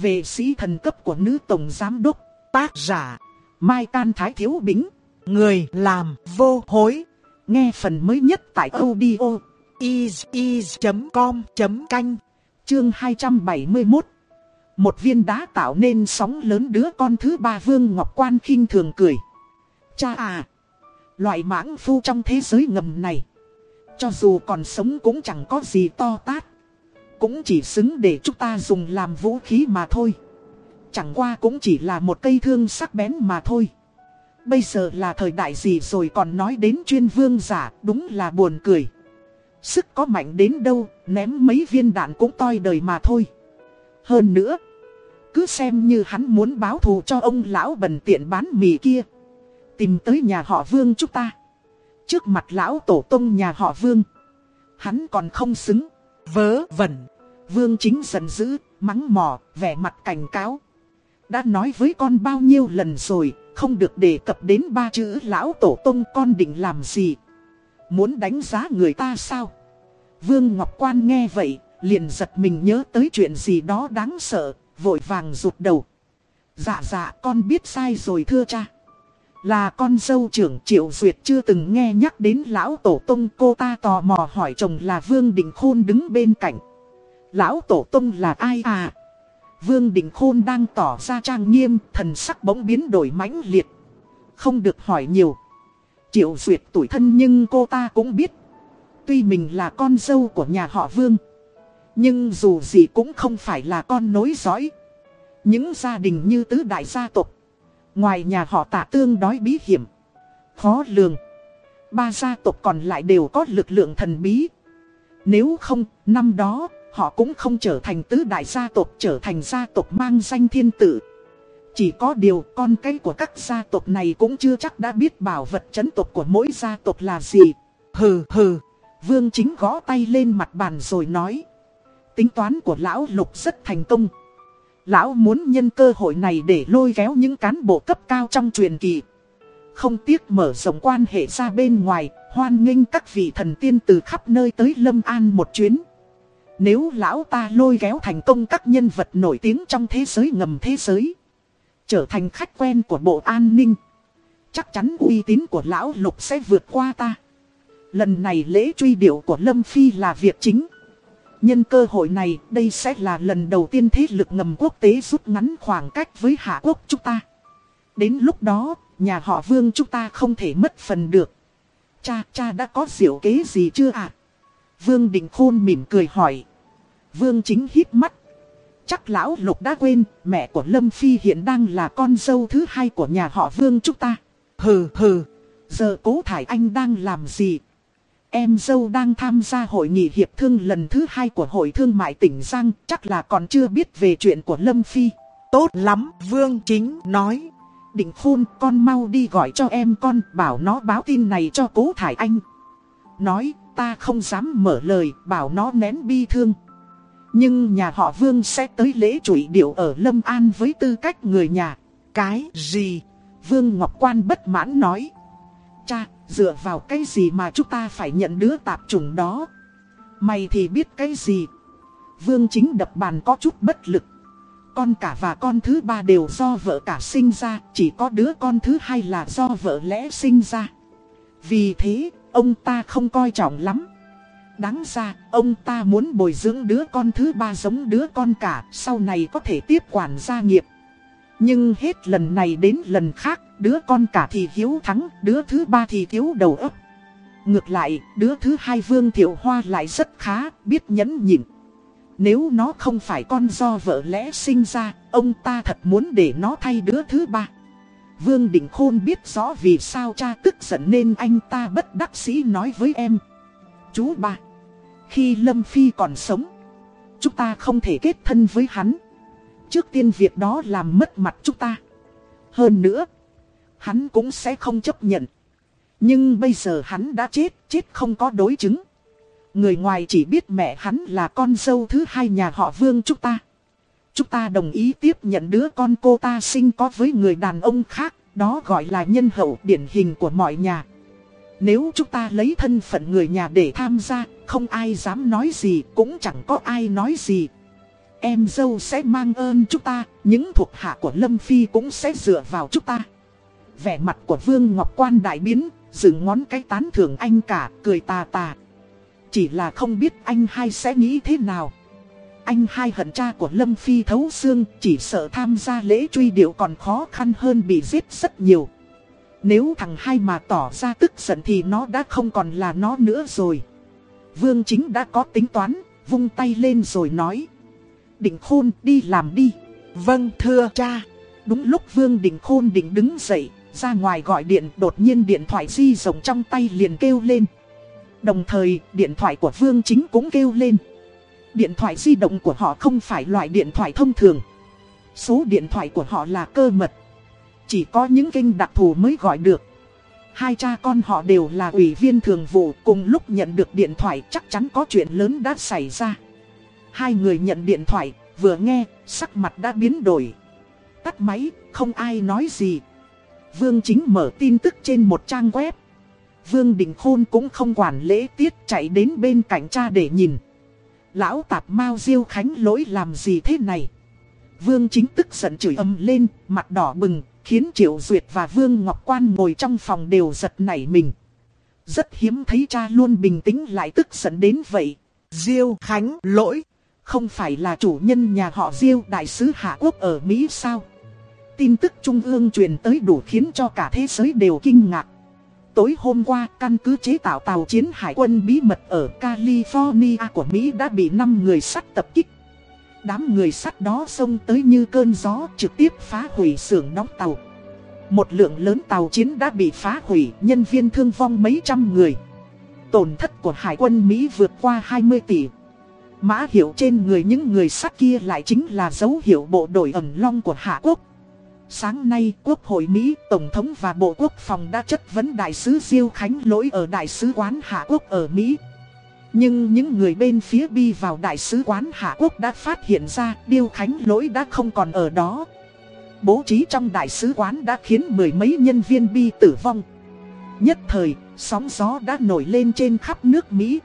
về sĩ thần cấp của nữ tổng giám đốc, tác giả, Mai Can Thái Thiếu Bính, người làm vô hối. Nghe phần mới nhất tại audio is.com.canh, chương 271. Một viên đá tạo nên sóng lớn đứa con thứ ba Vương Ngọc Quan khinh thường cười. Cha à, loại mãng phu trong thế giới ngầm này, cho dù còn sống cũng chẳng có gì to tát. Cũng chỉ xứng để chúng ta dùng làm vũ khí mà thôi. Chẳng qua cũng chỉ là một cây thương sắc bén mà thôi. Bây giờ là thời đại gì rồi còn nói đến chuyên vương giả, đúng là buồn cười. Sức có mạnh đến đâu, ném mấy viên đạn cũng toi đời mà thôi. Hơn nữa, cứ xem như hắn muốn báo thù cho ông lão bần tiện bán mì kia. Tìm tới nhà họ vương chúng ta. Trước mặt lão tổ tông nhà họ vương. Hắn còn không xứng. Vớ vẩn. Vương chính giận dữ, mắng mỏ, vẻ mặt cảnh cáo. Đã nói với con bao nhiêu lần rồi, không được đề cập đến ba chữ lão tổ tông con định làm gì. Muốn đánh giá người ta sao? Vương Ngọc Quan nghe vậy, liền giật mình nhớ tới chuyện gì đó đáng sợ, vội vàng rụt đầu. Dạ dạ con biết sai rồi thưa cha. Là con dâu trưởng Triệu Duyệt chưa từng nghe nhắc đến lão tổ tông cô ta tò mò hỏi chồng là Vương Đình Khôn đứng bên cạnh. Lão tổ tông là ai à? Vương Đình Khôn đang tỏ ra trang nghiêm, thần sắc bỗng biến đổi mãnh liệt. Không được hỏi nhiều. Triệu Duyệt tuổi thân nhưng cô ta cũng biết. Tuy mình là con dâu của nhà họ Vương. Nhưng dù gì cũng không phải là con nối dõi. Những gia đình như tứ đại gia tộc Ngoài nhà họ tạ tương đói bí hiểm. Khó lường. Ba gia tộc còn lại đều có lực lượng thần bí. Nếu không, năm đó, họ cũng không trở thành tứ đại gia tộc Trở thành gia tộc mang danh thiên tử. Chỉ có điều con cái của các gia tộc này cũng chưa chắc đã biết bảo vật chấn tộc của mỗi gia tộc là gì. Hừ hừ, vương chính gõ tay lên mặt bàn rồi nói. Tính toán của lão lục rất thành công. Lão muốn nhân cơ hội này để lôi kéo những cán bộ cấp cao trong truyền kỳ. Không tiếc mở rộng quan hệ ra bên ngoài, hoan nghênh các vị thần tiên từ khắp nơi tới Lâm An một chuyến. Nếu lão ta lôi kéo thành công các nhân vật nổi tiếng trong thế giới ngầm thế giới, trở thành khách quen của bộ an ninh, chắc chắn uy tín của lão lục sẽ vượt qua ta. Lần này lễ truy điệu của Lâm Phi là việc chính. Nhân cơ hội này, đây sẽ là lần đầu tiên thế lực ngầm quốc tế rút ngắn khoảng cách với Hạ Quốc chúng ta. Đến lúc đó, nhà họ Vương chúng ta không thể mất phần được. Cha, cha đã có diệu kế gì chưa ạ? Vương Đình Khôn mỉm cười hỏi. Vương chính hít mắt. Chắc lão lục đã quên, mẹ của Lâm Phi hiện đang là con dâu thứ hai của nhà họ Vương chúng ta. Hừ hừ, giờ cố thải anh đang làm gì? Em dâu đang tham gia hội nghị hiệp thương lần thứ hai của hội thương mại tỉnh Giang, chắc là còn chưa biết về chuyện của Lâm Phi. Tốt lắm, Vương Chính nói. Định khôn con mau đi gọi cho em con, bảo nó báo tin này cho cố thải anh. Nói, ta không dám mở lời, bảo nó nén bi thương. Nhưng nhà họ Vương sẽ tới lễ trụi điệu ở Lâm An với tư cách người nhà. Cái gì? Vương Ngọc Quan bất mãn nói. Cha, Dựa vào cái gì mà chúng ta phải nhận đứa tạp chủng đó? Mày thì biết cái gì? Vương chính đập bàn có chút bất lực. Con cả và con thứ ba đều do vợ cả sinh ra, Chỉ có đứa con thứ hai là do vợ lẽ sinh ra. Vì thế, ông ta không coi trọng lắm. Đáng ra, ông ta muốn bồi dưỡng đứa con thứ ba giống đứa con cả, Sau này có thể tiếp quản gia nghiệp. Nhưng hết lần này đến lần khác đứa con cả thì hiếu thắng, đứa thứ ba thì thiếu đầu ấp. Ngược lại, đứa thứ hai Vương Thiệu Hoa lại rất khá, biết nhẫn nhịn. Nếu nó không phải con do vợ lẽ sinh ra, ông ta thật muốn để nó thay đứa thứ ba. Vương Đình Khôn biết rõ vì sao cha tức giận nên anh ta bất đắc sĩ nói với em. Chú ba, khi Lâm Phi còn sống, chúng ta không thể kết thân với hắn. Trước tiên việc đó làm mất mặt chúng ta. Hơn nữa, hắn cũng sẽ không chấp nhận. Nhưng bây giờ hắn đã chết, chết không có đối chứng. Người ngoài chỉ biết mẹ hắn là con dâu thứ hai nhà họ Vương chúng ta. Chúng ta đồng ý tiếp nhận đứa con cô ta sinh có với người đàn ông khác, đó gọi là nhân hậu điển hình của mọi nhà. Nếu chúng ta lấy thân phận người nhà để tham gia, không ai dám nói gì, cũng chẳng có ai nói gì. Em dâu sẽ mang ơn chúng ta, những thuộc hạ của Lâm Phi cũng sẽ dựa vào chúng ta. Vẻ mặt của Vương Ngọc Quan đại biến, dừng ngón cái tán thưởng anh cả, cười tà tà. Chỉ là không biết anh hai sẽ nghĩ thế nào. Anh hai hận cha của Lâm Phi thấu xương, chỉ sợ tham gia lễ truy điệu còn khó khăn hơn bị giết rất nhiều. Nếu thằng hai mà tỏ ra tức giận thì nó đã không còn là nó nữa rồi. Vương chính đã có tính toán, vung tay lên rồi nói. Định khôn đi làm đi. Vâng thưa cha. Đúng lúc Vương Định khôn định đứng dậy, ra ngoài gọi điện đột nhiên điện thoại di rộng trong tay liền kêu lên. Đồng thời điện thoại của Vương chính cũng kêu lên. Điện thoại di động của họ không phải loại điện thoại thông thường. Số điện thoại của họ là cơ mật. Chỉ có những kênh đặc thù mới gọi được. Hai cha con họ đều là ủy viên thường vụ cùng lúc nhận được điện thoại chắc chắn có chuyện lớn đã xảy ra. Hai người nhận điện thoại, vừa nghe, sắc mặt đã biến đổi. Tắt máy, không ai nói gì. Vương chính mở tin tức trên một trang web. Vương Đình Khôn cũng không quản lễ tiết chạy đến bên cạnh cha để nhìn. Lão tạp mau diêu khánh lỗi làm gì thế này? Vương chính tức giận chửi âm lên, mặt đỏ bừng, khiến Triệu Duyệt và Vương Ngọc Quan ngồi trong phòng đều giật nảy mình. Rất hiếm thấy cha luôn bình tĩnh lại tức giận đến vậy. Diêu Khánh lỗi, không phải là chủ nhân nhà họ Diêu đại sứ Hạ Quốc ở Mỹ sao? Tin tức trung ương truyền tới đủ khiến cho cả thế giới đều kinh ngạc. Tối hôm qua, căn cứ chế tạo tàu chiến hải quân bí mật ở California của Mỹ đã bị 5 người sắt tập kích. Đám người sắt đó xông tới như cơn gió trực tiếp phá hủy xưởng đóng tàu. Một lượng lớn tàu chiến đã bị phá hủy, nhân viên thương vong mấy trăm người. Tổn thất của hải quân Mỹ vượt qua 20 tỷ. Mã hiệu trên người những người sắt kia lại chính là dấu hiệu bộ đội ẩm long của Hạ Quốc. Sáng nay, Quốc hội Mỹ, Tổng thống và Bộ Quốc phòng đã chất vấn Đại sứ Diêu Khánh lỗi ở Đại sứ quán Hạ Quốc ở Mỹ. Nhưng những người bên phía bi vào Đại sứ quán Hạ Quốc đã phát hiện ra Diêu Khánh lỗi đã không còn ở đó. Bố trí trong Đại sứ quán đã khiến mười mấy nhân viên bi tử vong. Nhất thời, sóng gió đã nổi lên trên khắp nước Mỹ.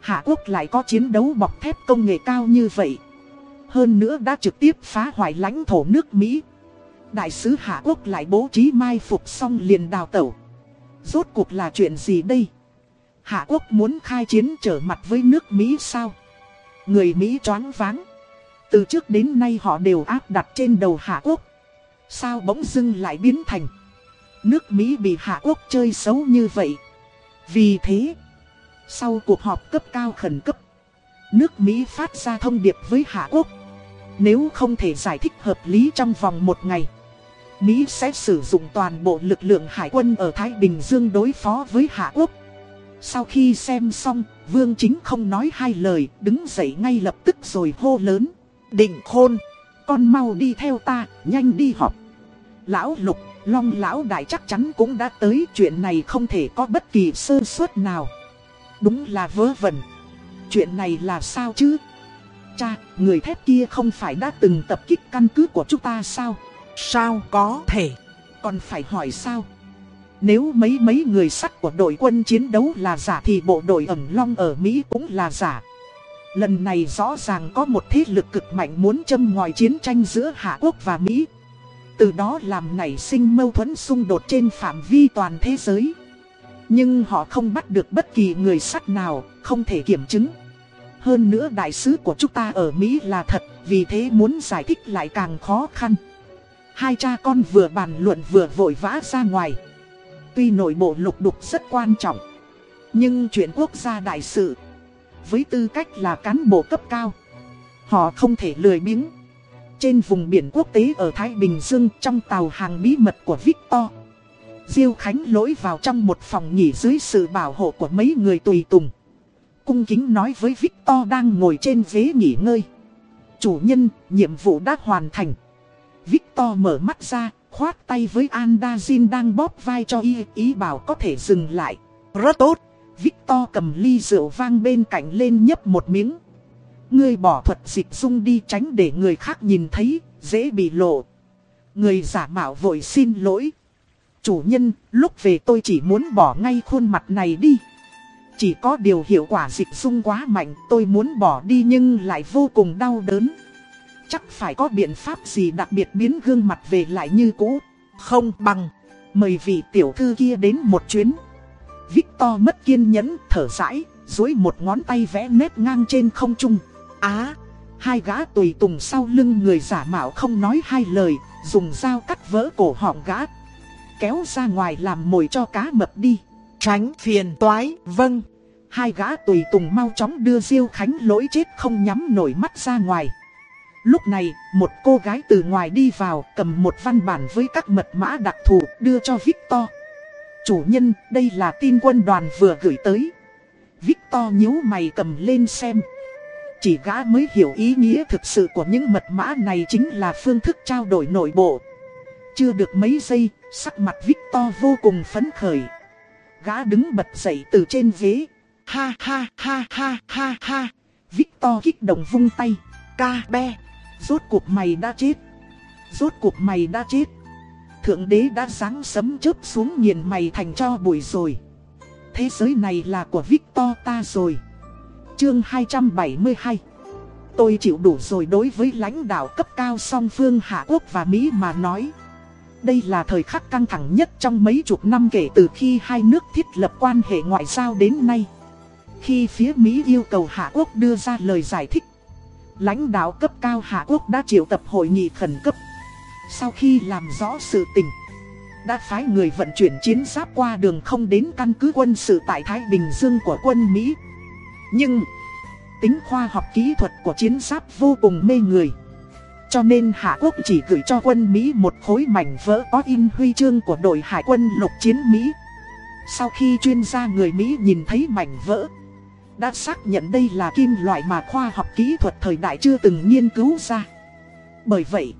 Hạ Quốc lại có chiến đấu bọc thép công nghệ cao như vậy. Hơn nữa đã trực tiếp phá hoại lãnh thổ nước Mỹ. Đại sứ Hạ Quốc lại bố trí mai phục xong liền đào tẩu. Rốt cuộc là chuyện gì đây? Hạ Quốc muốn khai chiến trở mặt với nước Mỹ sao? Người Mỹ choáng váng. Từ trước đến nay họ đều áp đặt trên đầu Hạ Quốc. Sao bỗng dưng lại biến thành? Nước Mỹ bị Hạ Quốc chơi xấu như vậy. Vì thế, sau cuộc họp cấp cao khẩn cấp, nước Mỹ phát ra thông điệp với Hạ Quốc. Nếu không thể giải thích hợp lý trong vòng một ngày Mỹ sẽ sử dụng toàn bộ lực lượng hải quân ở Thái Bình Dương đối phó với Hạ Quốc. Sau khi xem xong, Vương Chính không nói hai lời, đứng dậy ngay lập tức rồi hô lớn. Định khôn, con mau đi theo ta, nhanh đi họp. Lão Lục, Long Lão Đại chắc chắn cũng đã tới chuyện này không thể có bất kỳ sơ suất nào. Đúng là vớ vẩn. Chuyện này là sao chứ? Cha, người thép kia không phải đã từng tập kích căn cứ của chúng ta sao? Sao có thể? Còn phải hỏi sao? Nếu mấy mấy người sắt của đội quân chiến đấu là giả thì bộ đội ẩm long ở Mỹ cũng là giả. Lần này rõ ràng có một thế lực cực mạnh muốn châm ngòi chiến tranh giữa Hạ Quốc và Mỹ. Từ đó làm nảy sinh mâu thuẫn xung đột trên phạm vi toàn thế giới. Nhưng họ không bắt được bất kỳ người sắt nào, không thể kiểm chứng. Hơn nữa đại sứ của chúng ta ở Mỹ là thật, vì thế muốn giải thích lại càng khó khăn. Hai cha con vừa bàn luận vừa vội vã ra ngoài. Tuy nội bộ lục đục rất quan trọng, nhưng chuyện quốc gia đại sự, với tư cách là cán bộ cấp cao, họ không thể lười biếng. Trên vùng biển quốc tế ở Thái Bình Dương trong tàu hàng bí mật của Victor, Diêu Khánh lỗi vào trong một phòng nghỉ dưới sự bảo hộ của mấy người tùy tùng. Cung kính nói với Victor đang ngồi trên ghế nghỉ ngơi. Chủ nhân, nhiệm vụ đã hoàn thành. Victor mở mắt ra, khoát tay với Andazin đang bóp vai cho y, ý bảo có thể dừng lại. Rất tốt. Victor cầm ly rượu vang bên cạnh lên nhấp một miếng. Ngươi bỏ thuật dịch dung đi tránh để người khác nhìn thấy, dễ bị lộ. Người giả mạo vội xin lỗi. Chủ nhân, lúc về tôi chỉ muốn bỏ ngay khuôn mặt này đi. Chỉ có điều hiệu quả dịch dung quá mạnh, tôi muốn bỏ đi nhưng lại vô cùng đau đớn. Chắc phải có biện pháp gì đặc biệt biến gương mặt về lại như cũ. Không bằng. Mời vị tiểu thư kia đến một chuyến. Victor mất kiên nhẫn, thở rãi, duỗi một ngón tay vẽ nét ngang trên không trung. Á, Hai gã tùy tùng sau lưng người giả mạo không nói hai lời, dùng dao cắt vỡ cổ họng gã. Kéo ra ngoài làm mồi cho cá mập đi. tránh phiền toái, vâng. Hai gã tùy tùng mau chóng đưa Diêu Khánh lỗi chết không nhắm nổi mắt ra ngoài. Lúc này, một cô gái từ ngoài đi vào, cầm một văn bản với các mật mã đặc thù đưa cho Victor. Chủ nhân, đây là tin quân đoàn vừa gửi tới. Victor nhíu mày cầm lên xem. Chỉ gã mới hiểu ý nghĩa thực sự của những mật mã này chính là phương thức trao đổi nội bộ. Chưa được mấy giây, sắc mặt Victor vô cùng phấn khởi. Gã đứng bật dậy từ trên ghế. Ha ha ha ha ha ha. Victor kích động vung tay. Ca be. Rốt cuộc mày đã chết. Rốt cuộc mày đã chết. Thượng đế đã sáng sấm chớp xuống nghiền mày thành cho bụi rồi. Thế giới này là của Victor ta rồi. Chương 272 Tôi chịu đủ rồi đối với lãnh đạo cấp cao song phương Hạ Quốc và Mỹ mà nói. Đây là thời khắc căng thẳng nhất trong mấy chục năm kể từ khi hai nước thiết lập quan hệ ngoại giao đến nay. Khi phía Mỹ yêu cầu Hạ Quốc đưa ra lời giải thích, lãnh đạo cấp cao Hạ Quốc đã triệu tập hội nghị khẩn cấp. Sau khi làm rõ sự tình, đã phái người vận chuyển chiến giáp qua đường không đến căn cứ quân sự tại Thái Bình Dương của quân Mỹ. Nhưng, tính khoa học kỹ thuật của chiến giáp vô cùng mê người. Cho nên Hạ Quốc chỉ gửi cho quân Mỹ một khối mảnh vỡ có in huy chương của đội hải quân lục chiến Mỹ. Sau khi chuyên gia người Mỹ nhìn thấy mảnh vỡ, đã xác nhận đây là kim loại mà khoa học kỹ thuật thời đại chưa từng nghiên cứu ra. Bởi vậy,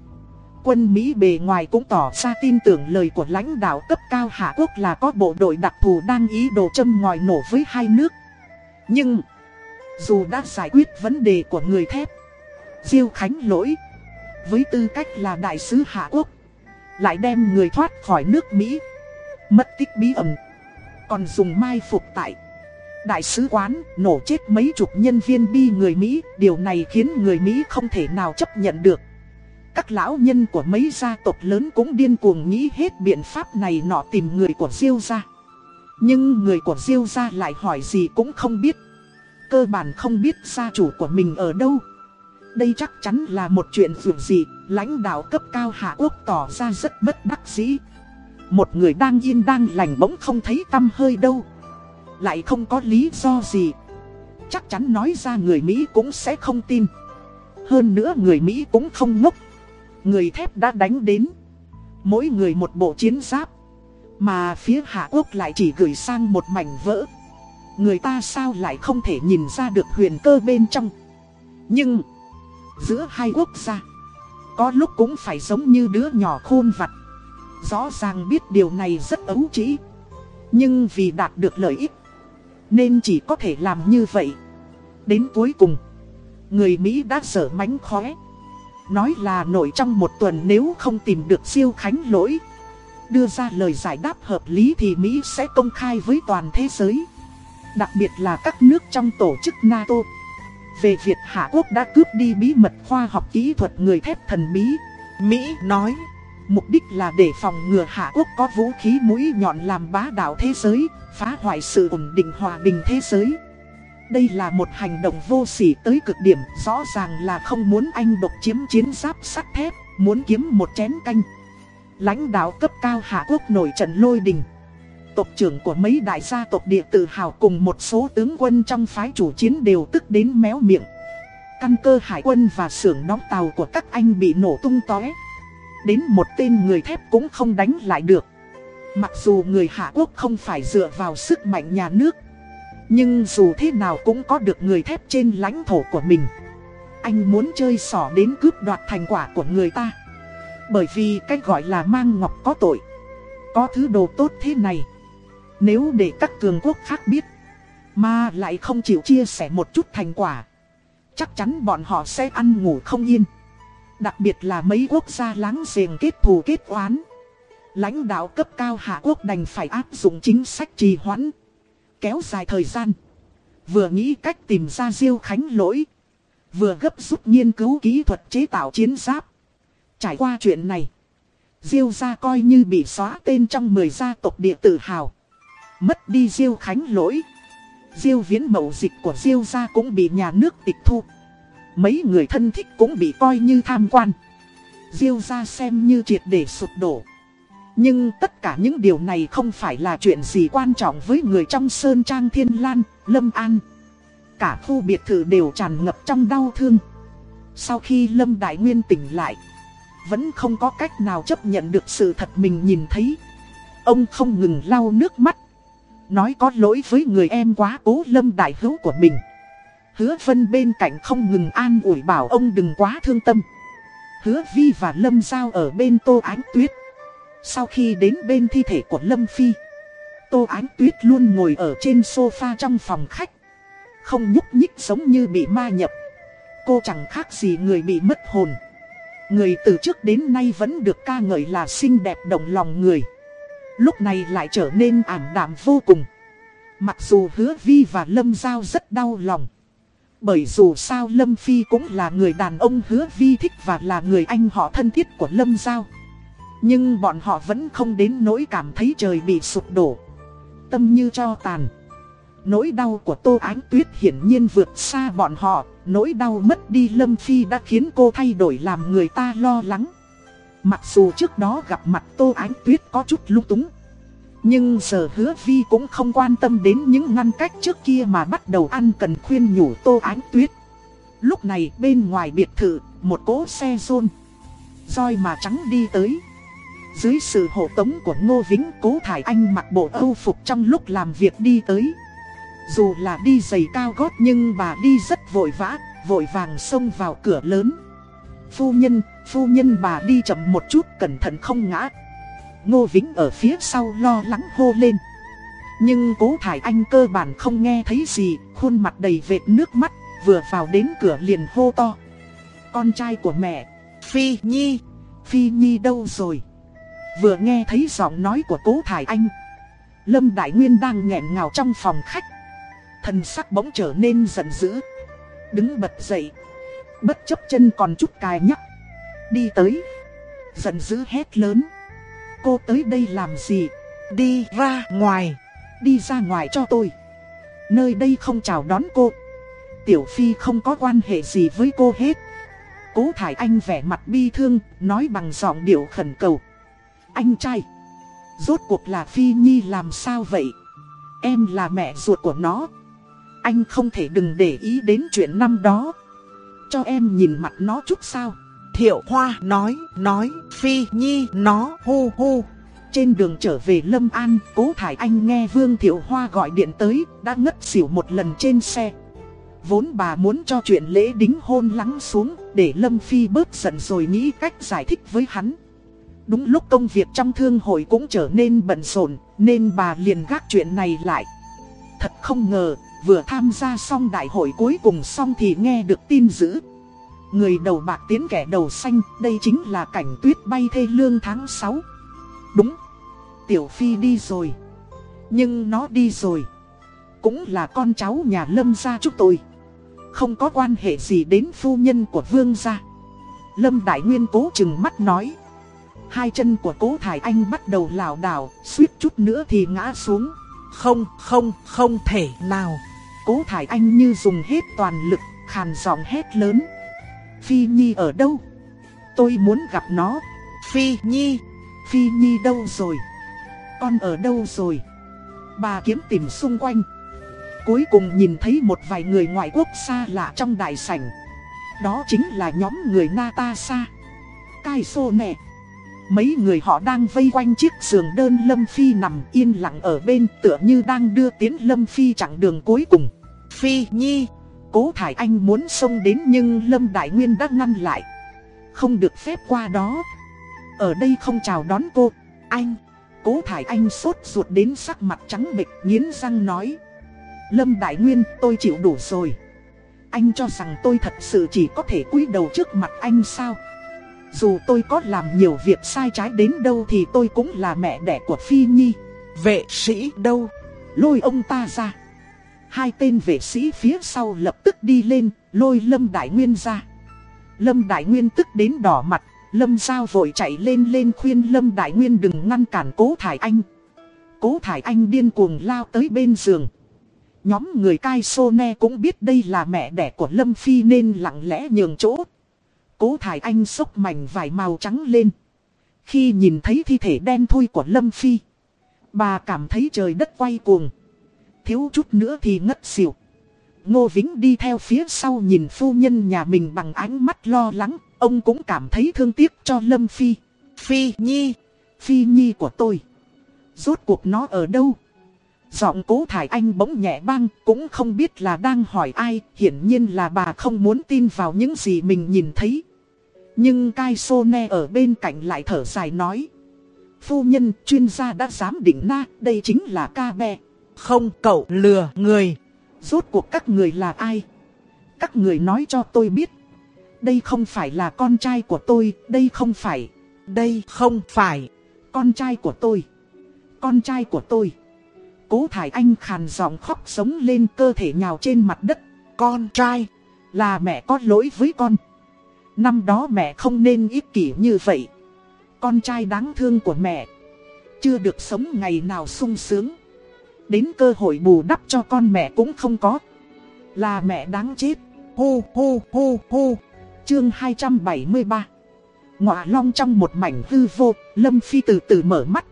quân Mỹ bề ngoài cũng tỏ ra tin tưởng lời của lãnh đạo cấp cao Hạ Quốc là có bộ đội đặc thù đang ý đồ châm ngòi nổ với hai nước. Nhưng, dù đã giải quyết vấn đề của người thép, Diêu Khánh lỗi, với tư cách là đại sứ Hạ Quốc, lại đem người thoát khỏi nước Mỹ, mất tích bí ẩn, còn dùng mai phục tại đại sứ quán nổ chết mấy chục nhân viên bi người Mỹ, điều này khiến người Mỹ không thể nào chấp nhận được. Các lão nhân của mấy gia tộc lớn cũng điên cuồng nghĩ hết biện pháp này nọ tìm người của Diêu gia. Nhưng người của Diêu gia lại hỏi gì cũng không biết. Cơ bản không biết gia chủ của mình ở đâu. Đây chắc chắn là một chuyện dù gì, lãnh đạo cấp cao Hạ Quốc tỏ ra rất bất đắc dĩ. Một người đang yên đang lành bỗng không thấy tâm hơi đâu. Lại không có lý do gì. Chắc chắn nói ra người Mỹ cũng sẽ không tin. Hơn nữa người Mỹ cũng không ngốc. Người thép đã đánh đến. Mỗi người một bộ chiến giáp. Mà phía Hạ Quốc lại chỉ gửi sang một mảnh vỡ. Người ta sao lại không thể nhìn ra được huyền cơ bên trong. Nhưng, giữa hai quốc gia, có lúc cũng phải giống như đứa nhỏ khôn vặt. Rõ ràng biết điều này rất ấu trĩ. Nhưng vì đạt được lợi ích, nên chỉ có thể làm như vậy. Đến cuối cùng, người Mỹ đã sở mánh khóe. Nói là nổi trong một tuần nếu không tìm được siêu khánh lỗi. Đưa ra lời giải đáp hợp lý thì Mỹ sẽ công khai với toàn thế giới. Đặc biệt là các nước trong tổ chức NATO. Về việc Hạ Quốc đã cướp đi bí mật khoa học kỹ thuật người thép thần bí. Mỹ nói, mục đích là để phòng ngừa Hạ Quốc có vũ khí mũi nhọn làm bá đạo thế giới, phá hoại sự ổn định hòa bình thế giới. Đây là một hành động vô sỉ tới cực điểm, rõ ràng là không muốn Anh độc chiếm chiến giáp sắt thép, muốn kiếm một chén canh. Lãnh đạo cấp cao Hạ Quốc nổi trận lôi đình. Tộc trưởng của mấy đại gia tộc địa tự hào cùng một số tướng quân trong phái chủ chiến đều tức đến méo miệng. Căn cơ hải quân và xưởng đóng tàu của các anh bị nổ tung tóe. Đến một tên người thép cũng không đánh lại được. Mặc dù người Hạ Quốc không phải dựa vào sức mạnh nhà nước, Nhưng dù thế nào cũng có được người thép trên lãnh thổ của mình Anh muốn chơi sỏ đến cướp đoạt thành quả của người ta Bởi vì cách gọi là mang ngọc có tội Có thứ đồ tốt thế này nếu để các cường quốc khác biết, Mà lại không chịu chia sẻ một chút thành quả, Chắc chắn bọn họ sẽ ăn ngủ không yên Đặc biệt là mấy quốc gia láng giềng kết thù kết oán Lãnh đạo cấp cao Hạ Quốc đành phải áp dụng chính sách trì hoãn. Kéo dài thời gian. Vừa nghĩ cách tìm ra Diêu Khánh lỗi. Vừa gấp rút nghiên cứu kỹ thuật chế tạo chiến giáp. Trải qua chuyện này. Diêu gia coi như bị xóa tên trong 10 gia tộc địa tự hào. Mất đi Diêu Khánh lỗi. Diêu viễn mậu dịch của Diêu gia cũng bị nhà nước tịch thu. Mấy người thân thích cũng bị coi như tham quan. Diêu gia xem như triệt để sụp đổ. Nhưng tất cả những điều này không phải là chuyện gì quan trọng với người trong Sơn Trang Thiên Lan, Lâm An. Cả khu biệt thự đều tràn ngập trong đau thương. Sau khi Lâm Đại Nguyên tỉnh lại, vẫn không có cách nào chấp nhận được sự thật mình nhìn thấy. Ông không ngừng lau nước mắt. Nói có lỗi với người em quá cố Lâm Đại Hữu của mình. Hứa Vân bên cạnh không ngừng an ủi bảo ông đừng quá thương tâm. Hứa Vi và Lâm Giao ở bên Tô Ánh Tuyết. Sau khi đến bên thi thể của Lâm Phi, Tô Ánh Tuyết luôn ngồi ở trên sofa trong phòng khách. Không nhúc nhích giống như bị ma nhập. Cô chẳng khác gì người bị mất hồn. Người từ trước đến nay vẫn được ca ngợi là xinh đẹp động lòng người. Lúc này lại trở nên ảm đạm vô cùng. Mặc dù hứa vi và Lâm Giao rất đau lòng. Bởi dù sao Lâm Phi cũng là người đàn ông hứa vi thích và là người anh họ thân thiết của Lâm Giao. Nhưng bọn họ vẫn không đến nỗi cảm thấy trời bị sụp đổ. Tâm như cho tàn. Nỗi đau của Tô Ánh Tuyết hiển nhiên vượt xa bọn họ. Nỗi đau mất đi Lâm Phi đã khiến cô thay đổi làm người ta lo lắng. Mặc dù trước đó gặp mặt Tô Ánh Tuyết có chút lung túng. Nhưng giờ hứa Vi cũng không quan tâm đến những ngăn cách trước kia mà bắt đầu ăn cần khuyên nhủ Tô Ánh Tuyết. Lúc này bên ngoài biệt thự, một cỗ xe rôn. roi mà trắng đi tới. Dưới sự hộ tống của Ngô Vĩnh Cố Thải Anh mặc bộ âu phục trong lúc làm việc đi tới. Dù là đi giày cao gót nhưng bà đi rất vội vã, vội vàng xông vào cửa lớn. Phu nhân, phu nhân bà đi chậm một chút cẩn thận không ngã. Ngô Vĩnh ở phía sau lo lắng hô lên. Nhưng cố thải anh cơ bản không nghe thấy gì, khuôn mặt đầy vệt nước mắt, vừa vào đến cửa liền hô to. Con trai của mẹ, Phi Nhi, Phi Nhi đâu rồi? Vừa nghe thấy giọng nói của cố thải anh. Lâm Đại Nguyên đang nghẹn ngào trong phòng khách. Thần sắc bỗng trở nên giận dữ. Đứng bật dậy. Bất chấp chân còn chút cài nhắc. Đi tới. Giận dữ hét lớn. Cô tới đây làm gì? Đi ra ngoài. Đi ra ngoài cho tôi. Nơi đây không chào đón cô. Tiểu Phi không có quan hệ gì với cô hết. Cố Thải Anh vẻ mặt bi thương, nói bằng giọng điệu khẩn cầu. Anh trai, rốt cuộc là Phi Nhi làm sao vậy? Em là mẹ ruột của nó. Anh không thể đừng để ý đến chuyện năm đó. Cho em nhìn mặt nó chút sao? Thiệu Hoa nói, nói, Phi Nhi, nó, hu hu. Trên đường trở về Lâm An, cố Thải Anh nghe Vương Thiệu Hoa gọi điện tới, đã ngất xỉu một lần trên xe. Vốn bà muốn cho chuyện lễ đính hôn lắng xuống, để Lâm Phi bớt giận rồi nghĩ cách giải thích với hắn. Đúng lúc công việc trong thương hội cũng trở nên bận rộn, nên bà liền gác chuyện này lại. Thật không ngờ, vừa tham gia xong đại hội cuối cùng xong thì nghe được tin dữ. Người đầu bạc tiến kẻ đầu xanh, đây chính là cảnh tuyết bay thê lương tháng 6. Đúng, Tiểu Phi đi rồi. Nhưng nó đi rồi. Cũng là con cháu nhà Lâm gia chúng tôi. Không có quan hệ gì đến phu nhân của Vương gia. Lâm Đại Nguyên cố chừng mắt nói. Hai chân của cố Thải Anh bắt đầu lảo đảo, suýt chút nữa thì ngã xuống. Không, không, không thể nào. Cố Thải Anh như dùng hết toàn lực, khàn giọng hét lớn. Phi Nhi ở đâu? Tôi muốn gặp nó. Phi Nhi, Phi Nhi đâu rồi? Con ở đâu rồi? Bà kiếm tìm xung quanh. Cuối cùng nhìn thấy một vài người ngoại quốc xa lạ trong đại sảnh. Đó chính là nhóm người Natasha. Cai xô nè. Mấy người họ đang vây quanh chiếc giường đơn Lâm Phi nằm yên lặng ở bên tựa như đang đưa tiến Lâm Phi chặng đường cuối cùng. Phi Nhi, cố Thải Anh muốn xông đến nhưng Lâm Đại Nguyên đã ngăn lại. Không được phép qua đó. Ở đây không chào đón cô. Anh, cố Thải Anh sốt ruột đến sắc mặt trắng bệch nghiến răng nói. Lâm Đại Nguyên tôi chịu đủ rồi. Anh cho rằng tôi thật sự chỉ có thể cúi đầu trước mặt anh sao? Dù tôi có làm nhiều việc sai trái đến đâu thì tôi cũng là mẹ đẻ của Phi Nhi. Vệ sĩ đâu? Lôi ông ta ra. Hai tên vệ sĩ phía sau lập tức đi lên, lôi Lâm Đại Nguyên ra. Lâm Đại Nguyên tức đến đỏ mặt, Lâm Giao vội chạy lên lên khuyên Lâm Đại Nguyên đừng ngăn cản cố thải anh. Cố thải anh điên cuồng lao tới bên giường. Nhóm người cai sô ne cũng biết đây là mẹ đẻ của Lâm Phi nên lặng lẽ nhường chỗ. Cố thải anh xốc mảnh vải màu trắng lên. Khi nhìn thấy thi thể đen thui của Lâm Phi. Bà cảm thấy trời đất quay cuồng. Thiếu chút nữa thì ngất xỉu. Ngô Vĩnh đi theo phía sau nhìn phu nhân nhà mình bằng ánh mắt lo lắng. Ông cũng cảm thấy thương tiếc cho Lâm Phi. Phi Nhi. Phi Nhi của tôi. Rốt cuộc nó ở đâu? Giọng cố thải anh bỗng nhẹ băng, cũng không biết là đang hỏi ai, hiển nhiên là bà không muốn tin vào những gì mình nhìn thấy. Nhưng Kai Sone ở bên cạnh lại thở dài nói. Phu nhân, chuyên gia đã dám định na, đây chính là ca bè. Không cậu lừa người. Rốt cuộc các người là ai? Các người nói cho tôi biết. Đây không phải là con trai của tôi, đây không phải. Đây không phải. Con trai của tôi. Con trai của tôi. Cố thải anh khàn giọng khóc sống lên cơ thể nhào trên mặt đất. Con trai. Là mẹ có lỗi với con. Năm đó mẹ không nên ích kỷ như vậy. Con trai đáng thương của mẹ. Chưa được sống ngày nào sung sướng. Đến cơ hội bù đắp cho con mẹ cũng không có. Là mẹ đáng chết. Hô hô hô hô. Chương 273. Ngọa long trong một mảnh hư vô, Lâm Phi từ từ mở mắt.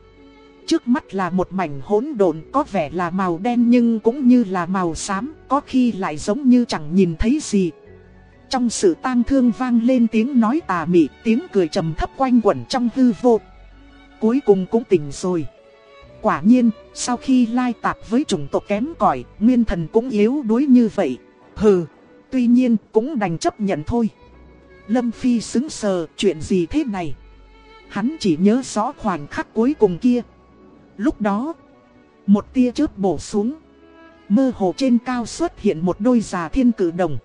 Trước mắt là một mảnh hỗn độn có vẻ là màu đen nhưng cũng như là màu xám, có khi lại giống như chẳng nhìn thấy gì. Trong sự tang thương vang lên tiếng nói tà mị, tiếng cười trầm thấp quanh quẩn trong hư vô. Cuối cùng cũng tỉnh rồi. Quả nhiên, sau khi lai tạp với chủng tộc kém cỏi, nguyên thần cũng yếu đuối như vậy. Hừ, tuy nhiên cũng đành chấp nhận thôi. Lâm Phi xứng sờ, chuyện gì thế này? Hắn chỉ nhớ rõ khoảnh khắc cuối cùng kia. Lúc đó, một tia chớp bổ xuống. Mơ hồ trên cao xuất hiện một đôi già thiên cử đồng.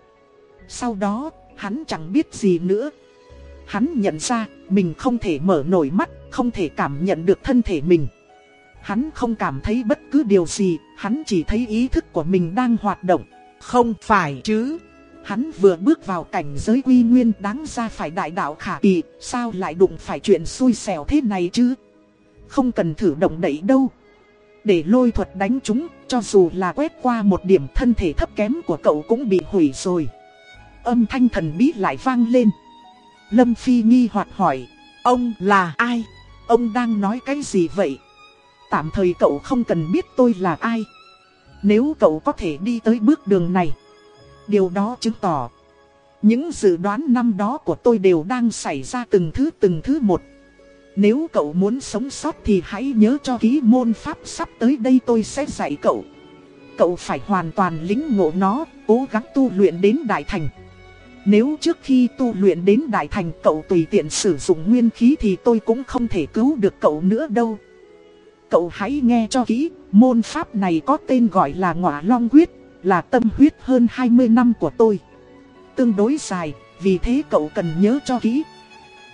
Sau đó, hắn chẳng biết gì nữa. Hắn nhận ra, mình không thể mở nổi mắt, không thể cảm nhận được thân thể mình. Hắn không cảm thấy bất cứ điều gì, hắn chỉ thấy ý thức của mình đang hoạt động. Không phải chứ. Hắn vừa bước vào cảnh giới quy nguyên đáng ra phải đại đạo khả kỳ, sao lại đụng phải chuyện xui xẻo thế này chứ? Không cần thử động đẩy đâu. Để lôi thuật đánh chúng, cho dù là quét qua một điểm thân thể thấp kém của cậu cũng bị hủy rồi. Âm thanh thần bí lại vang lên. Lâm Phi nghi hoặc hỏi, ông là ai? Ông đang nói cái gì vậy? Tạm thời cậu không cần biết tôi là ai. Nếu cậu có thể đi tới bước đường này, điều đó chứng tỏ những dự đoán năm đó của tôi đều đang xảy ra từng thứ từng thứ một. Nếu cậu muốn sống sót thì hãy nhớ cho ký môn pháp sắp tới đây tôi sẽ dạy cậu. Cậu phải hoàn toàn lính ngộ nó, cố gắng tu luyện đến đại thành. Nếu trước khi tu luyện đến đại thành cậu tùy tiện sử dụng nguyên khí thì tôi cũng không thể cứu được cậu nữa đâu. Cậu hãy nghe cho kỹ, môn pháp này có tên gọi là ngọa long huyết, là tâm huyết hơn 20 năm của tôi. Tương đối dài, vì thế cậu cần nhớ cho kỹ.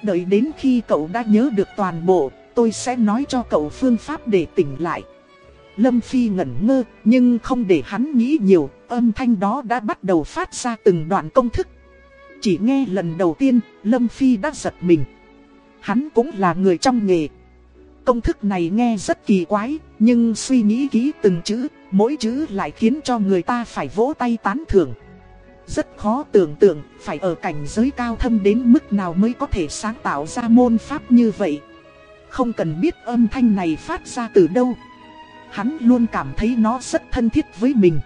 Đợi đến khi cậu đã nhớ được toàn bộ, tôi sẽ nói cho cậu phương pháp để tỉnh lại. Lâm Phi ngẩn ngơ, nhưng không để hắn nghĩ nhiều, âm thanh đó đã bắt đầu phát ra từng đoạn công thức. Chỉ nghe lần đầu tiên, Lâm Phi đã giật mình. Hắn cũng là người trong nghề. Công thức này nghe rất kỳ quái, nhưng suy nghĩ kỹ từng chữ, mỗi chữ lại khiến cho người ta phải vỗ tay tán thưởng. Rất khó tưởng tượng, phải ở cảnh giới cao thâm đến mức nào mới có thể sáng tạo ra môn pháp như vậy. Không cần biết âm thanh này phát ra từ đâu. Hắn luôn cảm thấy nó rất thân thiết với mình.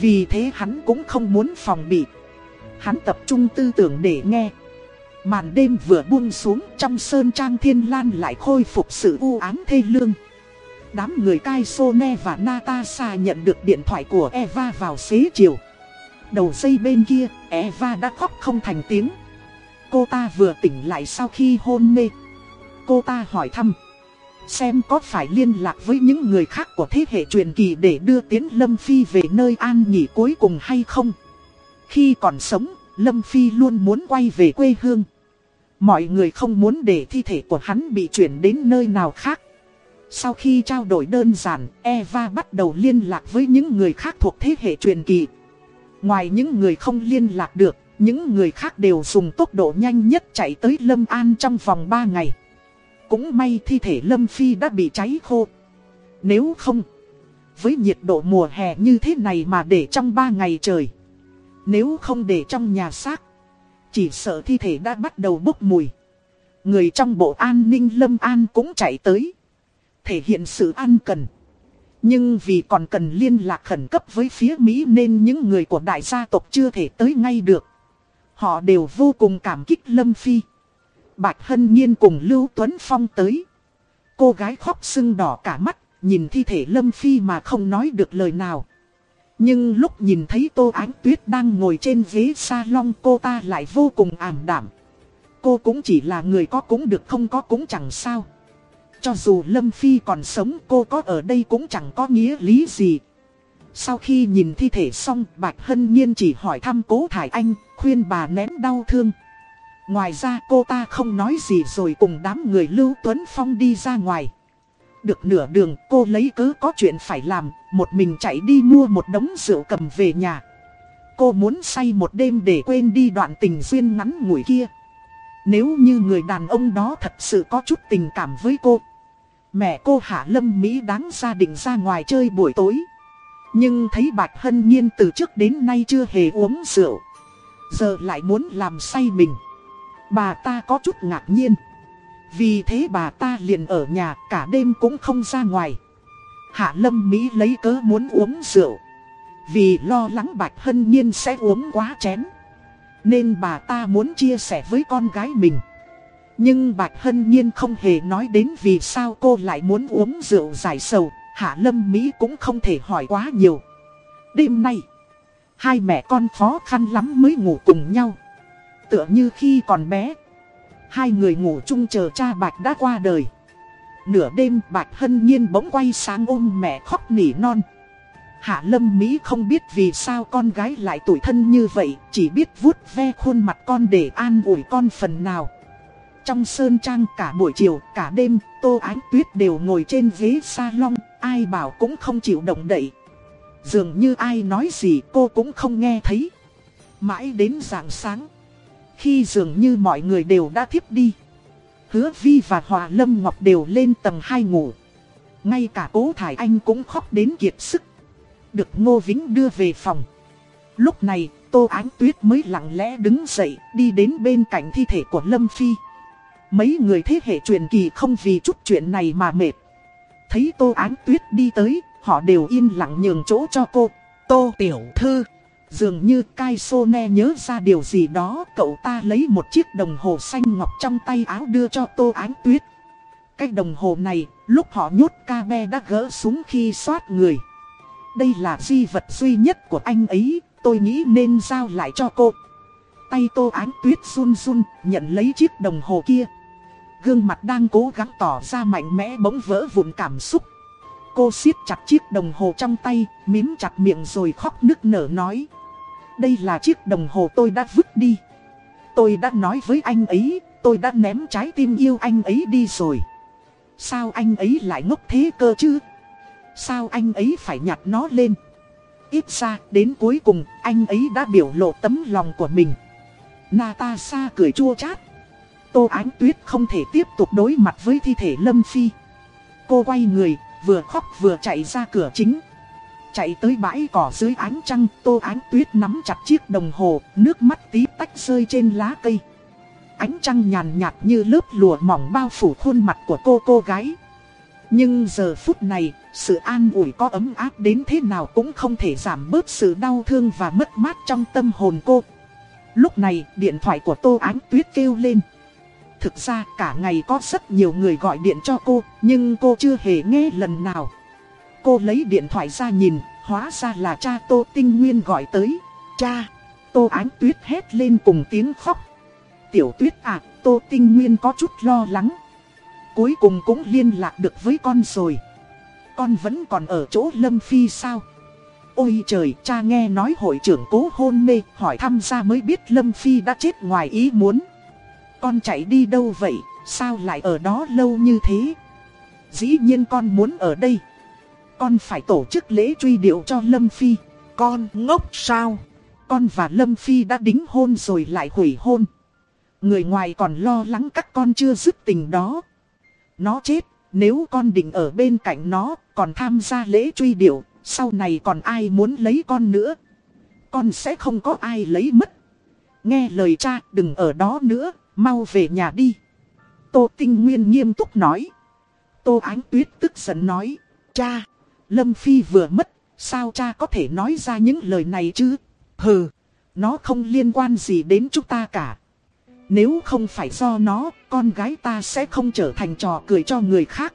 Vì thế hắn cũng không muốn phòng bị. Hắn tập trung tư tưởng để nghe. Màn đêm vừa buông xuống trong sơn trang thiên lan lại khôi phục sự u ám thê lương. Đám người Kai Sone và Natasha nhận được điện thoại của Eva vào xế chiều. Đầu dây bên kia, Eva đã khóc không thành tiếng. Cô ta vừa tỉnh lại sau khi hôn mê. Cô ta hỏi thăm. Xem có phải liên lạc với những người khác của thế hệ truyền kỳ để đưa Tiến Lâm Phi về nơi an nghỉ cuối cùng hay không? Khi còn sống, Lâm Phi luôn muốn quay về quê hương. Mọi người không muốn để thi thể của hắn bị chuyển đến nơi nào khác. Sau khi trao đổi đơn giản, Eva bắt đầu liên lạc với những người khác thuộc thế hệ truyền kỳ. Ngoài những người không liên lạc được, những người khác đều dùng tốc độ nhanh nhất chạy tới Lâm An trong vòng 3 ngày. Cũng may thi thể Lâm Phi đã bị cháy khô. Nếu không, với nhiệt độ mùa hè như thế này mà để trong 3 ngày trời. Nếu không để trong nhà xác, chỉ sợ thi thể đã bắt đầu bốc mùi. Người trong bộ an ninh Lâm An cũng chạy tới. Thể hiện sự an cần. Nhưng vì còn cần liên lạc khẩn cấp với phía Mỹ nên những người của đại gia tộc chưa thể tới ngay được. Họ đều vô cùng cảm kích Lâm Phi. Bạch Hân Nhiên cùng Lưu Tuấn Phong tới. Cô gái khóc sưng đỏ cả mắt, nhìn thi thể Lâm Phi mà không nói được lời nào. Nhưng lúc nhìn thấy Tô Ánh Tuyết đang ngồi trên ghế salon cô ta lại vô cùng ảm đảm. Cô cũng chỉ là người có cũng được không có cũng chẳng sao. Cho dù Lâm Phi còn sống cô có ở đây cũng chẳng có nghĩa lý gì. Sau khi nhìn thi thể xong Bạch Hân Nhiên chỉ hỏi thăm cố Thải Anh, khuyên bà nén đau thương. Ngoài ra cô ta không nói gì rồi cùng đám người Lưu Tuấn Phong đi ra ngoài. Được nửa đường cô lấy cớ có chuyện phải làm, một mình chạy đi mua một đống rượu cầm về nhà. Cô muốn say một đêm để quên đi đoạn tình duyên ngắn ngủi kia. Nếu như người đàn ông đó thật sự có chút tình cảm với cô. Mẹ cô Hạ Lâm Mỹ đáng gia đình ra ngoài chơi buổi tối. Nhưng thấy Bạch Hân Nhiên từ trước đến nay chưa hề uống rượu. Giờ lại muốn làm say mình. Bà ta có chút ngạc nhiên. Vì thế bà ta liền ở nhà cả đêm cũng không ra ngoài. Hạ Lâm Mỹ lấy cớ muốn uống rượu. Vì lo lắng Bạch Hân Nhiên sẽ uống quá chén. Nên bà ta muốn chia sẻ với con gái mình. Nhưng Bạch Hân Nhiên không hề nói đến vì sao cô lại muốn uống rượu giải sầu. Hạ Lâm Mỹ cũng không thể hỏi quá nhiều. Đêm nay, hai mẹ con khó khăn lắm mới ngủ cùng nhau. Tựa như khi còn bé, hai người ngủ chung chờ cha Bạch đã qua đời. Nửa đêm Bạch Hân Nhiên bỗng quay sáng ôm mẹ khóc nỉ non. Hạ Lâm Mỹ không biết vì sao con gái lại tuổi thân như vậy, chỉ biết vuốt ve khuôn mặt con để an ủi con phần nào. Trong sơn trang cả buổi chiều, cả đêm, Tô Ánh Tuyết đều ngồi trên ghế salon, ai bảo cũng không chịu động đậy. Dường như ai nói gì cô cũng không nghe thấy. Mãi đến rạng sáng, khi dường như mọi người đều đã thiếp đi. Hứa Vi và Hòa Lâm Ngọc đều lên tầng 2 ngủ. Ngay cả cố Thải Anh cũng khóc đến kiệt sức. Được Ngô Vĩnh đưa về phòng. Lúc này, Tô Ánh Tuyết mới lặng lẽ đứng dậy, đi đến bên cạnh thi thể của Lâm Phi. Mấy người thế hệ truyền kỳ không vì chút chuyện này mà mệt. Thấy Tô Ánh Tuyết đi tới, họ đều yên lặng nhường chỗ cho cô. Tô Tiểu Thư. Dường như Kai Sone nhớ ra điều gì đó, cậu ta lấy một chiếc đồng hồ xanh ngọc trong tay áo đưa cho Tô Ánh Tuyết. Cái đồng hồ này, lúc họ nhốt ca be đã gỡ xuống khi xoát người. Đây là di vật duy nhất của anh ấy, tôi nghĩ nên giao lại cho cô. Tay Tô Ánh Tuyết run run, nhận lấy chiếc đồng hồ kia. Gương mặt đang cố gắng tỏ ra mạnh mẽ bỗng vỡ vụn cảm xúc. Cô siết chặt chiếc đồng hồ trong tay, mím chặt miệng rồi khóc nức nở nói. Đây là chiếc đồng hồ tôi đã vứt đi. Tôi đã nói với anh ấy, tôi đã ném trái tim yêu anh ấy đi rồi. Sao anh ấy lại ngốc thế cơ chứ? Sao anh ấy phải nhặt nó lên? Ít ra, đến cuối cùng, anh ấy đã biểu lộ tấm lòng của mình. Natasha cười chua chát. Tô Ánh Tuyết không thể tiếp tục đối mặt với thi thể Lâm Phi. Cô quay người, vừa khóc vừa chạy ra cửa chính. Chạy tới bãi cỏ dưới ánh trăng, Tô Ánh Tuyết nắm chặt chiếc đồng hồ, nước mắt tí tách rơi trên lá cây. Ánh trăng nhàn nhạt như lớp lụa mỏng bao phủ khuôn mặt của cô cô gái. Nhưng giờ phút này, sự an ủi có ấm áp đến thế nào cũng không thể giảm bớt sự đau thương và mất mát trong tâm hồn cô. Lúc này, điện thoại của Tô Ánh Tuyết kêu lên. Thực ra cả ngày có rất nhiều người gọi điện cho cô, nhưng cô chưa hề nghe lần nào. Cô lấy điện thoại ra nhìn, hóa ra là cha Tô Tinh Nguyên gọi tới. Cha! Tô Ánh Tuyết hét lên cùng tiếng khóc. Tiểu Tuyết à, Tô Tinh Nguyên có chút lo lắng. Cuối cùng cũng liên lạc được với con rồi. Con vẫn còn ở chỗ Lâm Phi sao? Ôi trời, cha nghe nói hội trưởng cố hôn mê, hỏi thăm ra mới biết Lâm Phi đã chết ngoài ý muốn. Con chạy đi đâu vậy, sao lại ở đó lâu như thế? Dĩ nhiên con muốn ở đây. Con phải tổ chức lễ truy điệu cho Lâm Phi. Con ngốc sao? con và Lâm Phi đã đính hôn rồi lại hủy hôn. Người ngoài còn lo lắng các con chưa dứt tình đó. Nó chết, nếu con định ở bên cạnh nó, còn tham gia lễ truy điệu, sau này còn ai muốn lấy con nữa. Con sẽ không có ai lấy mất. Nghe lời cha, đừng ở đó nữa, mau về nhà đi. Tô Tinh Nguyên nghiêm túc nói. Tô Ánh Tuyết tức giận nói. Cha, Lâm Phi vừa mất, sao cha có thể nói ra những lời này chứ? Hừ, nó không liên quan gì đến chúng ta cả. Nếu không phải do nó, con gái ta sẽ không trở thành trò cười cho người khác.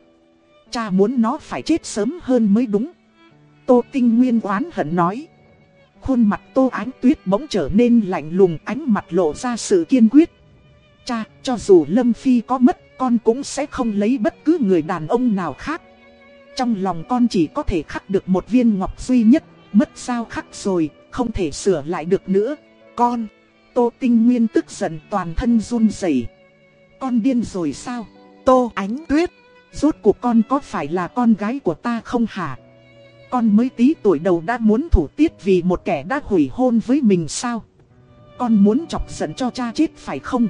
Cha muốn nó phải chết sớm hơn mới đúng. Tô Tinh Nguyên oán hận nói. Khuôn mặt Tô Ánh Tuyết bỗng trở nên lạnh lùng ánh mặt lộ ra sự kiên quyết. Cha, cho dù Lâm Phi có mất, con cũng sẽ không lấy bất cứ người đàn ông nào khác. Trong lòng con chỉ có thể khắc được một viên ngọc duy nhất, mất sao khắc rồi, không thể sửa lại được nữa. Con, Tô Tinh Nguyên tức giận toàn thân run rẩy. Con điên rồi sao? Tô Ánh Tuyết, rốt cuộc con có phải là con gái của ta không hả? Con mới tí tuổi đầu đã muốn thủ tiết vì một kẻ đã hủy hôn với mình sao? Con muốn chọc giận cho cha chết phải không?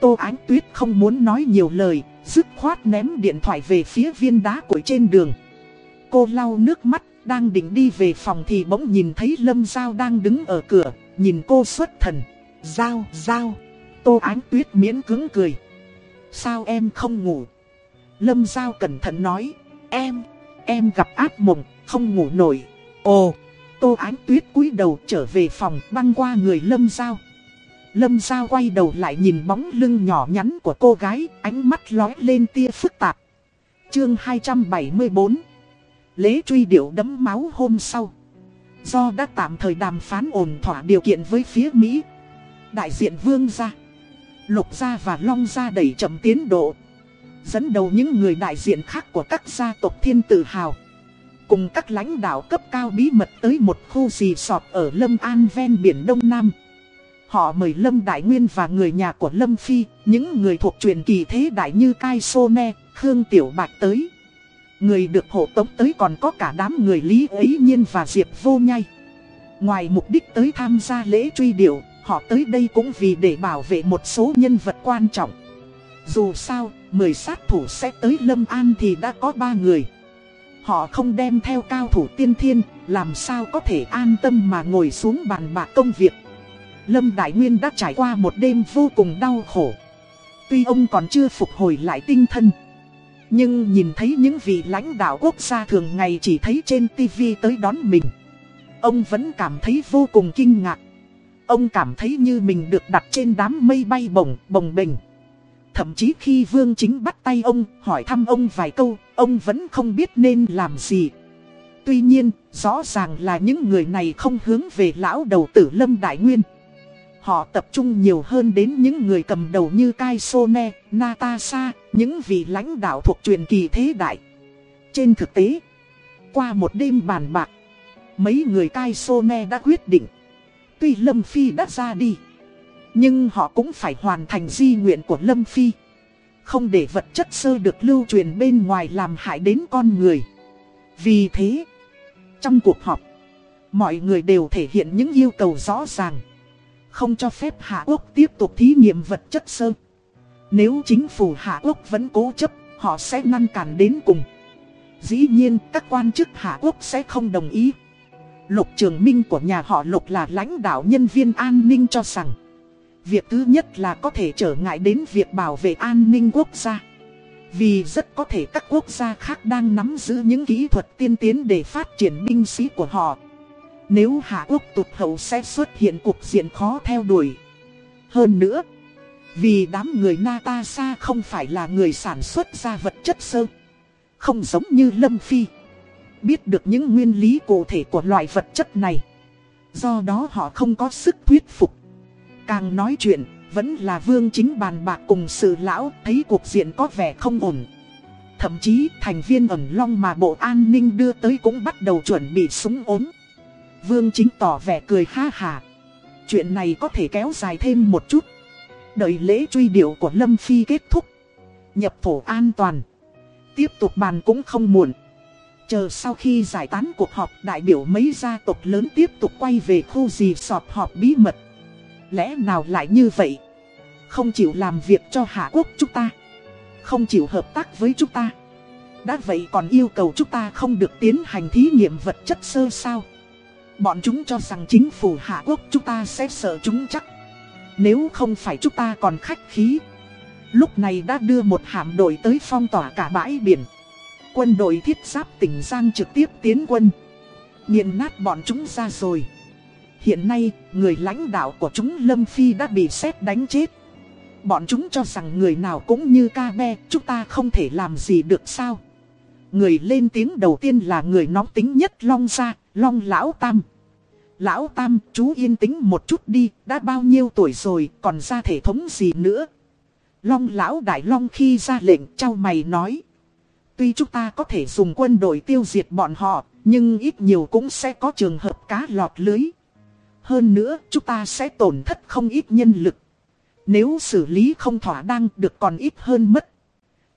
Tô Ánh Tuyết không muốn nói nhiều lời, dứt khoát ném điện thoại về phía viên đá cội trên đường. Cô lau nước mắt, đang định đi về phòng thì bỗng nhìn thấy Lâm Giao đang đứng ở cửa, nhìn cô xuất thần. Giao, Giao. Tô Ánh Tuyết miễn cứng cười. Sao em không ngủ? Lâm Giao cẩn thận nói. Em, em gặp ác mộng, không ngủ nổi. Ồ, Tô Ánh Tuyết cúi đầu trở về phòng băng qua người Lâm Giao. Lâm Giao quay đầu lại nhìn bóng lưng nhỏ nhắn của cô gái, ánh mắt lóe lên tia phức tạp. Chương 274 Lễ truy điệu đấm máu hôm sau. Do đã tạm thời đàm phán ổn thỏa điều kiện với phía Mỹ. Đại diện Vương gia, Lục gia và Long gia đẩy chậm tiến độ. Dẫn đầu những người đại diện khác của các gia tộc thiên tự hào. Cùng các lãnh đạo cấp cao bí mật tới một khu rì sọt ở Lâm An ven biển Đông Nam. Họ mời Lâm Đại Nguyên và người nhà của Lâm Phi, những người thuộc truyền kỳ thế đại như Kai Sô Ne, Khương Tiểu Bạch tới. Người được hộ tống tới còn có cả đám người Lý ấy nhiên và Diệp vô nhai. Ngoài mục đích tới tham gia lễ truy điệu, họ tới đây cũng vì để bảo vệ một số nhân vật quan trọng. Dù sao, 10 sát thủ sẽ tới Lâm An thì đã có 3 người. Họ không đem theo cao thủ tiên thiên, làm sao có thể an tâm mà ngồi xuống bàn bạc công việc. Lâm Đại Nguyên đã trải qua một đêm vô cùng đau khổ. Tuy ông còn chưa phục hồi lại tinh thần. Nhưng nhìn thấy những vị lãnh đạo quốc gia thường ngày chỉ thấy trên TV tới đón mình. Ông vẫn cảm thấy vô cùng kinh ngạc. Ông cảm thấy như mình được đặt trên đám mây bay bổng, bồng bềnh. Thậm chí khi Vương Chính bắt tay ông, hỏi thăm ông vài câu, ông vẫn không biết nên làm gì. Tuy nhiên, rõ ràng là những người này không hướng về lão đầu tử Lâm Đại Nguyên. Họ tập trung nhiều hơn đến những người cầm đầu như Kai Sone, Natasha, những vị lãnh đạo thuộc truyền kỳ thế đại. Trên thực tế, qua một đêm bàn bạc, mấy người Kai Sone đã quyết định. Tuy Lâm Phi đã ra đi, nhưng họ cũng phải hoàn thành di nguyện của Lâm Phi. Không để vật chất sơ được lưu truyền bên ngoài làm hại đến con người. Vì thế, trong cuộc họp, mọi người đều thể hiện những yêu cầu rõ ràng không cho phép Hạ Quốc tiếp tục thí nghiệm vật chất sơ. Nếu chính phủ Hạ Quốc vẫn cố chấp, họ sẽ ngăn cản đến cùng. Dĩ nhiên, các quan chức Hạ Quốc sẽ không đồng ý. Lục Trường Minh của nhà họ Lục là lãnh đạo nhân viên an ninh cho rằng Việc thứ nhất là có thể trở ngại đến việc bảo vệ an ninh quốc gia Vì rất có thể các quốc gia khác đang nắm giữ những kỹ thuật tiên tiến để phát triển binh sĩ của họ nếu Hạ Quốc tụt hậu sẽ xuất hiện cuộc diện khó theo đuổi. Hơn nữa, vì đám người Natasha không phải là người sản xuất ra vật chất sơ. Không giống như Lâm Phi. Biết được những nguyên lý cụ thể của loại vật chất này. Do đó họ không có sức thuyết phục. Càng nói chuyện, vẫn là vương chính bàn bạc cùng sự lão thấy cuộc diện có vẻ không ổn. Thậm chí thành viên ẩn long mà Bộ An ninh đưa tới cũng bắt đầu chuẩn bị súng ốm. Vương chính tỏ vẻ cười ha hà. Chuyện này có thể kéo dài thêm một chút. Đợi lễ truy điệu của Lâm Phi kết thúc. Nhập thổ an toàn. Tiếp tục bàn cũng không muộn. Chờ sau khi giải tán cuộc họp, đại biểu mấy gia tộc lớn tiếp tục quay về khu gì sọp họp bí mật. Lẽ nào lại như vậy? Không chịu làm việc cho Hạ Quốc chúng ta. Không chịu hợp tác với chúng ta. Đã vậy còn yêu cầu chúng ta không được tiến hành thí nghiệm vật chất sơ sao. Bọn chúng cho rằng chính phủ Hạ Quốc chúng ta sẽ sợ chúng chắc. Nếu không phải chúng ta còn khách khí. Lúc này đã đưa một hạm đội tới phong tỏa cả bãi biển. Quân đội thiết giáp tỉnh Giang trực tiếp tiến quân. Nghiền nát bọn chúng ra rồi. Hiện nay, người lãnh đạo của chúng Lâm Phi đã bị xét đánh chết. Bọn chúng cho rằng người nào cũng như ca be, chúng ta không thể làm gì được sao. Người lên tiếng đầu tiên là người nóng tính nhất Long Gia, Long Lão Tam. Lão Tam, chú yên tĩnh một chút đi, đã bao nhiêu tuổi rồi, còn ra thể thống gì nữa. Long Lão Đại Long khi ra lệnh trao mày nói. Tuy chúng ta có thể dùng quân đội tiêu diệt bọn họ, nhưng ít nhiều cũng sẽ có trường hợp cá lọt lưới. Hơn nữa, chúng ta sẽ tổn thất không ít nhân lực. Nếu xử lý không thỏa đang được còn ít hơn mất.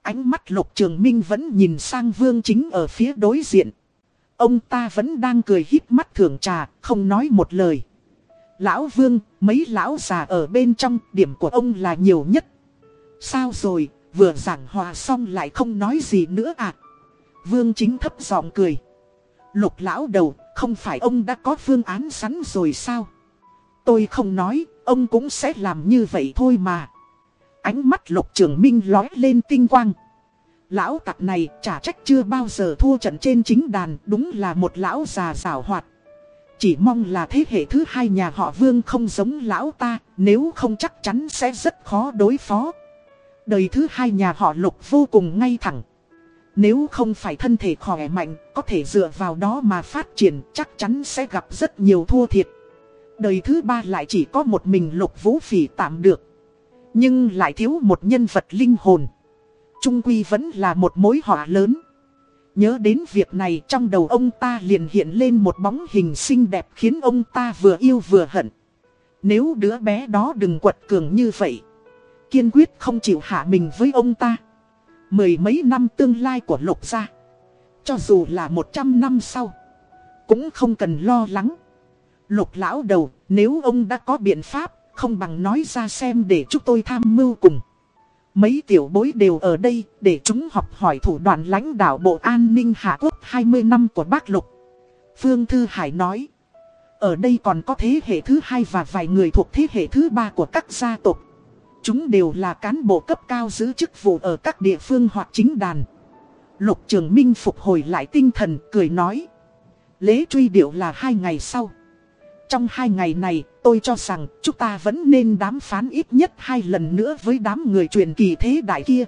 Ánh mắt lục trường minh vẫn nhìn sang vương chính ở phía đối diện. Ông ta vẫn đang cười híp mắt thưởng trà, không nói một lời. Lão vương, mấy lão già ở bên trong, điểm của ông là nhiều nhất. Sao rồi, vừa giảng hòa xong lại không nói gì nữa à? Vương chính thấp giọng cười. Lục lão đầu, không phải ông đã có phương án sẵn rồi sao? Tôi không nói, ông cũng sẽ làm như vậy thôi mà. Ánh mắt lục trường minh lói lên tinh quang. Lão tặc này chả trách chưa bao giờ thua trận trên chính đàn, đúng là một lão già rào hoạt. Chỉ mong là thế hệ thứ hai nhà họ vương không giống lão ta, nếu không chắc chắn sẽ rất khó đối phó. Đời thứ hai nhà họ lục vô cùng ngay thẳng. Nếu không phải thân thể khỏe mạnh, có thể dựa vào đó mà phát triển, chắc chắn sẽ gặp rất nhiều thua thiệt. Đời thứ ba lại chỉ có một mình lục vũ phỉ tạm được. Nhưng lại thiếu một nhân vật linh hồn. Trung Quy vẫn là một mối họa lớn. Nhớ đến việc này trong đầu ông ta liền hiện lên một bóng hình xinh đẹp khiến ông ta vừa yêu vừa hận. Nếu đứa bé đó đừng quật cường như vậy. Kiên quyết không chịu hạ mình với ông ta. Mười mấy năm tương lai của lục gia. Cho dù là một trăm năm sau. Cũng không cần lo lắng. Lục lão đầu, nếu ông đã có biện pháp, không bằng nói ra xem để chúng tôi tham mưu cùng. Mấy tiểu bối đều ở đây để chúng học hỏi thủ đoạn lãnh đạo Bộ An ninh Hạ Quốc 20 năm của bác Lục. Phương Thư Hải nói. Ở đây còn có thế hệ thứ hai và vài người thuộc thế hệ thứ ba của các gia tộc. Chúng đều là cán bộ cấp cao giữ chức vụ ở các địa phương hoặc chính đàn. Lục Trường Minh phục hồi lại tinh thần, cười nói. Lễ truy điệu là hai ngày sau. Trong hai ngày này, tôi cho rằng chúng ta vẫn nên đàm phán ít nhất hai lần nữa với đám người truyền kỳ thế đại kia.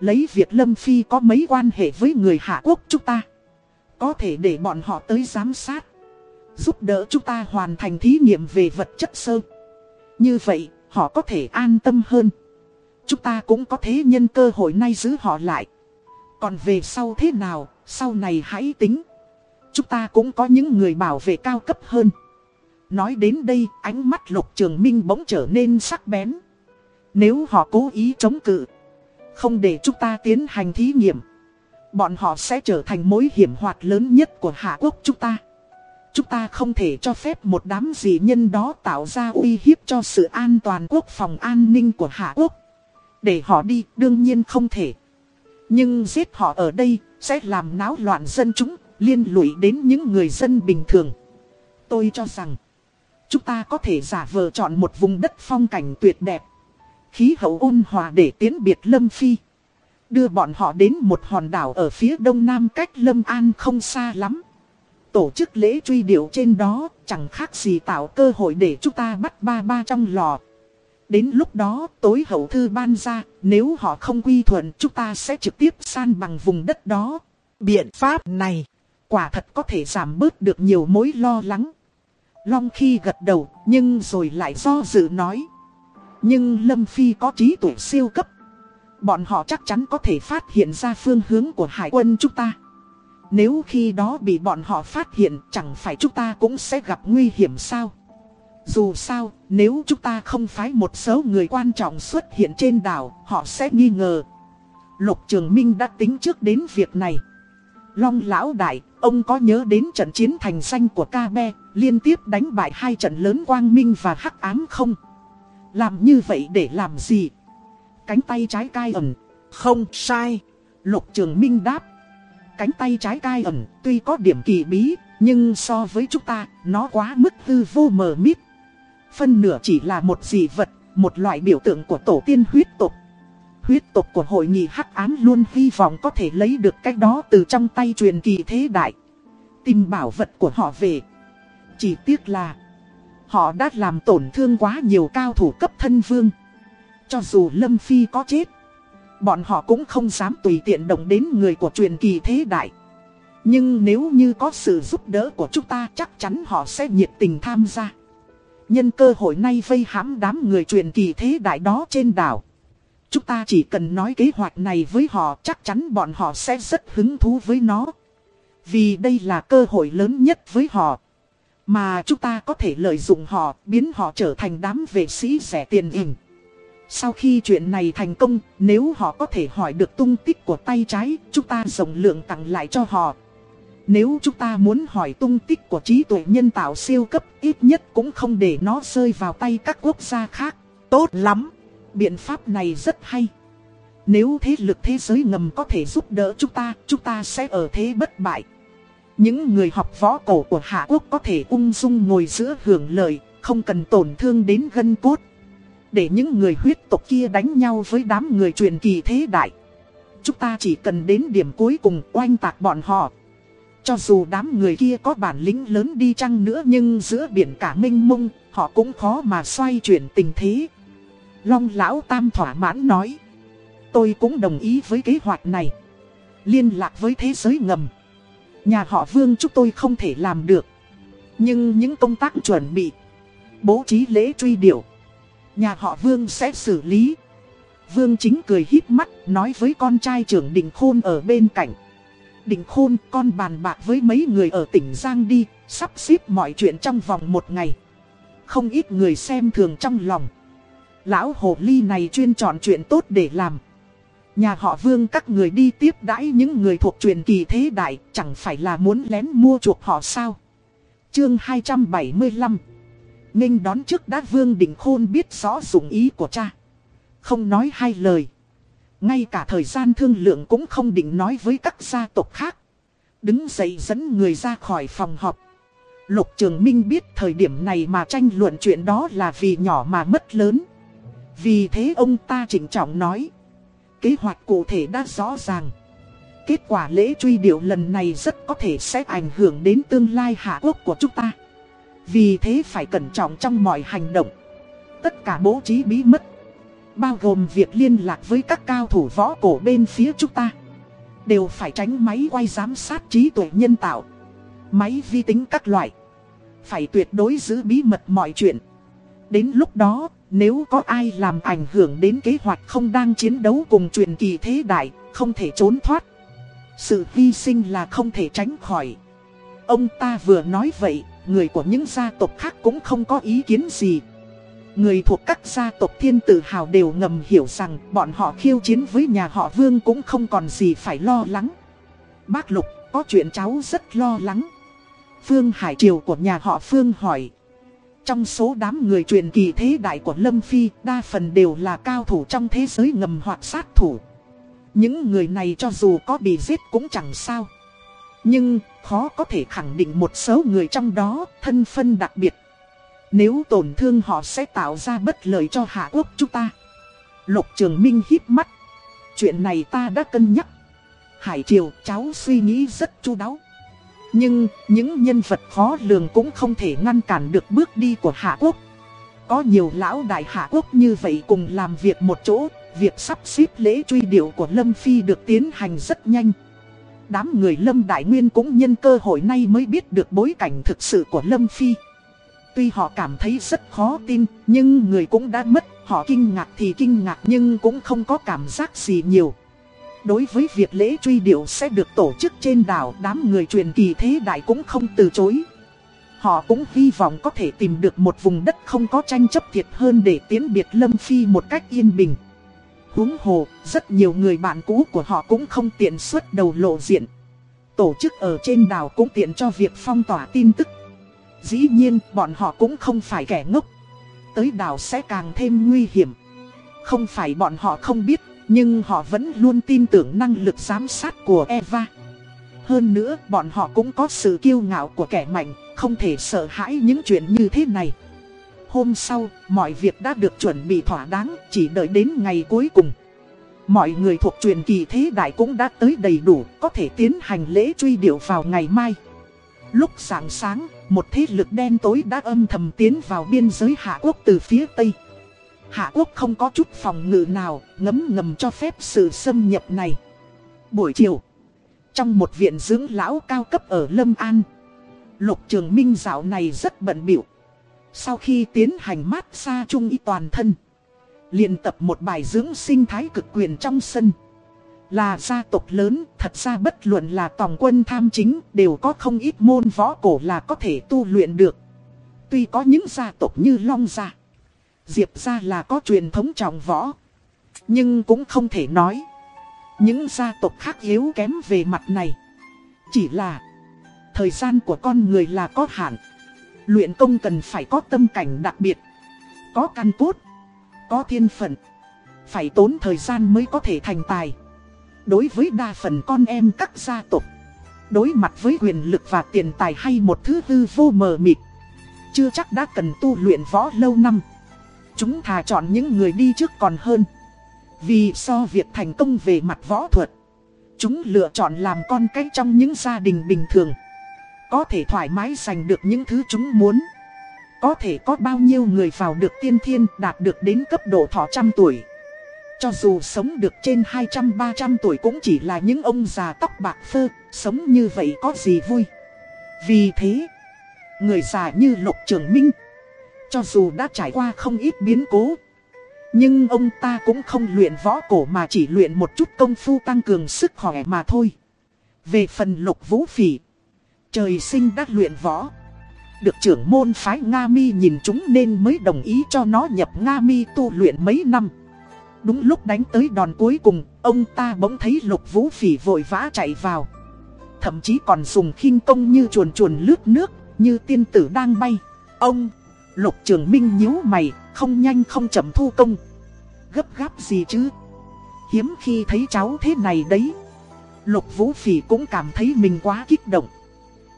Lấy việc Lâm Phi có mấy quan hệ với người Hạ Quốc chúng ta. Có thể để bọn họ tới giám sát. Giúp đỡ chúng ta hoàn thành thí nghiệm về vật chất sơ. Như vậy, họ có thể an tâm hơn. Chúng ta cũng có thế nhân cơ hội nay giữ họ lại. Còn về sau thế nào, sau này hãy tính. Chúng ta cũng có những người bảo vệ cao cấp hơn. Nói đến đây, ánh mắt lục trường minh bỗng trở nên sắc bén. Nếu họ cố ý chống cự, không để chúng ta tiến hành thí nghiệm, bọn họ sẽ trở thành mối hiểm hoạt lớn nhất của Hạ Quốc chúng ta. Chúng ta không thể cho phép một đám dị nhân đó tạo ra uy hiếp cho sự an toàn quốc phòng an ninh của Hạ Quốc. Để họ đi, đương nhiên không thể. Nhưng giết họ ở đây, sẽ làm náo loạn dân chúng, liên lụy đến những người dân bình thường. Tôi cho rằng, Chúng ta có thể giả vờ chọn một vùng đất phong cảnh tuyệt đẹp. Khí hậu ôn hòa để tiến biệt Lâm Phi. Đưa bọn họ đến một hòn đảo ở phía đông nam cách Lâm An không xa lắm. Tổ chức lễ truy điệu trên đó chẳng khác gì tạo cơ hội để chúng ta bắt ba ba trong lò. Đến lúc đó tối hậu thư ban ra, nếu họ không quy thuận chúng ta sẽ trực tiếp san bằng vùng đất đó. Biện pháp này, quả thật có thể giảm bớt được nhiều mối lo lắng. Long khi gật đầu, nhưng rồi lại do dự nói. Nhưng Lâm Phi có trí tuệ siêu cấp. Bọn họ chắc chắn có thể phát hiện ra phương hướng của hải quân chúng ta. Nếu khi đó bị bọn họ phát hiện chẳng phải chúng ta cũng sẽ gặp nguy hiểm sao. Dù sao, nếu chúng ta không phái một số người quan trọng xuất hiện trên đảo, họ sẽ nghi ngờ. Lục Trường Minh đã tính trước đến việc này. Long lão đại, ông có nhớ đến trận chiến thành danh của Ca Be, liên tiếp đánh bại hai trận lớn Quang Minh và Hắc Ám không? Làm như vậy để làm gì? Cánh tay trái cai ẩn. Không sai. Lục Trường Minh đáp. Cánh tay trái cai ẩn tuy có điểm kỳ bí, nhưng so với chúng ta, nó quá mức tư vô mờ mịt. Phân nửa chỉ là một dị vật, một loại biểu tượng của tổ tiên huyết tộc. Huyết tộc của hội nghị hắc ám luôn hy vọng có thể lấy được cái đó từ trong tay truyền kỳ thế đại. Tìm bảo vật của họ về. Chỉ tiếc là họ đã làm tổn thương quá nhiều cao thủ cấp thân vương. Cho dù Lâm Phi có chết, bọn họ cũng không dám tùy tiện động đến người của truyền kỳ thế đại. Nhưng nếu như có sự giúp đỡ của chúng ta chắc chắn họ sẽ nhiệt tình tham gia. Nhân cơ hội nay vây hãm đám người truyền kỳ thế đại đó trên đảo. Chúng ta chỉ cần nói kế hoạch này với họ chắc chắn bọn họ sẽ rất hứng thú với nó. Vì đây là cơ hội lớn nhất với họ. Mà chúng ta có thể lợi dụng họ biến họ trở thành đám vệ sĩ rẻ tiền hình. Sau khi chuyện này thành công, nếu họ có thể hỏi được tung tích của tay trái, chúng ta rộng lượng tặng lại cho họ. Nếu chúng ta muốn hỏi tung tích của trí tuệ nhân tạo siêu cấp, ít nhất cũng không để nó rơi vào tay các quốc gia khác. Tốt lắm. Biện pháp này rất hay. Nếu thế lực thế giới ngầm có thể giúp đỡ chúng ta, chúng ta sẽ ở thế bất bại. Những người học võ cổ của Hạ Quốc có thể ung dung ngồi giữa hưởng lợi, không cần tổn thương đến gân cốt. Để những người huyết tộc kia đánh nhau với đám người truyền kỳ thế đại. Chúng ta chỉ cần đến điểm cuối cùng oanh tạc bọn họ. Cho dù đám người kia có bản lĩnh lớn đi chăng nữa nhưng giữa biển cả mênh mông, họ cũng khó mà xoay chuyển tình thế. Long Lão Tam thỏa mãn nói. Tôi cũng đồng ý với kế hoạch này. Liên lạc với thế giới ngầm. Nhà họ Vương chúng tôi không thể làm được. Nhưng những công tác chuẩn bị, bố trí lễ truy điệu, nhà họ Vương sẽ xử lý. Vương chính cười híp mắt nói với con trai trưởng Đình Khôn ở bên cạnh. Đình Khôn con bàn bạc với mấy người ở tỉnh Giang đi, sắp xếp mọi chuyện trong vòng một ngày. Không ít người xem thường trong lòng. Lão hồ ly này chuyên chọn chuyện tốt để làm. Nhà họ vương các người đi tiếp đãi những người thuộc truyền kỳ thế đại, chẳng phải là muốn lén mua chuộc họ sao. Chương 275 ninh đón trước đã vương đỉnh khôn biết rõ dụng ý của cha. Không nói hai lời. Ngay cả thời gian thương lượng cũng không định nói với các gia tộc khác. Đứng dậy dẫn người ra khỏi phòng họp. Lục Trường Minh biết thời điểm này mà tranh luận chuyện đó là vì nhỏ mà mất lớn. Vì thế ông ta chỉnh trọng nói. Kế hoạch cụ thể đã rõ ràng. Kết quả lễ truy điệu lần này rất có thể sẽ ảnh hưởng đến tương lai hạ quốc của chúng ta. Vì thế phải cẩn trọng trong mọi hành động. Tất cả bố trí bí mật. Bao gồm việc liên lạc với các cao thủ võ cổ bên phía chúng ta. Đều phải tránh máy quay giám sát trí tuệ nhân tạo. Máy vi tính các loại. Phải tuyệt đối giữ bí mật mọi chuyện. Đến lúc đó, nếu có ai làm ảnh hưởng đến kế hoạch không đang chiến đấu cùng truyền kỳ thế đại, không thể trốn thoát. Sự hy sinh là không thể tránh khỏi. Ông ta vừa nói vậy, người của những gia tộc khác cũng không có ý kiến gì. Người thuộc các gia tộc thiên tự hào đều ngầm hiểu rằng bọn họ khiêu chiến với nhà họ Vương cũng không còn gì phải lo lắng. Bác Lục, có chuyện cháu rất lo lắng. Phương Hải Triều của nhà họ Phương hỏi. Trong số đám người truyền kỳ thế đại của Lâm Phi, đa phần đều là cao thủ trong thế giới ngầm hoặc sát thủ. Những người này cho dù có bị giết cũng chẳng sao. Nhưng, khó có thể khẳng định một số người trong đó, thân phân đặc biệt. Nếu tổn thương họ sẽ tạo ra bất lợi cho Hạ Quốc chúng ta. Lục Trường Minh hít mắt. Chuyện này ta đã cân nhắc. Hải Triều, cháu suy nghĩ rất chu đáo. Nhưng, những nhân vật khó lường cũng không thể ngăn cản được bước đi của Hạ Quốc. Có nhiều lão đại Hạ Quốc như vậy cùng làm việc một chỗ, việc sắp xếp lễ truy điệu của Lâm Phi được tiến hành rất nhanh. Đám người Lâm Đại Nguyên cũng nhân cơ hội nay mới biết được bối cảnh thực sự của Lâm Phi. Tuy họ cảm thấy rất khó tin, nhưng người cũng đã mất, họ kinh ngạc thì kinh ngạc nhưng cũng không có cảm giác gì nhiều. Đối với việc lễ truy điệu sẽ được tổ chức trên đảo, đám người truyền kỳ thế đại cũng không từ chối. Họ cũng hy vọng có thể tìm được một vùng đất không có tranh chấp thiệt hơn để tiến biệt Lâm Phi một cách yên bình. Huống hồ, rất nhiều người bạn cũ của họ cũng không tiện xuất đầu lộ diện. tổ chức ở trên đảo cũng tiện cho việc phong tỏa tin tức. Dĩ nhiên, bọn họ cũng không phải kẻ ngốc. Tới đảo sẽ càng thêm nguy hiểm. Không phải bọn họ không biết, nhưng họ vẫn luôn tin tưởng năng lực giám sát của Eva. Hơn nữa, bọn họ cũng có sự kiêu ngạo của kẻ mạnh, không thể sợ hãi những chuyện như thế này. Hôm sau, mọi việc đã được chuẩn bị thỏa đáng, chỉ đợi đến ngày cuối cùng. Mọi người thuộc truyền kỳ thế đại cũng đã tới đầy đủ, có thể tiến hành lễ truy điệu vào ngày mai. Lúc sáng sáng, một thế lực đen tối đã âm thầm tiến vào biên giới Hạ Quốc từ phía Tây. Hạ Quốc không có chút phòng ngự nào, ngấm ngầm cho phép sự xâm nhập này. Buổi chiều, trong một viện dưỡng lão cao cấp ở Lâm An, Lục Trường Minh dạo này rất bận biểu. Sau khi tiến hành mát xa trung y toàn thân, liền tập một bài dưỡng sinh thái cực quyền trong sân. Là gia tộc lớn, thật ra bất luận là tòng quân tham chính đều có không ít môn võ cổ là có thể tu luyện được. Tuy có những gia tộc như Long Gia, Diệp Gia là có truyền thống trọng võ. Nhưng cũng không thể nói. Những gia tộc khác yếu kém về mặt này. Chỉ là, thời gian của con người là có hạn. Luyện công cần phải có tâm cảnh đặc biệt. Có căn cốt. Có thiên phận. Phải tốn thời gian mới có thể thành tài. Đối với đa phần con em các gia tộc. Đối mặt với quyền lực và tiền tài hay một thứ hư vô mờ mịt. Chưa chắc đã cần tu luyện võ lâu năm. Chúng thà chọn những người đi trước còn hơn. Vì so việc thành công về mặt võ thuật. Chúng lựa chọn làm con cái trong những gia đình bình thường. Có thể thoải mái giành được những thứ chúng muốn. Có thể có bao nhiêu người vào được tiên thiên đạt được đến cấp độ thọ trăm tuổi. Cho dù sống được trên 200-300 tuổi cũng chỉ là những ông già tóc bạc phơ, sống như vậy có gì vui. Vì thế, người già như Lục Trường Minh, cho dù đã trải qua không ít biến cố, nhưng ông ta cũng không luyện võ cổ mà chỉ luyện một chút công phu tăng cường sức khỏe mà thôi. Về phần Lục Vũ Phỉ, trời sinh đã luyện võ. Được trưởng môn phái Nga Mi nhìn chúng nên mới đồng ý cho nó nhập Nga Mi tu luyện mấy năm. Đúng lúc đánh tới đòn cuối cùng, ông ta bỗng thấy lục vũ phỉ vội vã chạy vào. Thậm chí còn dùng khinh công như chuồn chuồn lướt nước, như tiên tử đang bay. Ông, lục trường minh nhíu mày, không nhanh không chậm thu công. Gấp gáp gì chứ? Hiếm khi thấy cháu thế này đấy. Lục vũ phỉ cũng cảm thấy mình quá kích động.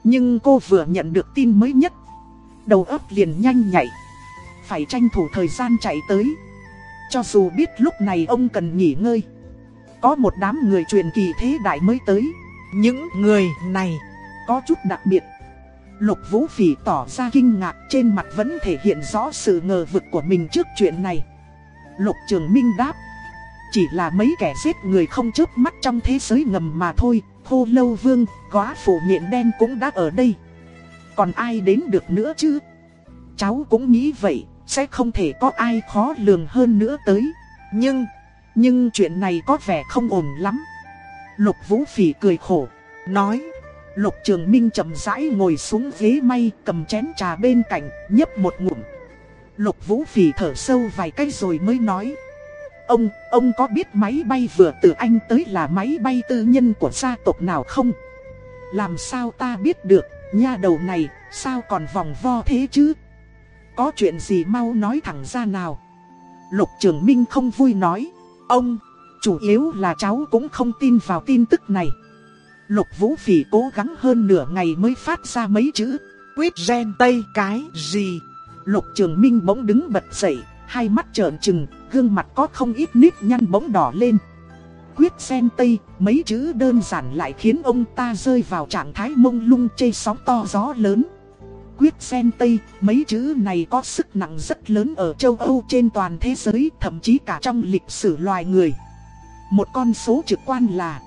Nhưng cô vừa nhận được tin mới nhất. Đầu óc liền nhanh nhạy. Phải tranh thủ thời gian chạy tới. Cho dù biết lúc này ông cần nghỉ ngơi Có một đám người truyền kỳ thế đại mới tới Những người này có chút đặc biệt Lục Vũ Phỉ tỏ ra kinh ngạc trên mặt vẫn thể hiện rõ sự ngờ vực của mình trước chuyện này Lục Trường Minh đáp Chỉ là mấy kẻ giết người không chớp mắt trong thế giới ngầm mà thôi Khô Lâu Vương, góa phủ miệng đen cũng đã ở đây Còn ai đến được nữa chứ Cháu cũng nghĩ vậy sẽ không thể có ai khó lường hơn nữa tới. Nhưng, nhưng chuyện này có vẻ không ổn lắm. Lục Vũ Phỉ cười khổ, nói. Lục Trường Minh chậm rãi ngồi xuống ghế may cầm chén trà bên cạnh, nhấp một ngụm. Lục Vũ Phỉ thở sâu vài cái rồi mới nói. Ông, ông có biết máy bay vừa từ Anh tới là máy bay tư nhân của gia tộc nào không? Làm sao ta biết được, nha đầu này, sao còn vòng vo thế chứ? Có chuyện gì mau nói thẳng ra nào Lục Trường Minh không vui nói Ông, chủ yếu là cháu cũng không tin vào tin tức này Lục Vũ Phỉ cố gắng hơn nửa ngày mới phát ra mấy chữ. Quyết gen tây cái gì? Lục Trường Minh bỗng đứng bật dậy Hai mắt trợn trừng Gương mặt có không ít nếp nhăn bỗng đỏ lên. Quyết sen tây Mấy chữ đơn giản lại khiến ông ta rơi vào trạng thái mông lung chê sóng to gió lớn. Quyết sen Tây, mấy chữ này có sức nặng rất lớn ở châu Âu trên toàn thế giới, thậm chí cả trong lịch sử loài người. Một con số trực quan là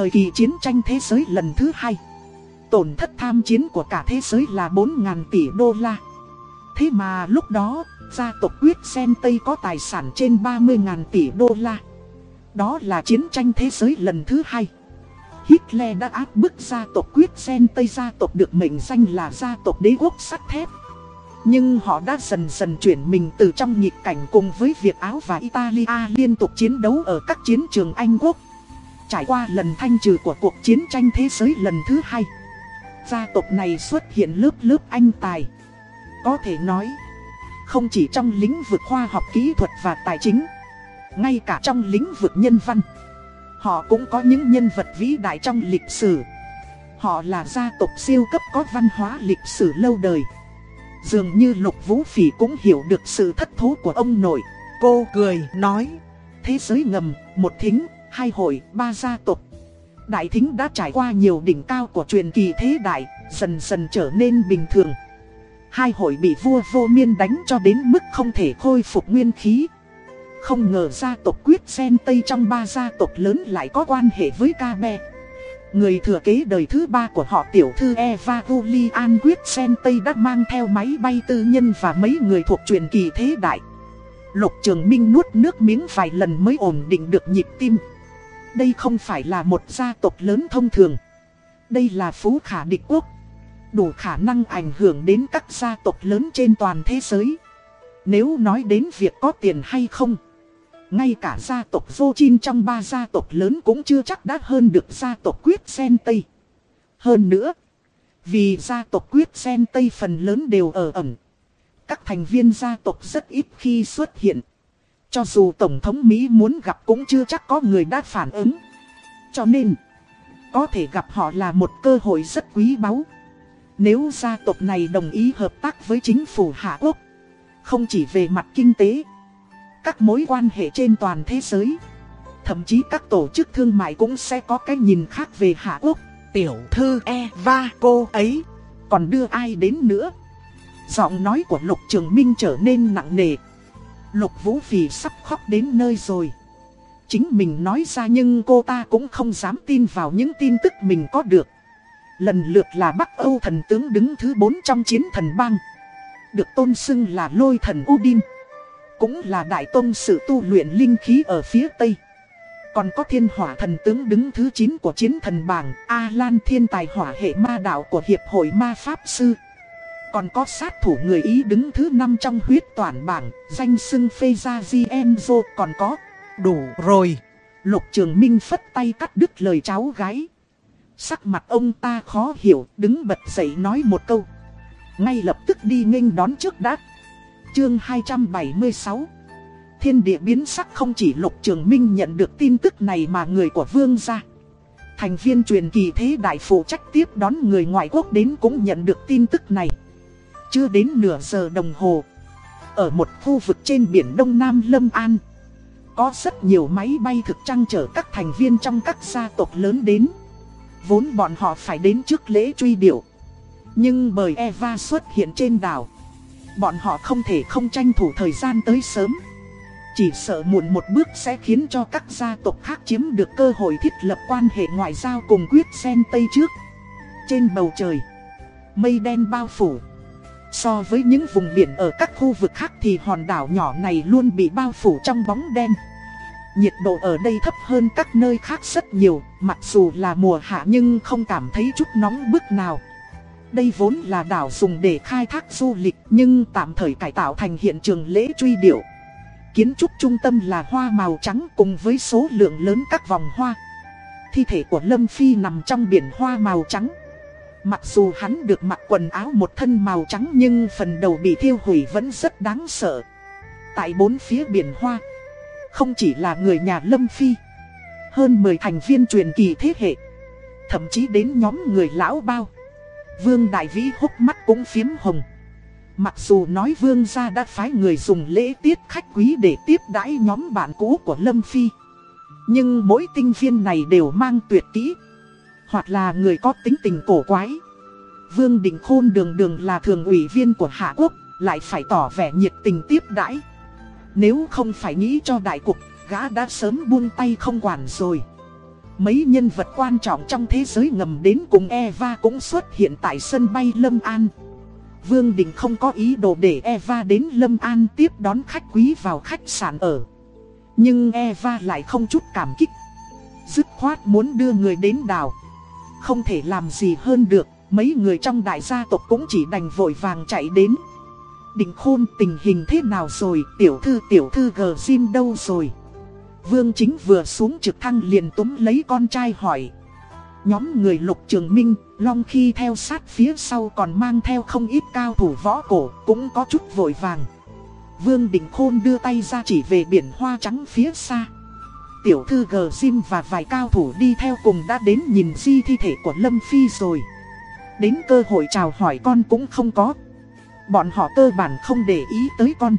Thời kỳ chiến tranh thế giới lần thứ hai Tổn thất tham chiến của cả thế giới là 4.000 tỷ đô la Thế mà lúc đó, gia tộc quyết sen Tây có tài sản trên 30.000 tỷ đô la Đó là chiến tranh thế giới lần thứ hai Hitler đã áp bức gia tộc quyết sen Tây gia tộc được mệnh danh là gia tộc đế quốc sắt thép. Nhưng họ đã dần dần chuyển mình từ trong nghịch cảnh cùng với việc Áo và Italia liên tục chiến đấu ở các chiến trường Anh quốc. Trải qua lần thanh trừ của cuộc chiến tranh thế giới lần thứ hai. Gia tộc này xuất hiện lớp lớp anh tài. Có thể nói Không chỉ trong lĩnh vực khoa học kỹ thuật và tài chính Ngay cả trong lĩnh vực nhân văn Họ cũng có những nhân vật vĩ đại trong lịch sử. Họ là gia tộc siêu cấp có văn hóa lịch sử lâu đời. Dường như Lục Vũ Phỉ cũng hiểu được sự thất thố của ông nội. Cô cười nói Thế giới ngầm, một thính, hai hội, ba gia tộc Đại thính đã trải qua nhiều đỉnh cao của truyền kỳ thế đại Dần dần trở nên bình thường Hai hội bị vua vô miên đánh cho đến mức không thể khôi phục nguyên khí Không ngờ gia tộc quyết sen Tây trong ba gia tộc lớn lại có quan hệ với ca be Người thừa kế đời thứ ba của họ tiểu thư Eva Julian Quyết Sen Tây đã mang theo máy bay tư nhân và mấy người thuộc truyền kỳ thế đại. Lục Trường Minh nuốt nước miếng vài lần mới ổn định được nhịp tim. Đây không phải là một gia tộc lớn thông thường. Đây là phú khả địch quốc. Đủ khả năng ảnh hưởng đến các gia tộc lớn trên toàn thế giới. Nếu nói đến việc có tiền hay không ngay cả gia tộc vô chin trong ba gia tộc lớn cũng chưa chắc đã hơn được gia tộc quyết sen Tây. Hơn nữa, vì gia tộc quyết sen Tây phần lớn đều ở ẩn. Các thành viên gia tộc rất ít khi xuất hiện. Cho dù Tổng thống Mỹ muốn gặp cũng chưa chắc có người đã phản ứng. Cho nên, có thể gặp họ là một cơ hội rất quý báu. Nếu gia tộc này đồng ý hợp tác với chính phủ Hạ Quốc, không chỉ về mặt kinh tế, các mối quan hệ trên toàn thế giới. Thậm chí các tổ chức thương mại cũng sẽ có cái nhìn khác về Hạ Quốc. Tiểu thư Eva cô ấy còn đưa ai đến nữa. Giọng nói của Lục Trường Minh trở nên nặng nề. Lục Vũ Phỉ sắp khóc đến nơi rồi. Chính mình nói ra nhưng cô ta cũng không dám tin vào những tin tức mình có được. Lần lượt là Bắc Âu thần tướng đứng thứ 4 trong chiến thần bang. Được tôn xưng là lôi thần Udin cũng là đại tôn sự tu luyện linh khí ở phía Tây. Còn có thiên hỏa thần tướng đứng thứ 9 của chiến thần bảng, A-Lan thiên tài hỏa hệ ma đạo của Hiệp hội Ma Pháp Sư. Còn có sát thủ người Ý đứng thứ 5 trong huyết toàn bảng, danh xưng phê gia còn có. Đủ rồi. Lục Trường Minh phất tay cắt đứt lời cháu gái. Sắc mặt ông ta khó hiểu, đứng bật dậy nói một câu. Ngay lập tức đi nghênh đón trước đã Chương 276 Thiên địa biến sắc không chỉ Lục Trường Minh nhận được tin tức này mà người của Vương gia. Thành viên truyền kỳ thế đại phụ trách tiếp đón người ngoại quốc đến cũng nhận được tin tức này. Chưa đến nửa giờ đồng hồ. Ở một khu vực trên biển Đông Nam Lâm An. Có rất nhiều máy bay thực trăng chở các thành viên trong các gia tộc lớn đến. Vốn bọn họ phải đến trước lễ truy điệu. Nhưng bởi Eva xuất hiện trên đảo. Bọn họ không thể không tranh thủ thời gian tới sớm Chỉ sợ muộn một bước sẽ khiến cho các gia tộc khác chiếm được cơ hội thiết lập quan hệ ngoại giao cùng quyết sen Tây trước Trên bầu trời, Mây đen bao phủ So với những vùng biển ở các khu vực khác thì hòn đảo nhỏ này luôn bị bao phủ trong bóng đen Nhiệt độ ở đây thấp hơn các nơi khác rất nhiều, Mặc dù là mùa hạ nhưng không cảm thấy chút nóng bức nào đây vốn là đảo dùng để khai thác du lịch, nhưng tạm thời cải tạo thành hiện trường lễ truy điệu. Kiến trúc trung tâm là hoa màu trắng cùng với số lượng lớn các vòng hoa. Thi thể của Lâm Phi nằm trong biển hoa màu trắng. Mặc dù hắn được mặc quần áo một thân màu trắng nhưng phần đầu bị thiêu hủy vẫn rất đáng sợ. Tại bốn phía biển hoa, không chỉ là người nhà Lâm Phi, hơn 10 thành viên truyền kỳ thế hệ, thậm chí đến nhóm người lão bao. Vương Đại Vĩ hốc mắt cũng phiếm hồng. Mặc dù nói vương gia đã phái người dùng lễ tiết khách quý để tiếp đãi nhóm bạn cũ của Lâm Phi. Nhưng mỗi tinh viên này đều mang tuyệt kỹ. Hoặc là người có tính tình cổ quái. Vương Đình Khôn đường đường là thường ủy viên của Hạ Quốc, lại phải tỏ vẻ nhiệt tình tiếp đãi. Nếu không phải nghĩ cho đại cục, gã đã sớm buông tay không quản rồi. Mấy nhân vật quan trọng trong thế giới ngầm đến cùng Eva cũng xuất hiện tại sân bay Lâm An. Vương Đình không có ý đồ để Eva đến Lâm An tiếp đón khách quý vào khách sạn ở. Nhưng Eva lại không chút cảm kích. Dứt khoát muốn đưa người đến đảo. Không thể làm gì hơn được, mấy người trong đại gia tộc cũng chỉ đành vội vàng chạy đến. Đình khôn tình hình thế nào rồi, tiểu thư tiểu thư gờ sim đâu rồi. Vương chính vừa xuống trực thăng liền túm lấy con trai hỏi. Nhóm người lục trường minh, long khi theo sát phía sau còn mang theo không ít cao thủ võ cổ, cũng có chút vội vàng. Vương Đình Khôn đưa tay ra chỉ về biển hoa trắng phía xa. Tiểu thư gờ sim và vài cao thủ đi theo cùng đã đến nhìn di thi thể của Lâm Phi rồi. Đến cơ hội chào hỏi con cũng không có. Bọn họ cơ bản không để ý tới con.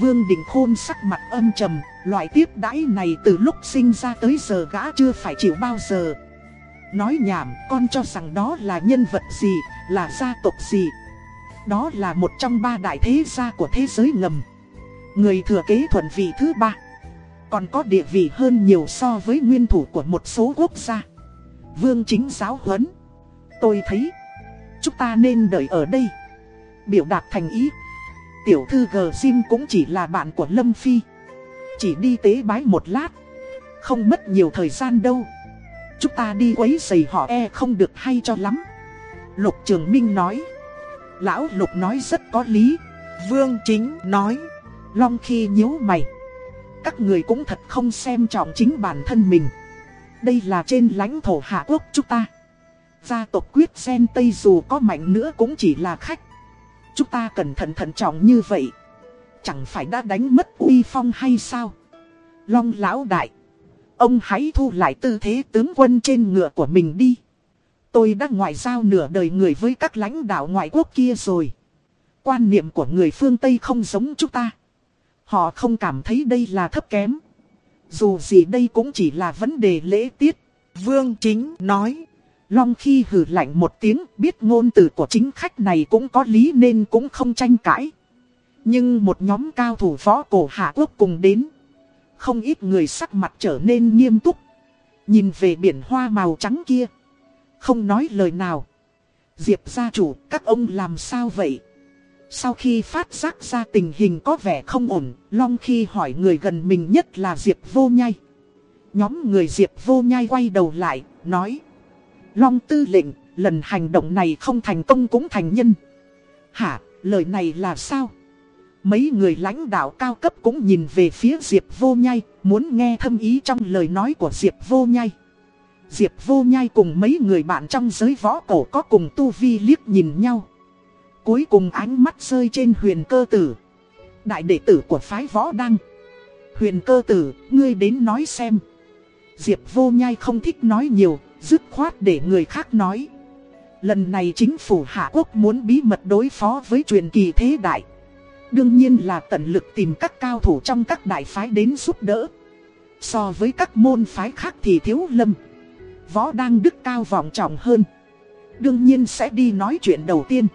Vương Đình Khôn sắc mặt âm trầm, loại tiếp đãi này từ lúc sinh ra tới giờ gã chưa phải chịu bao giờ. Nói nhảm, con cho rằng đó là nhân vật gì, là gia tộc gì. Đó là một trong ba đại thế gia của thế giới ngầm. Người thừa kế thuận vị thứ ba. Còn có địa vị hơn nhiều so với nguyên thủ của một số quốc gia. Vương chính giáo huấn. Tôi thấy, chúng ta nên đợi ở đây. Biểu đạt thành ý. Tiểu thư G Sim cũng chỉ là bạn của Lâm Phi. Chỉ đi tế bái một lát. Không mất nhiều thời gian đâu. Chúng ta đi quấy giày họ e không được hay cho lắm. Lục Trường Minh nói. Lão Lục nói rất có lý. Vương Chính nói. Long khi nhíu mày. Các người cũng thật không xem trọng chính bản thân mình. Đây là trên lãnh thổ Hạ Quốc chúng ta. Gia tộc quyết sen Tây dù có mạnh nữa cũng chỉ là khách. Chúng ta cẩn thận thận trọng như vậy. Chẳng phải đã đánh mất uy phong hay sao? Long lão đại. Ông hãy thu lại tư thế tướng quân trên ngựa của mình đi. Tôi đã ngoại giao nửa đời người với các lãnh đạo ngoại quốc kia rồi. Quan niệm của người phương Tây không giống chúng ta. Họ không cảm thấy đây là thấp kém. Dù gì đây cũng chỉ là vấn đề lễ tiết. Vương Chính nói. Long khi hử lạnh một tiếng, biết ngôn từ của chính khách này cũng có lý nên cũng không tranh cãi. Nhưng một nhóm cao thủ võ cổ Hạ Quốc cùng đến. Không ít người sắc mặt trở nên nghiêm túc. Nhìn về biển hoa màu trắng kia. Không nói lời nào. Diệp gia chủ, các ông làm sao vậy? Sau khi phát giác ra tình hình có vẻ không ổn, Long khi hỏi người gần mình nhất là Diệp vô nhai. Nhóm người Diệp vô nhai quay đầu lại, nói. Long tư lệnh, lần hành động này không thành công cũng thành nhân. Hả, lời này là sao? Mấy người lãnh đạo cao cấp cũng nhìn về phía Diệp vô nhai, muốn nghe thâm ý trong lời nói của Diệp vô nhai. Diệp vô nhai cùng mấy người bạn trong giới võ cổ có cùng tu vi liếc nhìn nhau. Cuối cùng ánh mắt rơi trên huyền cơ tử. Đại đệ tử của phái võ đăng. Huyền cơ tử, ngươi đến nói xem. Diệp vô nhai không thích nói nhiều, dứt khoát để người khác nói. Lần này chính phủ Hạ Quốc muốn bí mật đối phó với truyền kỳ thế đại. Đương nhiên là tận lực tìm các cao thủ trong các đại phái đến giúp đỡ. So với các môn phái khác thì thiếu lâm. Võ đang đức cao vọng trọng hơn. Đương nhiên sẽ đi nói chuyện đầu tiên.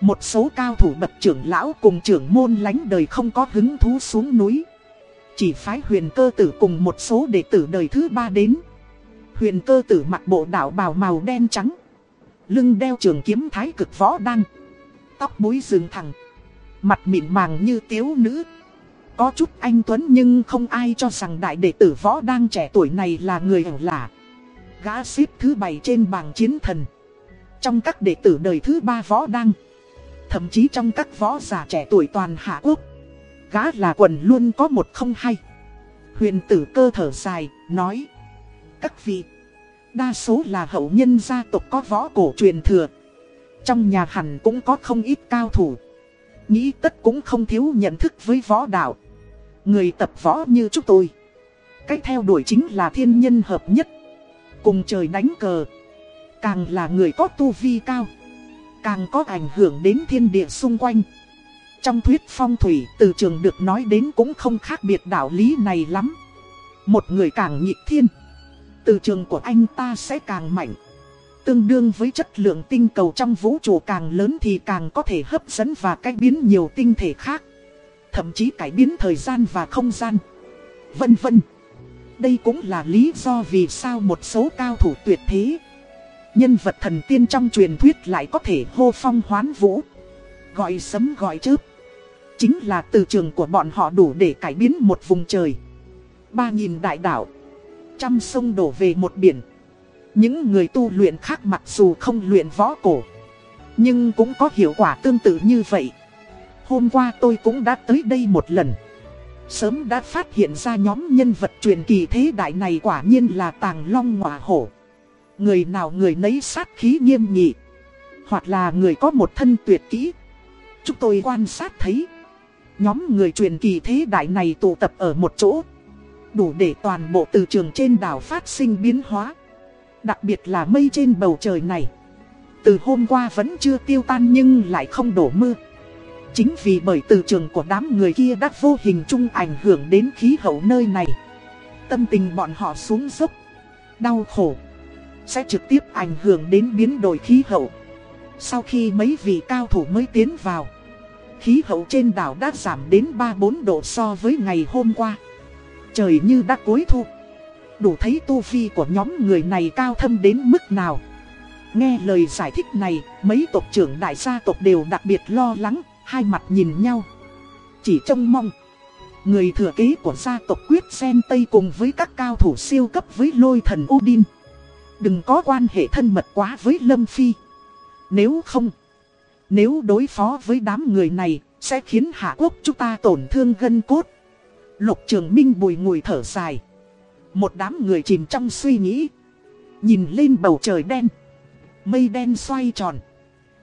Một số cao thủ bậc trưởng lão cùng trưởng môn lánh đời không có hứng thú xuống núi. Chỉ phái huyền cơ tử cùng một số đệ tử đời thứ ba đến. Huyền cơ tử mặc bộ đạo bào màu đen trắng. Lưng đeo trường kiếm thái cực võ đăng. Tóc búi rừng thẳng. Mặt mịn màng như tiếu nữ. Có chút anh Tuấn nhưng không ai cho rằng đại đệ tử võ đang trẻ tuổi này là người ẩu lạ. Gã xếp thứ bảy trên bảng chiến thần. Trong các đệ tử đời thứ ba võ đăng. Thậm chí trong các võ giả trẻ tuổi toàn Hạ Quốc. Gã là quần luôn có một không hay Huyền tử cơ thở dài, nói. Các vị Đa số là hậu nhân gia tộc có võ cổ truyền thừa. Trong nhà hẳn cũng có không ít cao thủ. Nghĩ tất cũng không thiếu nhận thức với võ đạo. Người tập võ như chúng tôi. Cách theo đuổi chính là thiên nhân hợp nhất. Cùng trời đánh cờ. Càng là người có tu vi cao càng có ảnh hưởng đến thiên địa xung quanh. Trong thuyết phong thủy, từ trường được nói đến cũng không khác biệt đạo lý này lắm. Một người càng nhịp thiên, từ trường của anh ta sẽ càng mạnh. Tương đương với chất lượng tinh cầu trong vũ trụ càng lớn thì càng có thể hấp dẫn và cách biến nhiều tinh thể khác. Thậm chí cải biến thời gian và không gian. Vân vân. Đây cũng là lý do vì sao một số cao thủ tuyệt thế Nhân vật thần tiên trong truyền thuyết lại có thể hô phong hoán vũ. Gọi sấm gọi chớp. Chính là từ trường của bọn họ đủ để cải biến một vùng trời. Ba nghìn đại đảo. Trăm sông đổ về một biển. Những người tu luyện khác mặc dù không luyện võ cổ, Nhưng cũng có hiệu quả tương tự như vậy. Hôm qua tôi cũng đã tới đây một lần. Sớm đã phát hiện ra nhóm nhân vật truyền kỳ thế đại này quả nhiên là tàng long ngọa hổ. Người nào người nấy sát khí nghiêm nghị Hoặc là người có một thân tuyệt kỹ. Chúng tôi quan sát thấy. Nhóm người truyền kỳ thế đại này tụ tập ở một chỗ. Đủ để toàn bộ từ trường trên đảo phát sinh biến hóa. Đặc biệt là mây trên bầu trời này. Từ hôm qua vẫn chưa tiêu tan nhưng lại không đổ mưa. Chính vì bởi từ trường của đám người kia đã vô hình chung ảnh hưởng đến khí hậu nơi này. Tâm tình bọn họ xuống dốc. Đau khổ. Sẽ trực tiếp ảnh hưởng đến biến đổi khí hậu Sau khi mấy vị cao thủ mới tiến vào Khí hậu trên đảo đã giảm đến 3-4 độ so với ngày hôm qua Trời như đã cuối thu Đủ thấy tu vi của nhóm người này cao thâm đến mức nào Nghe lời giải thích này, mấy tộc trưởng đại gia tộc đều đặc biệt lo lắng, hai mặt nhìn nhau. Chỉ trông mong, người thừa kế của gia tộc quyết sen Tây cùng với các cao thủ siêu cấp với lôi thần odin. Đừng có quan hệ thân mật quá với Lâm Phi. Nếu không, nếu đối phó với đám người này, sẽ khiến Hạ Quốc chúng ta tổn thương gân cốt. Lục trường minh bùi ngùi thở dài. Một đám người chìm trong suy nghĩ. Nhìn lên bầu trời đen. Mây đen xoay tròn.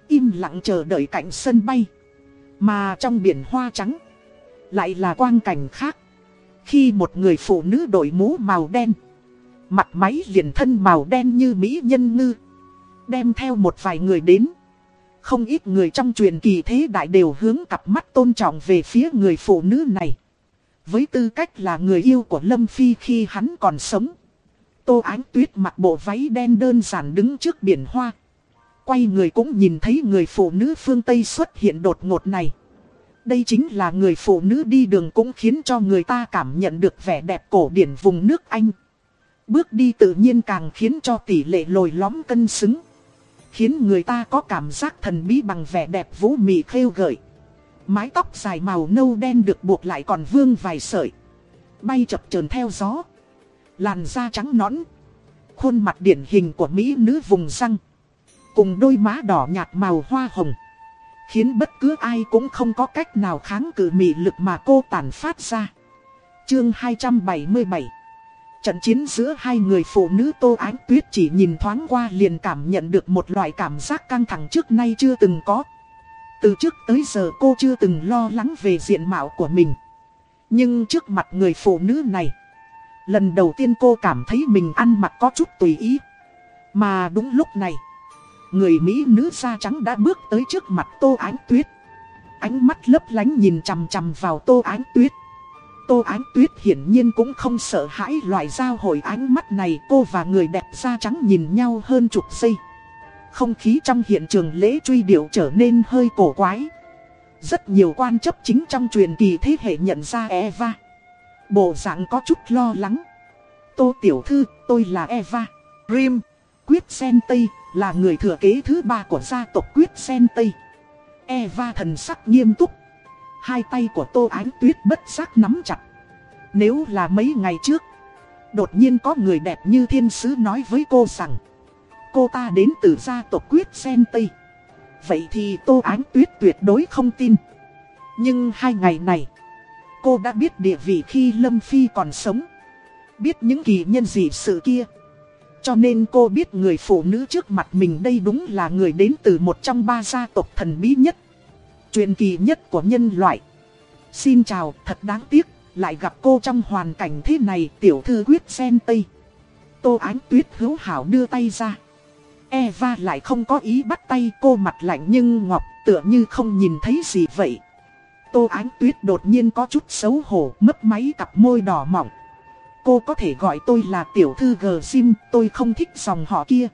Im lặng chờ đợi cạnh sân bay. Mà trong biển hoa trắng. Lại là quang cảnh khác. Khi một người phụ nữ đội mũ màu đen. Mặt máy liền thân màu đen như Mỹ nhân ngư. Đem theo một vài người đến. Không ít người trong truyền kỳ thế đại đều hướng cặp mắt tôn trọng về phía người phụ nữ này. Với tư cách là người yêu của Lâm Phi khi hắn còn sống. Tô Ánh Tuyết mặc bộ váy đen đơn giản đứng trước biển hoa. Quay người cũng nhìn thấy người phụ nữ phương Tây xuất hiện đột ngột này. Đây chính là người phụ nữ đi đường cũng khiến cho người ta cảm nhận được vẻ đẹp cổ điển vùng nước Anh. Bước đi tự nhiên càng khiến cho tỷ lệ lồi lõm cân xứng. Khiến người ta có cảm giác thần bí bằng vẻ đẹp vũ mị khêu gợi. Mái tóc dài màu nâu đen được buộc lại còn vương vài sợi. Bay chập chờn theo gió. Làn da trắng nõn. Khuôn mặt điển hình của Mỹ nữ vùng răng. Cùng đôi má đỏ nhạt màu hoa hồng. Khiến bất cứ ai cũng không có cách nào kháng cự mị lực mà cô tàn phát ra. Chương 277 Trận chiến giữa hai người phụ nữ Tô Ánh Tuyết chỉ nhìn thoáng qua liền cảm nhận được một loại cảm giác căng thẳng trước nay chưa từng có. Từ trước tới giờ cô chưa từng lo lắng về diện mạo của mình. Nhưng trước mặt người phụ nữ này, lần đầu tiên cô cảm thấy mình ăn mặc có chút tùy ý. Mà đúng lúc này, người Mỹ nữ da trắng đã bước tới trước mặt Tô Ánh Tuyết. Ánh mắt lấp lánh nhìn chằm chằm vào Tô Ánh Tuyết. Tô Ánh Tuyết hiển nhiên cũng không sợ hãi loại giao hồi ánh mắt này cô và người đẹp da trắng nhìn nhau hơn chục giây. Không khí trong hiện trường lễ truy điệu trở nên hơi cổ quái. Rất nhiều quan chấp chính trong truyền kỳ thế hệ nhận ra Eva. Bộ dạng có chút lo lắng. Tô Tiểu Thư, tôi là Eva. Rim, Quyết Sen Tây, là người thừa kế thứ ba của gia tộc Quyết Sen Tây. Eva thần sắc nghiêm túc. Hai tay của Tô Ánh Tuyết bất giác nắm chặt. Nếu là mấy ngày trước, đột nhiên có người đẹp như thiên sứ nói với cô rằng cô ta đến từ gia tộc quyết sen Tây. Vậy thì Tô Ánh Tuyết tuyệt đối không tin. Nhưng hai ngày này, cô đã biết địa vị khi Lâm Phi còn sống. Biết những kỳ nhân dị sự kia. Cho nên cô biết người phụ nữ trước mặt mình đây đúng là người đến từ một trong ba gia tộc thần bí nhất. Truyền kỳ nhất của nhân loại. Xin chào, thật đáng tiếc, lại gặp cô trong hoàn cảnh thế này tiểu thư quyết sen Tây. Tô Ánh Tuyết hữu hảo đưa tay ra. Eva lại không có ý bắt tay cô mặt lạnh nhưng ngọc tựa như không nhìn thấy gì vậy. Tô Ánh Tuyết đột nhiên có chút xấu hổ mấp máy cặp môi đỏ mỏng. Cô có thể gọi tôi là tiểu thư G Sim, tôi không thích dòng họ kia.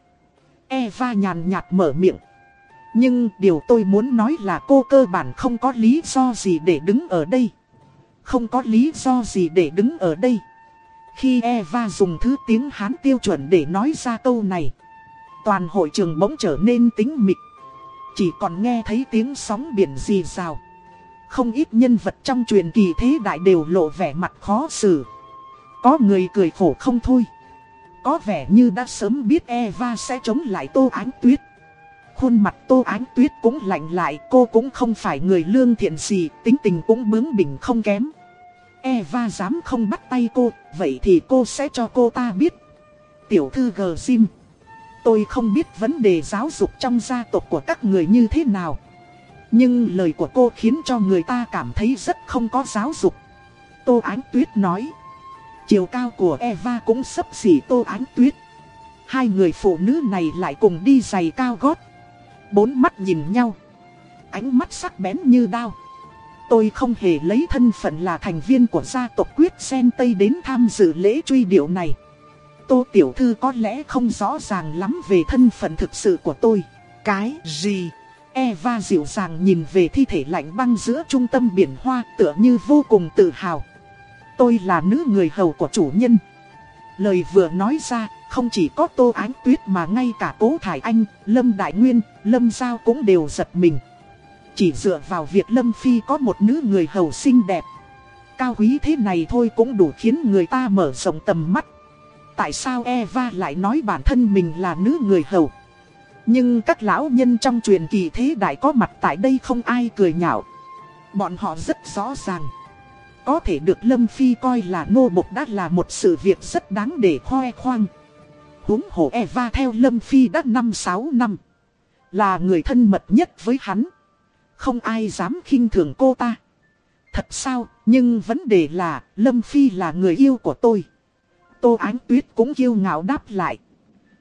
Eva nhàn nhạt mở miệng. Nhưng điều tôi muốn nói là cô cơ bản không có lý do gì để đứng ở đây. Không có lý do gì để đứng ở đây. Khi Eva dùng thứ tiếng Hán tiêu chuẩn để nói ra câu này. Toàn hội trường bỗng trở nên tính mịch. Chỉ còn nghe thấy tiếng sóng biển gì rào. Không ít nhân vật trong truyền kỳ thế đại đều lộ vẻ mặt khó xử. Có người cười khổ không thôi. Có vẻ như đã sớm biết Eva sẽ chống lại Tô Ánh Tuyết. Khuôn mặt Tô Ánh Tuyết cũng lạnh lại, cô cũng không phải người lương thiện gì, tính tình cũng bướng bỉnh không kém. Eva dám không bắt tay cô, vậy thì cô sẽ cho cô ta biết. Tiểu thư gờ sim. Tôi không biết vấn đề giáo dục trong gia tộc của các người như thế nào. Nhưng lời của cô khiến cho người ta cảm thấy rất không có giáo dục. Tô Ánh Tuyết nói. Chiều cao của Eva cũng sấp xỉ Tô Ánh Tuyết. Hai người phụ nữ này lại cùng đi giày cao gót. Bốn mắt nhìn nhau. Ánh mắt sắc bén như đao. Tôi không hề lấy thân phận là thành viên của gia tộc quyết sen Tây đến tham dự lễ truy điệu này. Tô Tiểu Thư có lẽ không rõ ràng lắm về thân phận thực sự của tôi. Cái gì? Eva dịu dàng nhìn về thi thể lạnh băng giữa trung tâm biển hoa tựa như vô cùng tự hào. Tôi là nữ người hầu của chủ nhân. Lời vừa nói ra, không chỉ có Tô Ánh Tuyết mà ngay cả Cố Thải Anh, Lâm Đại Nguyên, Lâm Giao cũng đều giật mình. Chỉ dựa vào việc Lâm Phi có một nữ người hầu xinh đẹp. Cao quý thế này thôi cũng đủ khiến người ta mở rộng tầm mắt. Tại sao Eva lại nói bản thân mình là nữ người hầu? Nhưng các lão nhân trong truyền kỳ thế đại có mặt tại đây không ai cười nhạo. Bọn họ rất rõ ràng. Có thể được Lâm Phi coi là nô bộc đã là một sự việc rất đáng để khoe khoang huống hồ Eva theo Lâm Phi đã 5-6 năm. Là người thân mật nhất với hắn. Không ai dám khinh thường cô ta. Thật sao, nhưng vấn đề là Lâm Phi là người yêu của tôi. Tô Ánh Tuyết cũng kiêu ngạo đáp lại.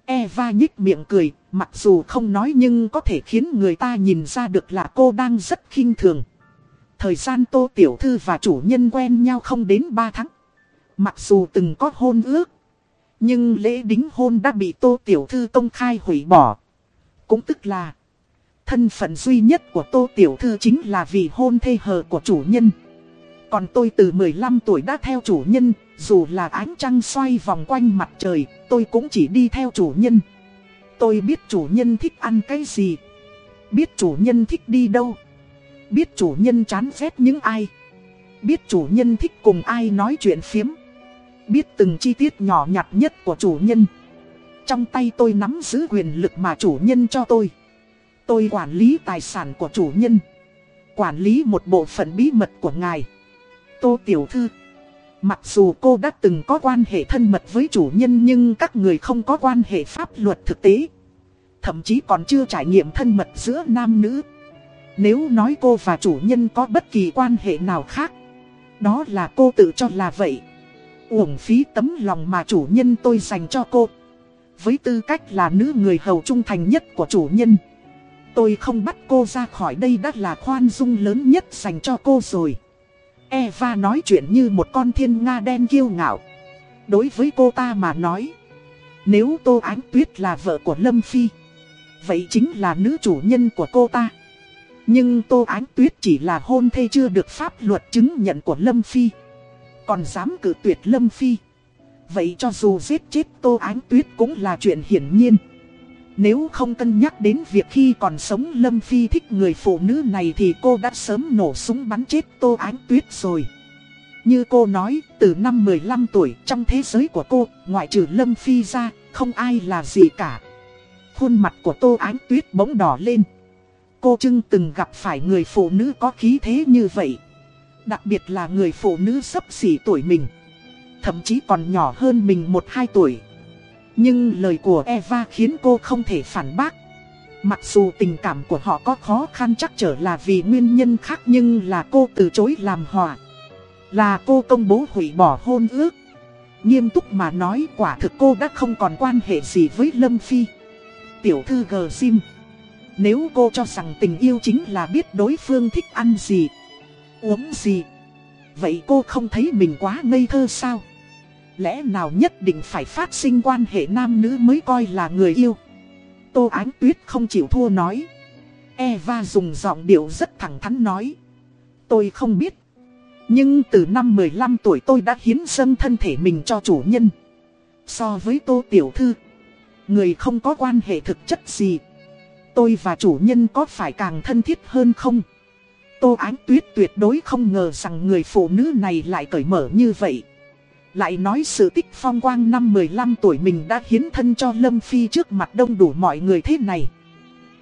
Eva nhích miệng cười, mặc dù không nói nhưng có thể khiến người ta nhìn ra được là cô đang rất khinh thường. Thời gian Tô Tiểu Thư và chủ nhân quen nhau không đến 3 tháng. Mặc dù từng có hôn ước, nhưng lễ đính hôn đã bị Tô Tiểu Thư công khai hủy bỏ. Cũng tức là, thân phận duy nhất của Tô Tiểu Thư chính là vì hôn thê hờ của chủ nhân. Còn tôi từ 15 tuổi đã theo chủ nhân, dù là ánh trăng xoay vòng quanh mặt trời, tôi cũng chỉ đi theo chủ nhân. Tôi biết chủ nhân thích ăn cái gì, biết chủ nhân thích đi đâu, biết chủ nhân chán ghét những ai, biết chủ nhân thích cùng ai nói chuyện phiếm, biết từng chi tiết nhỏ nhặt nhất của chủ nhân. Trong tay tôi nắm giữ quyền lực mà chủ nhân cho tôi. Tôi quản lý tài sản của chủ nhân, quản lý một bộ phận bí mật của ngài. Tô Tiểu Thư Mặc dù cô đã từng có quan hệ thân mật với chủ nhân nhưng các người không có quan hệ pháp luật thực tế. Thậm chí còn chưa trải nghiệm thân mật giữa nam nữ. Nếu nói cô và chủ nhân có bất kỳ quan hệ nào khác, đó là cô tự cho là vậy. Uổng phí tấm lòng mà chủ nhân tôi dành cho cô. Với tư cách là nữ người hầu trung thành nhất của chủ nhân. Tôi không bắt cô ra khỏi đây đã là khoan dung lớn nhất dành cho cô rồi. Eva nói chuyện như một con thiên nga đen kiêu ngạo. Đối với cô ta mà nói. Nếu Tô Ánh Tuyết là vợ của Lâm Phi. Vậy chính là nữ chủ nhân của cô ta. Nhưng Tô Ánh Tuyết chỉ là hôn thê chưa được pháp luật chứng nhận của Lâm Phi. Còn dám cử tuyệt Lâm Phi. Vậy cho dù giết chết Tô Ánh Tuyết cũng là chuyện hiển nhiên. Nếu không cân nhắc đến việc khi còn sống Lâm Phi thích người phụ nữ này thì cô đã sớm nổ súng bắn chết Tô Ánh Tuyết rồi. Như cô nói, từ năm 15 tuổi trong thế giới của cô, ngoại trừ Lâm Phi ra, không ai là gì cả. Khuôn mặt của Tô Ánh Tuyết bỗng đỏ lên. Cô chưng từng gặp phải người phụ nữ có khí thế như vậy. Đặc biệt là người phụ nữ sấp xỉ tuổi mình. Thậm chí còn nhỏ hơn mình 1-2 tuổi. Nhưng lời của Eva khiến cô không thể phản bác. Mặc dù tình cảm của họ có khó khăn chắc trở là vì nguyên nhân khác nhưng là cô từ chối làm hòa. Là cô công bố hủy bỏ hôn ước. Nghiêm túc mà nói quả thực cô đã không còn quan hệ gì với Lâm Phi. Tiểu thư gờ sim. Nếu cô cho rằng tình yêu chính là biết đối phương thích ăn gì, uống gì. Vậy cô không thấy mình quá ngây thơ sao? Lẽ nào nhất định phải phát sinh quan hệ nam nữ mới coi là người yêu Tô Ánh Tuyết không chịu thua nói Eva dùng giọng điệu rất thẳng thắn nói Tôi không biết Nhưng từ năm 15 tuổi tôi đã hiến dâng thân thể mình cho chủ nhân So với Tô Tiểu Thư, Người không có quan hệ thực chất gì Tôi và chủ nhân có phải càng thân thiết hơn không? Tô Ánh Tuyết tuyệt đối không ngờ rằng người phụ nữ này lại cởi mở như vậy lại nói sự tích phong quang năm 15 tuổi mình đã hiến thân cho Lâm Phi trước mặt đông đủ mọi người thế này.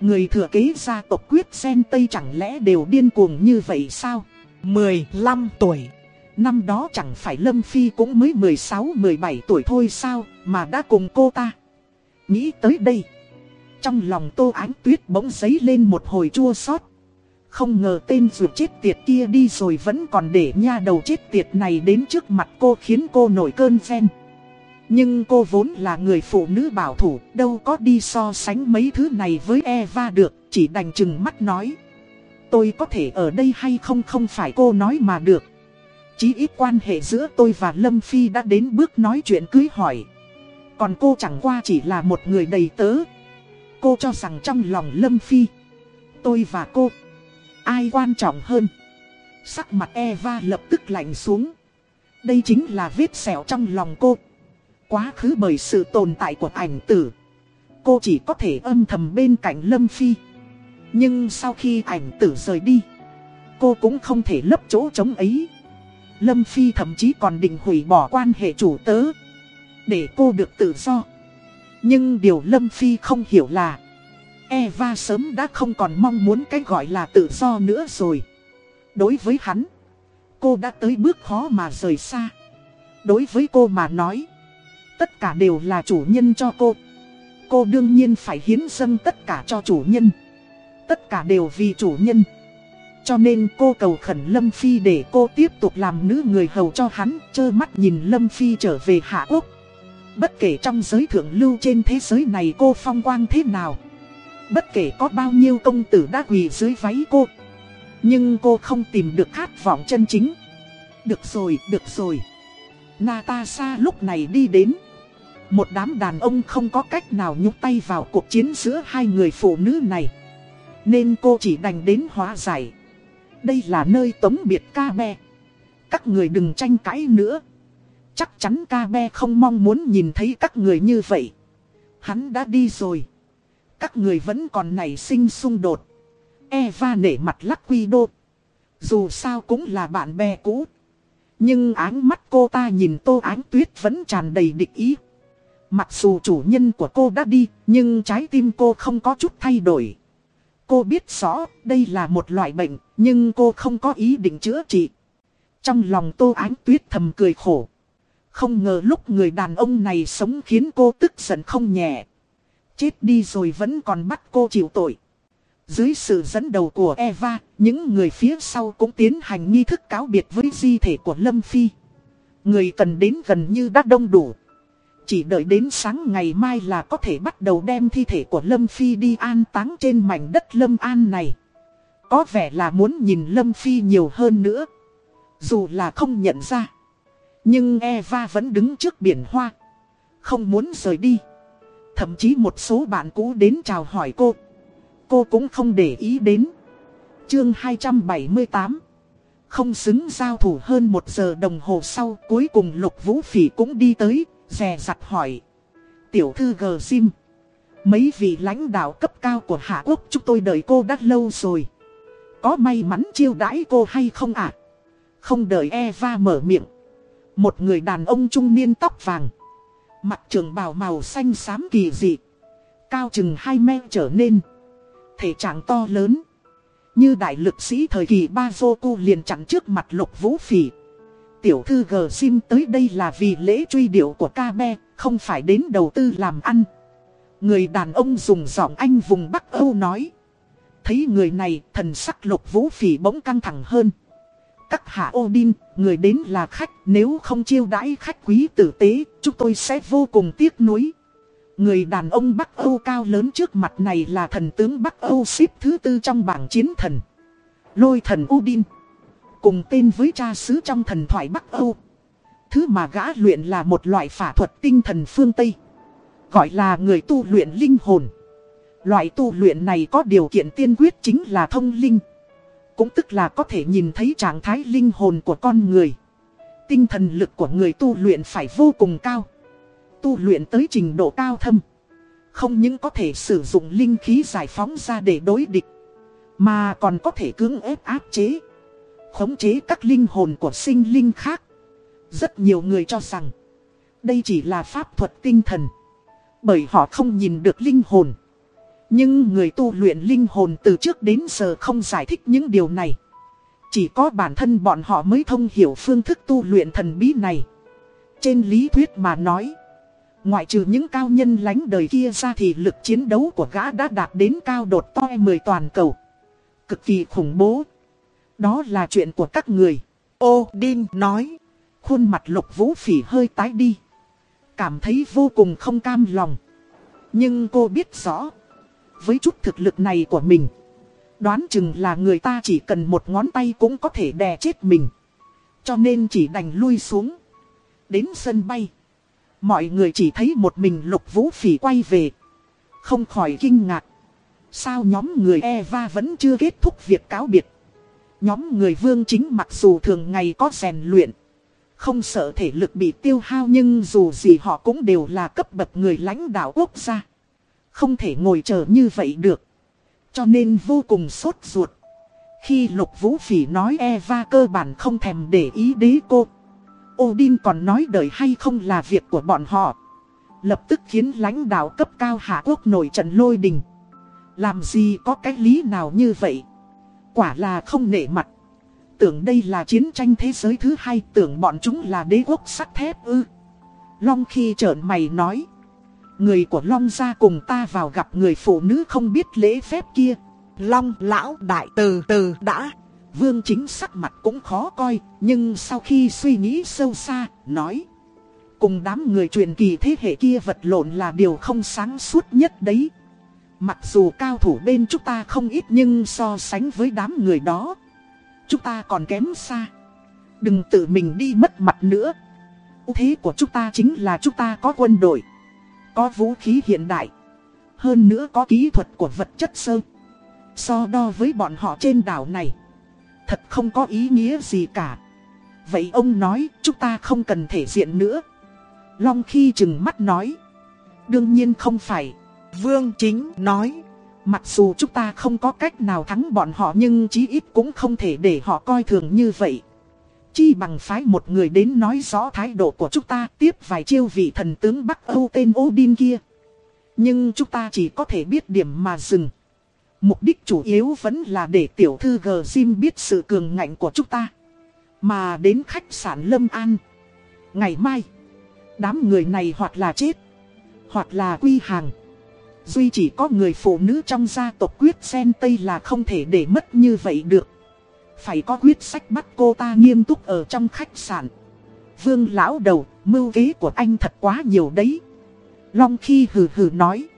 Người thừa kế gia tộc quyết sen Tây chẳng lẽ đều điên cuồng như vậy sao? 15 tuổi. Năm đó chẳng phải Lâm Phi cũng mới 16-17 tuổi thôi sao mà đã cùng cô ta. Nghĩ tới đây. Trong lòng tô ánh tuyết bỗng giấy lên một hồi chua xót không ngờ tên ruột chết tiệt kia đi rồi vẫn còn để nha đầu chết tiệt này đến trước mặt cô khiến cô nổi cơn ghen. Nhưng cô vốn là người phụ nữ bảo thủ, đâu có đi so sánh mấy thứ này với Eva được, chỉ đành chừng mắt nói. Tôi có thể ở đây hay không không phải cô nói mà được. Chí ít quan hệ giữa tôi và Lâm Phi đã đến bước nói chuyện cưới hỏi. Còn cô chẳng qua chỉ là một người đầy tớ. Cô cho rằng trong lòng Lâm Phi, tôi và cô, ai quan trọng hơn. Sắc mặt Eva lập tức lạnh xuống. Đây chính là vết sẹo trong lòng cô. Quá khứ bởi sự tồn tại của ảnh tử. Cô chỉ có thể âm thầm bên cạnh Lâm Phi. Nhưng sau khi ảnh tử rời đi, cô cũng không thể lấp chỗ trống ấy. Lâm Phi thậm chí còn định hủy bỏ quan hệ chủ tớ. Để cô được tự do. Nhưng điều Lâm Phi không hiểu là Eva sớm đã không còn mong muốn cái gọi là tự do nữa rồi. Đối với hắn, cô đã tới bước khó mà rời xa. Đối với cô mà nói, tất cả đều là chủ nhân cho cô. Cô đương nhiên phải hiến dâng tất cả cho chủ nhân. Tất cả đều vì chủ nhân. Cho nên cô cầu khẩn Lâm Phi để cô tiếp tục làm nữ người hầu cho hắn, trơ mắt nhìn Lâm Phi trở về Hạ Quốc. Bất kể trong giới thượng lưu trên thế giới này cô phong quang thế nào Bất kể có bao nhiêu công tử đã quỳ dưới váy cô. Nhưng cô không tìm được khát vọng chân chính. Được rồi, được rồi. Natasha lúc này đi đến. Một đám đàn ông không có cách nào nhúc tay vào cuộc chiến giữa hai người phụ nữ này. Nên cô chỉ đành đến hóa giải. Đây là nơi tống biệt ca be. Các người đừng tranh cãi nữa. Chắc chắn ca be không mong muốn nhìn thấy các người như vậy. Hắn đã đi rồi. Các người vẫn còn nảy sinh xung đột. Eva nể mặt lắc quy đô. Dù sao cũng là bạn bè cũ. Nhưng áng mắt cô ta nhìn tô ánh tuyết vẫn tràn đầy địch ý. Mặc dù chủ nhân của cô đã đi, nhưng trái tim cô không có chút thay đổi. Cô biết rõ đây là một loại bệnh, nhưng cô không có ý định chữa trị. Trong lòng tô ánh tuyết thầm cười khổ. Không ngờ lúc người đàn ông này sống khiến cô tức giận không nhẹ. Chết đi rồi vẫn còn bắt cô chịu tội. Dưới sự dẫn đầu của Eva, những người phía sau cũng tiến hành nghi thức cáo biệt với di thể của Lâm Phi. Người cần đến gần như đã đông đủ. Chỉ đợi đến sáng ngày mai là có thể bắt đầu đem thi thể của Lâm Phi đi an táng trên mảnh đất Lâm An này. Có vẻ là muốn nhìn Lâm Phi nhiều hơn nữa. Dù là không nhận ra. Nhưng Eva vẫn đứng trước biển hoa. Không muốn rời đi. Thậm chí một số bạn cũ đến chào hỏi cô. Cô cũng không để ý đến. Chương 278 Không xứng giao thủ hơn một giờ đồng hồ sau cuối cùng Lục Vũ Phỉ cũng đi tới, dè dặt hỏi. Tiểu thư Gờ Sim Mấy vị lãnh đạo cấp cao của Hạ Quốc chúng tôi đợi cô đã lâu rồi. Có may mắn chiêu đãi cô hay không ạ? Không đợi Eva mở miệng. Một người đàn ông trung niên tóc vàng. Mặt trường bào màu xanh xám kỳ dị. Cao chừng 2 mét trở nên. Thể trạng to lớn. Như đại lực sĩ thời kỳ Bazoku liền chặn trước mặt lục vũ phỉ. Tiểu thư gờ Sim tới đây là vì lễ truy điệu của ca be, không phải đến đầu tư làm ăn. Người đàn ông dùng giọng anh vùng Bắc Âu nói. Thấy người này, thần sắc lục vũ phỉ bỗng căng thẳng hơn. Các hạ Odin, người đến là khách, nếu không chiêu đãi khách quý tử tế, chúng tôi sẽ vô cùng tiếc nuối. Người đàn ông Bắc Âu cao lớn trước mặt này là thần tướng Bắc Âu xếp thứ tư trong bảng chiến thần. Lôi thần Odin. Cùng tên với cha xứ trong thần thoại Bắc Âu. Thứ mà gã luyện là một loại phả thuật tinh thần phương Tây. Gọi là người tu luyện linh hồn. Loại tu luyện này có điều kiện tiên quyết chính là thông linh. Cũng tức là có thể nhìn thấy trạng thái linh hồn của con người. Tinh thần lực của người tu luyện phải vô cùng cao. Tu luyện tới trình độ cao thâm. Không những có thể sử dụng linh khí giải phóng ra để đối địch, Mà còn có thể cưỡng ép áp chế, Khống chế các linh hồn của sinh linh khác. Rất nhiều người cho rằng, Đây chỉ là pháp thuật tinh thần, Bởi họ không nhìn được linh hồn nhưng người tu luyện linh hồn từ trước đến giờ không giải thích những điều này. Chỉ có bản thân bọn họ mới thông hiểu phương thức tu luyện thần bí này. Trên lý thuyết mà nói, ngoại trừ những cao nhân lánh đời kia ra thì lực chiến đấu của gã đã đạt đến cao đột toi 10 toàn cầu. Cực kỳ khủng bố. Đó là chuyện của các người. Odin nói. Khuôn mặt lục vũ phỉ hơi tái đi. Cảm thấy vô cùng không cam lòng. Nhưng cô biết rõ. Với chút thực lực này của mình. Đoán chừng là người ta chỉ cần một ngón tay cũng có thể đè chết mình. Cho nên chỉ đành lui xuống. Đến sân bay. Mọi người chỉ thấy một mình lục vũ phỉ quay về. Không khỏi kinh ngạc. Sao nhóm người Eva vẫn chưa kết thúc việc cáo biệt. Nhóm người vương chính mặc dù thường ngày có rèn luyện. Không sợ thể lực bị tiêu hao nhưng dù gì họ cũng đều là cấp bậc người lãnh đạo quốc gia. Không thể ngồi chờ như vậy được. Cho nên vô cùng sốt ruột. Khi Lục Vũ Phỉ nói Eva cơ bản không thèm để ý đế cô. Odin còn nói đời hay không là việc của bọn họ. Lập tức khiến lãnh đạo cấp cao Hạ Quốc nổi trận lôi đình. Làm gì có cái lý nào như vậy? Quả là không nể mặt. Tưởng đây là chiến tranh thế giới thứ hai, tưởng bọn chúng là đế quốc sắt thép ư. Long khi trợn mày nói. Người của Long ra cùng ta vào gặp người phụ nữ không biết lễ phép kia. Long lão đại từ từ đã. Vương chính sắc mặt cũng khó coi, nhưng sau khi suy nghĩ sâu xa, nói. Cùng đám người truyền kỳ thế hệ kia vật lộn là điều không sáng suốt nhất đấy. Mặc dù cao thủ bên chúng ta không ít nhưng so sánh với đám người đó, chúng ta còn kém xa. Đừng tự mình đi mất mặt nữa. ưu thế của chúng ta chính là chúng ta có quân đội, có vũ khí hiện đại, hơn nữa có kỹ thuật của vật chất sơ. So đo với bọn họ trên đảo này, thật không có ý nghĩa gì cả. Vậy ông nói chúng ta không cần thể diện nữa. Long khi chừng mắt nói. Đương nhiên không phải. Vương Chính nói. Mặc dù chúng ta không có cách nào thắng bọn họ nhưng chí ít cũng không thể để họ coi thường như vậy. Chi bằng phái một người đến nói rõ thái độ của chúng ta tiếp vài chiêu vị thần tướng Bắc Âu tên Odin kia. Nhưng chúng ta chỉ có thể biết điểm mà dừng. Mục đích chủ yếu vẫn là để tiểu thư G Jim biết sự cường ngạnh của chúng ta. Mà đến khách sạn Lâm An. Ngày mai, đám người này hoặc là chết, hoặc là quy hàng. Duy chỉ có người phụ nữ trong gia tộc quyết sen Tây là không thể để mất như vậy được. Phải có quyết sách bắt cô ta nghiêm túc ở trong khách sạn. Vương lão đầu, mưu kế của anh thật quá nhiều đấy. Long khi hừ hừ nói.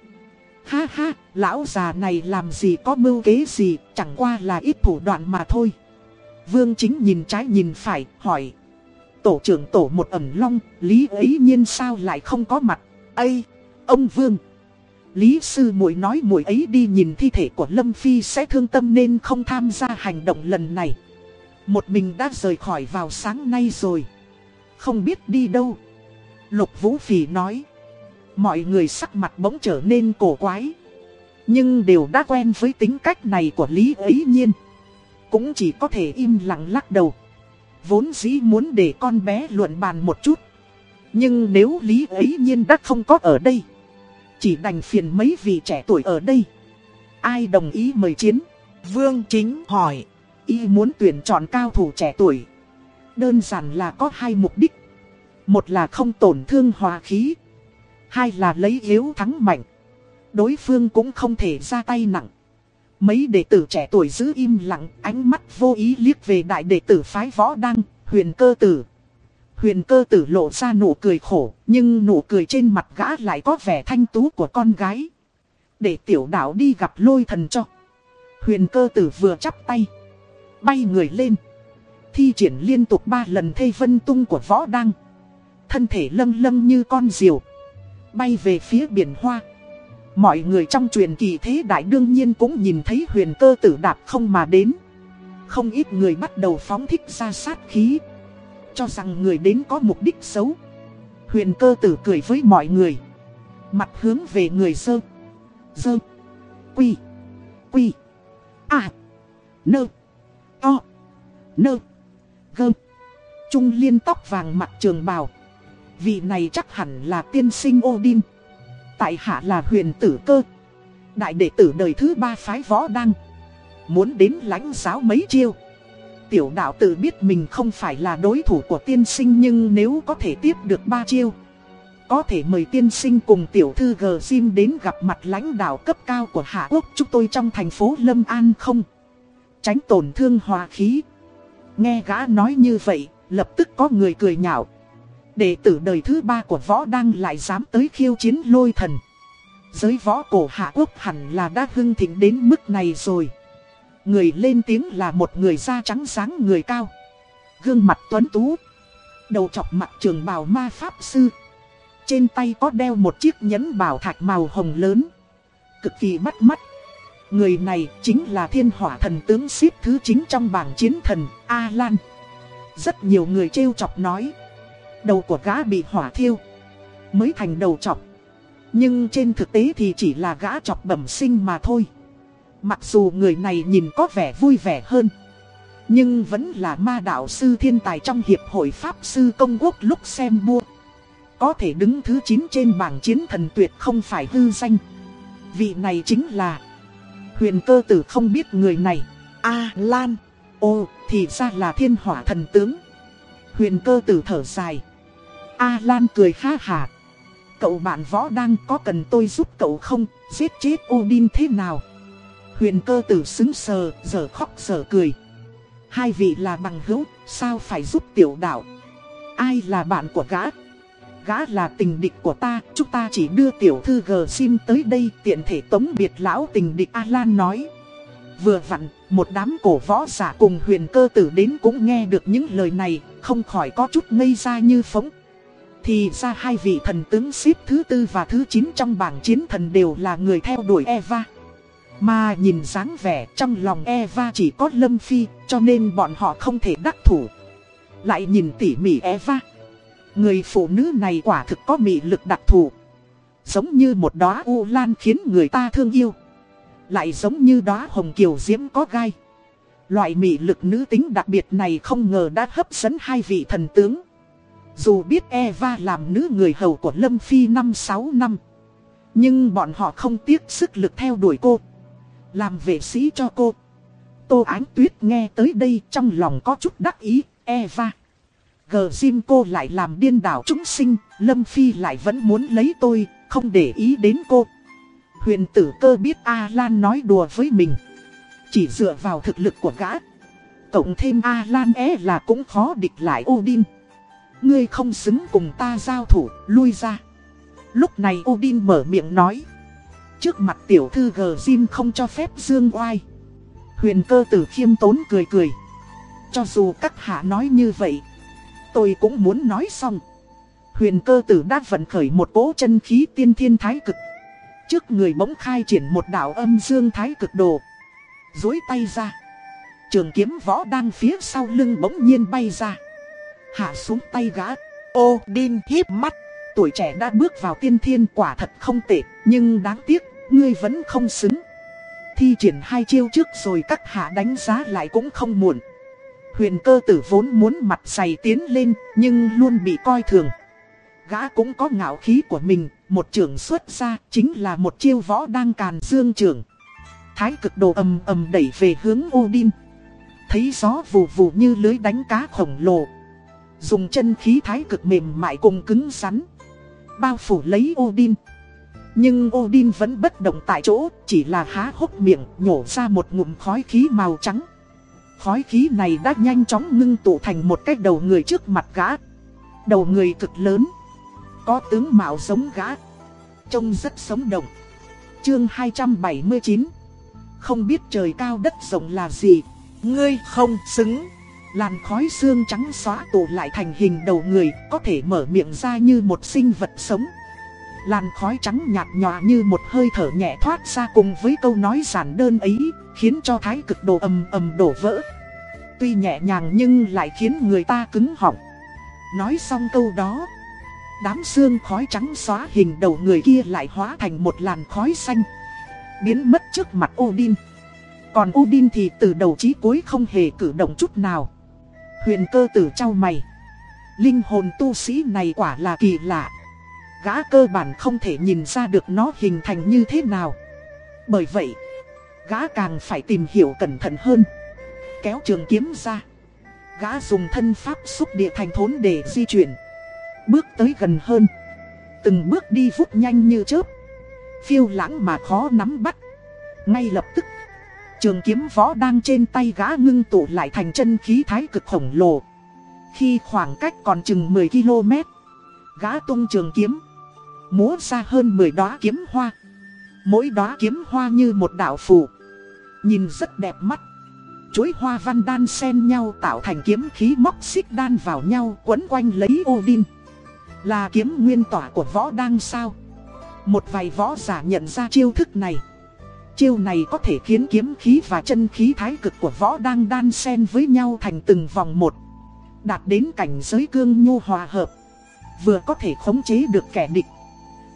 Ha ha, lão già này làm gì có mưu kế gì, chẳng qua là ít thủ đoạn mà thôi. Vương chính nhìn trái nhìn phải, hỏi. Tổ trưởng tổ một ẩn long, lý ấy nhiên sao lại không có mặt. Ây, ông Vương. Lý sư muội nói muội ấy đi nhìn thi thể của Lâm Phi sẽ thương tâm nên không tham gia hành động lần này. Một mình đã rời khỏi vào sáng nay rồi. Không biết đi đâu. Lục Vũ Phỉ nói. Mọi người sắc mặt bỗng trở nên cổ quái. Nhưng đều đã quen với tính cách này của Lý ấy nhiên. Cũng chỉ có thể im lặng lắc đầu. Vốn dĩ muốn để con bé luận bàn một chút. Nhưng nếu Lý ấy nhiên đã không có ở đây. Chỉ đành phiền mấy vị trẻ tuổi ở đây. Ai đồng ý mời chiến? Vương Chính hỏi. Y muốn tuyển chọn cao thủ trẻ tuổi. Đơn giản là có hai mục đích. Một là không tổn thương hòa khí. Hai là lấy yếu thắng mạnh. Đối phương cũng không thể ra tay nặng. Mấy đệ tử trẻ tuổi giữ im lặng, ánh mắt vô ý liếc về đại đệ tử phái võ đăng, huyền cơ tử. Huyền cơ tử lộ ra nụ cười khổ, nhưng nụ cười trên mặt gã lại có vẻ thanh tú của con gái. Để tiểu đạo đi gặp lôi thần cho. Huyền cơ tử vừa chắp tay. Bay người lên. Thi triển liên tục ba lần thây vân tung của võ đăng. Thân thể lâng lâng như con diều. Bay về phía biển hoa. Mọi người trong truyền kỳ thế đại đương nhiên cũng nhìn thấy huyền cơ tử đạp không mà đến. Không ít người bắt đầu phóng thích ra sát khí. Cho rằng người đến có mục đích xấu. Huyền cơ tử cười với mọi người. Mặt hướng về người dơ. Dơ. Quy. Quy. À. Nơ. o, Nơ. Gơ. Trung liên tóc vàng mặt trường bào. Vị này chắc hẳn là tiên sinh Odin. Tại hạ là huyền tử cơ. Đại đệ tử đời thứ ba phái võ đăng. Muốn đến lãnh giáo mấy chiêu. Tiểu đạo tự biết mình không phải là đối thủ của tiên sinh nhưng nếu có thể tiếp được ba chiêu Có thể mời tiên sinh cùng tiểu thư G Sim đến gặp mặt lãnh đạo cấp cao của Hạ Quốc. Chúng tôi trong thành phố Lâm An không Tránh tổn thương hòa khí. Nghe gã nói như vậy, lập tức có người cười nhạo. Đệ tử đời thứ ba của võ đăng lại dám tới khiêu chiến lôi thần. Giới võ cổ Hạ Quốc hẳn là đã hưng thịnh đến mức này rồi. Người lên tiếng là một người da trắng sáng người cao. Gương mặt tuấn tú. Đầu chọc mặt trường bào ma pháp sư. Trên tay có đeo một chiếc nhẫn bảo thạch màu hồng lớn. Cực kỳ bắt mắt. Người này chính là thiên hỏa thần tướng xếp thứ 9 trong bảng chiến thần, A-Lan. Rất nhiều người trêu chọc nói. Đầu của gã bị hỏa thiêu. Mới thành đầu chọc. Nhưng trên thực tế thì chỉ là gã chọc bẩm sinh mà thôi. Mặc dù người này nhìn có vẻ vui vẻ hơn, Nhưng vẫn là ma đạo sư thiên tài trong hiệp hội Pháp sư công quốc lúc xem mua Có thể đứng thứ 9 trên bảng chiến thần tuyệt không phải hư danh. Vị này chính là Huyền cơ tử không biết người này. A Lan Ồ thì ra là thiên hỏa thần tướng. Huyền cơ tử thở dài. A Lan cười ha hà. Cậu bạn võ đang có cần tôi giúp cậu không? Giết chết Odin thế nào? Huyền cơ tử xứng sờ, giờ khóc giờ cười. Hai vị là bằng hữu, sao phải giúp tiểu đạo? Ai là bạn của gã? Gã là tình địch của ta, chúng ta chỉ đưa tiểu thư gờ sim tới đây tiện thể tống biệt lão tình địch A-Lan nói. Vừa vặn, một đám cổ võ giả cùng huyền cơ tử đến cũng nghe được những lời này, không khỏi có chút ngây ra như phóng. Thì ra hai vị thần tướng xếp thứ tư và thứ chín trong bảng chiến thần đều là người theo đuổi Eva. Mà nhìn dáng vẻ trong lòng Eva chỉ có Lâm Phi, cho nên bọn họ không thể đắc thủ. Lại nhìn tỉ mỉ Eva. Người phụ nữ này quả thực có mị lực đặc thù. Giống như một đóa u lan khiến người ta thương yêu. Lại giống như đóa hồng kiều diễm có gai. Loại mị lực nữ tính đặc biệt này không ngờ đã hấp dẫn hai vị thần tướng. Dù biết Eva làm nữ người hầu của Lâm Phi 5-6 năm. Nhưng bọn họ không tiếc sức lực theo đuổi cô. Làm vệ sĩ cho cô. Tô Ánh Tuyết nghe tới đây trong lòng có chút đắc ý, Eva. Gờ Jim cô lại làm điên đảo chúng sinh, Lâm Phi lại vẫn muốn lấy tôi, không để ý đến cô. Huyền tử cơ biết A-Lan nói đùa với mình. Chỉ dựa vào thực lực của gã. Cộng thêm A-Lan é là cũng khó địch lại Odin. Ngươi không xứng cùng ta giao thủ, lui ra. Lúc này Odin mở miệng nói. Trước mặt tiểu thư gờ Jim không cho phép dương oai. Huyền cơ tử khiêm tốn cười cười. Cho dù các hạ nói như vậy, tôi cũng muốn nói xong. Huyền cơ tử đã vận khởi một cỗ chân khí tiên thiên thái cực. Trước người bỗng khai triển một đạo âm dương thái cực đồ. Dối tay ra. Trường kiếm võ đang phía sau lưng bỗng nhiên bay ra. Hạ xuống tay gã. Ô đinh híp mắt. Tuổi trẻ đã bước vào tiên thiên quả thật không tệ. Nhưng đáng tiếc ngươi vẫn không xứng. Thi triển hai chiêu trước rồi các hạ đánh giá lại cũng không muộn. Huyền cơ tử vốn muốn mặt dày tiến lên, nhưng luôn bị coi thường. Gã cũng có ngạo khí của mình, một trường xuất ra chính là một chiêu võ đang càn dương trưởng. Thái cực đồ ầm ầm đẩy về hướng Odin. Thấy gió vù vù như lưới đánh cá khổng lồ. Dùng chân khí thái cực mềm mại cùng cứng rắn. Bao phủ lấy Odin. Nhưng Odin vẫn bất động tại chỗ, chỉ là há hốc miệng, nhổ ra một ngụm khói khí màu trắng. Khói khí này đã nhanh chóng ngưng tụ thành một cái đầu người trước mặt gã. Đầu người cực lớn, có tướng mạo giống gã, trông rất sống động. Chương 279 Không biết trời cao đất rộng là gì, ngươi không xứng. Làn khói xương trắng xóa tụ lại thành hình đầu người, có thể mở miệng ra như một sinh vật sống. Làn khói trắng nhạt nhòa như một hơi thở nhẹ thoát ra cùng với câu nói giản đơn ấy, khiến cho thái cực đồ ầm ầm đổ vỡ. Tuy nhẹ nhàng nhưng lại khiến người ta cứng họng. Nói xong câu đó, đám xương khói trắng xóa hình đầu người kia lại hóa thành một làn khói xanh. Biến mất trước mặt Odin. Còn Odin thì từ đầu chí cuối không hề cử động chút nào. Huyền cơ tử trao mày. Linh hồn tu sĩ này quả là kỳ lạ gã cơ bản không thể nhìn ra được nó hình thành như thế nào. Bởi vậy, gã càng phải tìm hiểu cẩn thận hơn. Kéo trường kiếm ra. Gã dùng thân pháp xúc địa thành thốn để di chuyển Bước tới gần hơn Từng bước đi vút nhanh như chớp Phiêu lãng mà khó nắm bắt Ngay lập tức Trường kiếm võ đang trên tay gã ngưng tụ lại thành chân khí thái cực khổng lồ Khi khoảng cách còn chừng 10 km Gã tung trường kiếm Múa ra hơn 10 đóa kiếm hoa. Mỗi đóa kiếm hoa như một đạo phù. Nhìn rất đẹp mắt. Chuỗi hoa văn đan xen nhau tạo thành kiếm khí móc xích đan vào nhau quấn quanh lấy Odin. Là kiếm nguyên tỏa của võ đang sao? Một vài võ giả nhận ra chiêu thức này. Chiêu này có thể khiến kiếm khí và chân khí thái cực của võ đang đan xen với nhau thành từng vòng một. Đạt đến cảnh giới cương nhu hòa hợp. Vừa có thể khống chế được kẻ địch.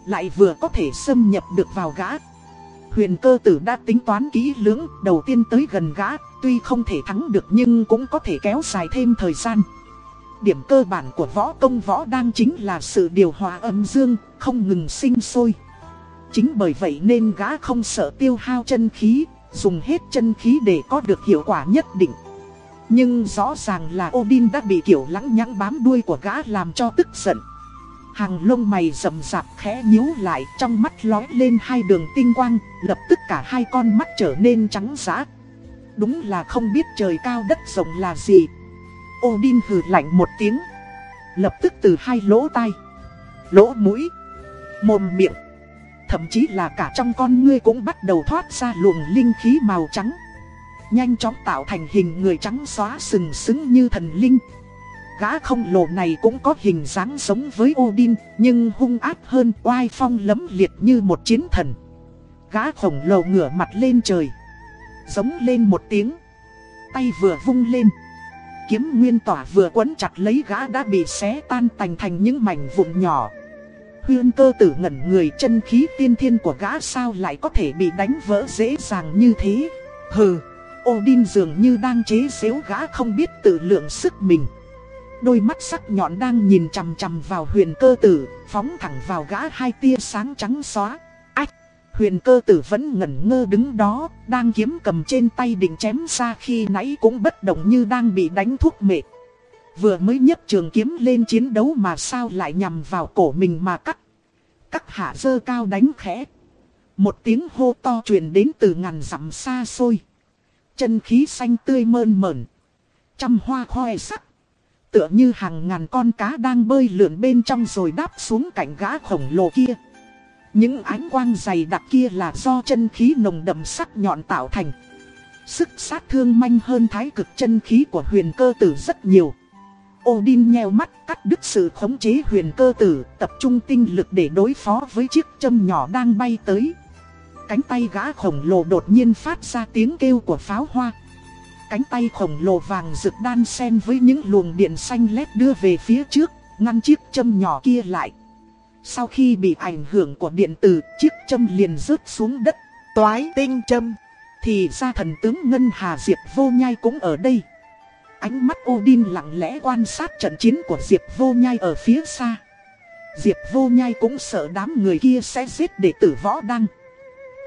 Lại vừa có thể xâm nhập được vào gã. Huyền cơ tử đã tính toán kỹ lưỡng, Đầu tiên tới gần gã, Tuy không thể thắng được nhưng cũng có thể kéo dài thêm thời gian. Điểm cơ bản của võ công võ đang chính là sự điều hòa âm dương, Không ngừng sinh sôi. Chính bởi vậy nên gã không sợ tiêu hao chân khí, Dùng hết chân khí để có được hiệu quả nhất định. Nhưng rõ ràng là Odin đã bị kiểu lắng nhãng bám đuôi của gã làm cho tức giận. Hàng lông mày rậm rạp khẽ nhíu lại, trong mắt lói lên hai đường tinh quang, Lập tức cả hai con mắt trở nên trắng giã. Đúng là không biết trời cao đất rộng là gì Odin hừ lạnh một tiếng, Lập tức từ hai lỗ tai, Lỗ mũi, Mồm miệng, Thậm chí là cả trong con ngươi cũng bắt đầu thoát ra luồng linh khí màu trắng, Nhanh chóng tạo thành hình người trắng xóa sừng sững như thần linh Gã không lồ này cũng có hình dáng giống với Odin Nhưng hung ác hơn oai phong lấm liệt như một chiến thần. Gã khổng lồ ngửa mặt lên trời Giống lên một tiếng Tay vừa vung lên. Kiếm nguyên tỏa vừa quấn chặt lấy gã đã bị xé tan tành thành những mảnh vụn nhỏ. Huyên cơ tử ngẩn người chân khí tiên thiên của gã sao lại có thể bị đánh vỡ dễ dàng như thế? Hừ, Odin dường như đang chế xếu gã không biết tự lượng sức mình. Đôi mắt sắc nhọn đang nhìn chằm chằm vào huyền cơ tử, phóng thẳng vào gã hai tia sáng trắng xóa. Ách! Huyền cơ tử vẫn ngẩn ngơ đứng đó, đang kiếm cầm trên tay định chém ra khi nãy cũng bất động như đang bị đánh thuốc mệt. Vừa mới nhấc trường kiếm lên chiến đấu mà sao lại nhằm vào cổ mình mà cắt. Cắt hạ dơ cao đánh khẽ. Một tiếng hô to truyền đến từ ngàn dặm xa xôi. Chân khí xanh tươi mơn mởn. Trăm hoa khoe sắc tựa như hàng ngàn con cá đang bơi lượn bên trong rồi đáp xuống cạnh gã khổng lồ kia. Những ánh quang dày đặc kia là do chân khí nồng đậm sắc nhọn tạo thành. Sức sát thương manh hơn thái cực chân khí của huyền cơ tử rất nhiều. Odin nheo mắt cắt đứt sự khống chế huyền cơ tử, tập trung tinh lực để đối phó với chiếc châm nhỏ đang bay tới. Cánh tay gã khổng lồ đột nhiên phát ra tiếng kêu của pháo hoa. Cánh tay khổng lồ vàng rực đan xen với những luồng điện xanh lét đưa về phía trước, ngăn chiếc châm nhỏ kia lại. Sau khi bị ảnh hưởng của điện tử, chiếc châm liền rớt xuống đất, toái tinh châm. Thì ra thần tướng Ngân Hà Diệp Vô Nhai cũng ở đây. Ánh mắt Odin lặng lẽ quan sát trận chiến của Diệp Vô Nhai ở phía xa. Diệp Vô Nhai cũng sợ đám người kia sẽ giết đệ tử võ đăng.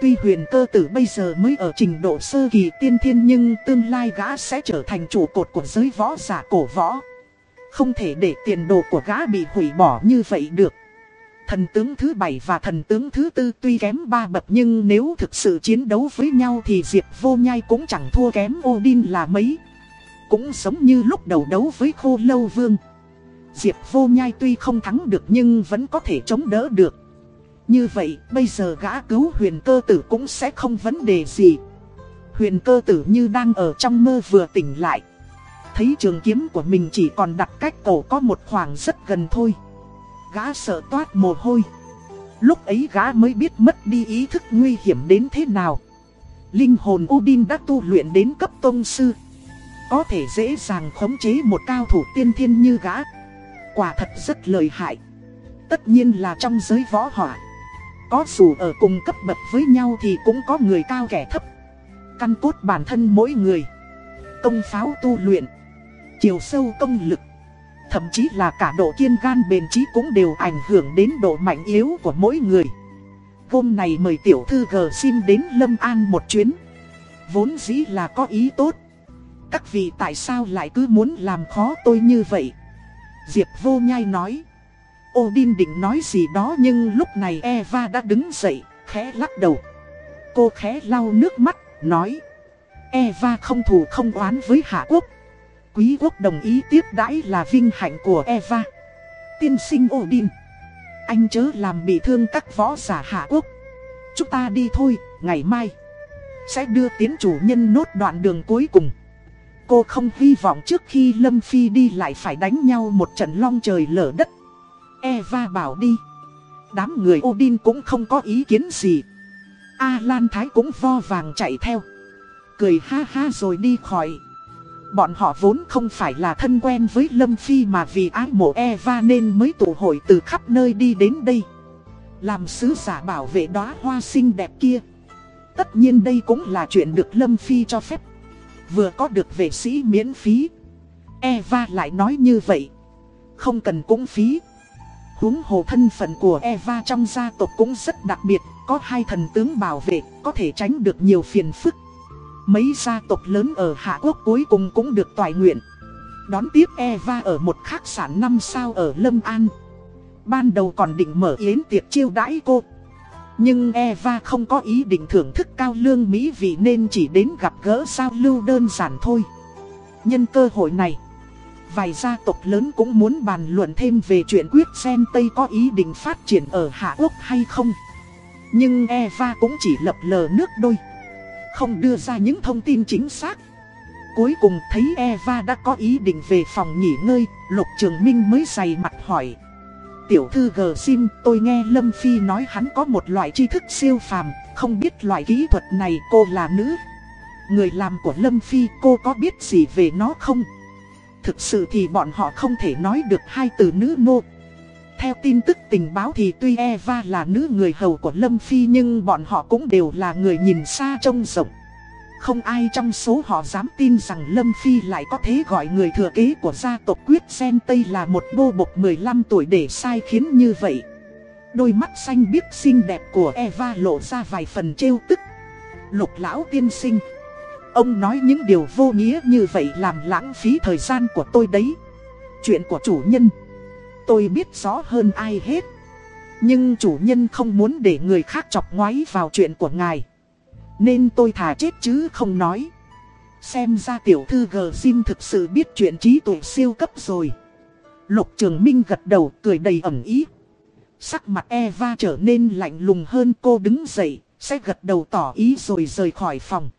Tuy huyền cơ tử bây giờ mới ở trình độ sơ kỳ tiên thiên nhưng tương lai gã sẽ trở thành trụ cột của giới võ giả cổ võ. Không thể để tiền đồ của gã bị hủy bỏ như vậy được. Thần tướng thứ bảy và thần tướng thứ tư tuy kém ba bậc nhưng nếu thực sự chiến đấu với nhau thì Diệp vô nhai cũng chẳng thua kém Odin là mấy. Cũng giống như lúc đầu đấu với khô lâu vương. Diệp vô nhai tuy không thắng được nhưng vẫn có thể chống đỡ được. Như vậy, bây giờ gã cứu huyền cơ tử cũng sẽ không vấn đề gì. Huyền cơ tử như đang ở trong mơ vừa tỉnh lại. Thấy trường kiếm của mình chỉ còn đặt cách cổ có một khoảng rất gần thôi. Gã sợ toát mồ hôi. Lúc ấy gã mới biết mất đi ý thức nguy hiểm đến thế nào. Linh hồn Udin đã tu luyện đến cấp Tông sư. Có thể dễ dàng khống chế một cao thủ tiên thiên như gã. Quả thật rất lợi hại. Tất nhiên là trong giới võ hỏa. Có dù ở cùng cấp bậc với nhau thì cũng có người cao kẻ thấp. Căn cốt bản thân mỗi người. Công pháo tu luyện. Chiều sâu công lực. Thậm chí là cả độ kiên gan bền trí cũng đều ảnh hưởng đến độ mạnh yếu của mỗi người. Hôm này mời tiểu thư G xin đến Lâm An một chuyến. Vốn dĩ là có ý tốt. Các vị tại sao lại cứ muốn làm khó tôi như vậy? Diệp vô nhai nói. Odin định nói gì đó nhưng lúc này Eva đã đứng dậy, khẽ lắc đầu. Cô khẽ lau nước mắt, nói. Eva không thù không oán với Hạ Quốc. Quý quốc đồng ý tiếp đãi là vinh hạnh của Eva. Tiên sinh Odin. Anh chớ làm bị thương các võ giả Hạ Quốc. Chúng ta đi thôi, ngày mai. Sẽ đưa tiến chủ nhân nốt đoạn đường cuối cùng. Cô không hy vọng trước khi Lâm Phi đi lại phải đánh nhau một trận long trời lở đất. Eva bảo đi. Đám người Odin cũng không có ý kiến gì. A Lan Thái cũng vo vàng chạy theo. Cười ha ha rồi đi khỏi. Bọn họ vốn không phải là thân quen với Lâm Phi mà vì ái mộ Eva nên mới tụ hội từ khắp nơi đi đến đây. Làm sứ giả bảo vệ đóa hoa xinh đẹp kia. Tất nhiên đây cũng là chuyện được Lâm Phi cho phép. Vừa có được vệ sĩ miễn phí. Eva lại nói như vậy. Không cần cũng phí huống hồ thân phận của Eva trong gia tộc cũng rất đặc biệt. Có hai thần tướng bảo vệ, có thể tránh được nhiều phiền phức. Mấy gia tộc lớn ở Hạ Quốc cuối cùng cũng được toại nguyện. Đón tiếp Eva ở một khách sạn 5 sao ở Lâm An. Ban đầu còn định mở yến tiệc chiêu đãi cô. Nhưng Eva không có ý định thưởng thức cao lương mỹ vị nên chỉ đến gặp gỡ giao lưu đơn giản thôi. Nhân cơ hội này, vài gia tộc lớn cũng muốn bàn luận thêm về chuyện quyết sen Tây có ý định phát triển ở Hạ Quốc hay không. Nhưng Eva cũng chỉ lập lờ nước đôi, không đưa ra những thông tin chính xác. Cuối cùng thấy Eva đã có ý định về phòng nghỉ ngơi, Lục Trường Minh mới dày mặt hỏi. Tiểu thư gờ sim tôi nghe Lâm Phi nói hắn có một loại tri thức siêu phàm, không biết loại kỹ thuật này cô là nữ. Người làm của Lâm Phi cô có biết gì về nó không? Thực sự thì bọn họ không thể nói được hai từ nữ nô. Theo tin tức tình báo thì tuy Eva là nữ người hầu của Lâm Phi nhưng bọn họ cũng đều là người nhìn xa trông rộng. Không ai trong số họ dám tin rằng Lâm Phi lại có thể gọi người thừa kế của gia tộc Quyết Sen Tây là một bô bộc 15 tuổi để sai khiến như vậy. Đôi mắt xanh biếc xinh đẹp của Eva lộ ra vài phần trêu tức. Lục lão tiên sinh. Ông nói những điều vô nghĩa như vậy làm lãng phí thời gian của tôi đấy. Chuyện của chủ nhân. Tôi biết rõ hơn ai hết. Nhưng chủ nhân không muốn để người khác chọc ngoáy vào chuyện của ngài. Nên tôi thà chết chứ không nói Xem ra tiểu thư gờ xin thực sự biết chuyện trí tuệ siêu cấp rồi Lục Trường Minh gật đầu cười đầy ẩm ý Sắc mặt Eva trở nên lạnh lùng hơn cô đứng dậy, Sẽ gật đầu tỏ ý rồi rời khỏi phòng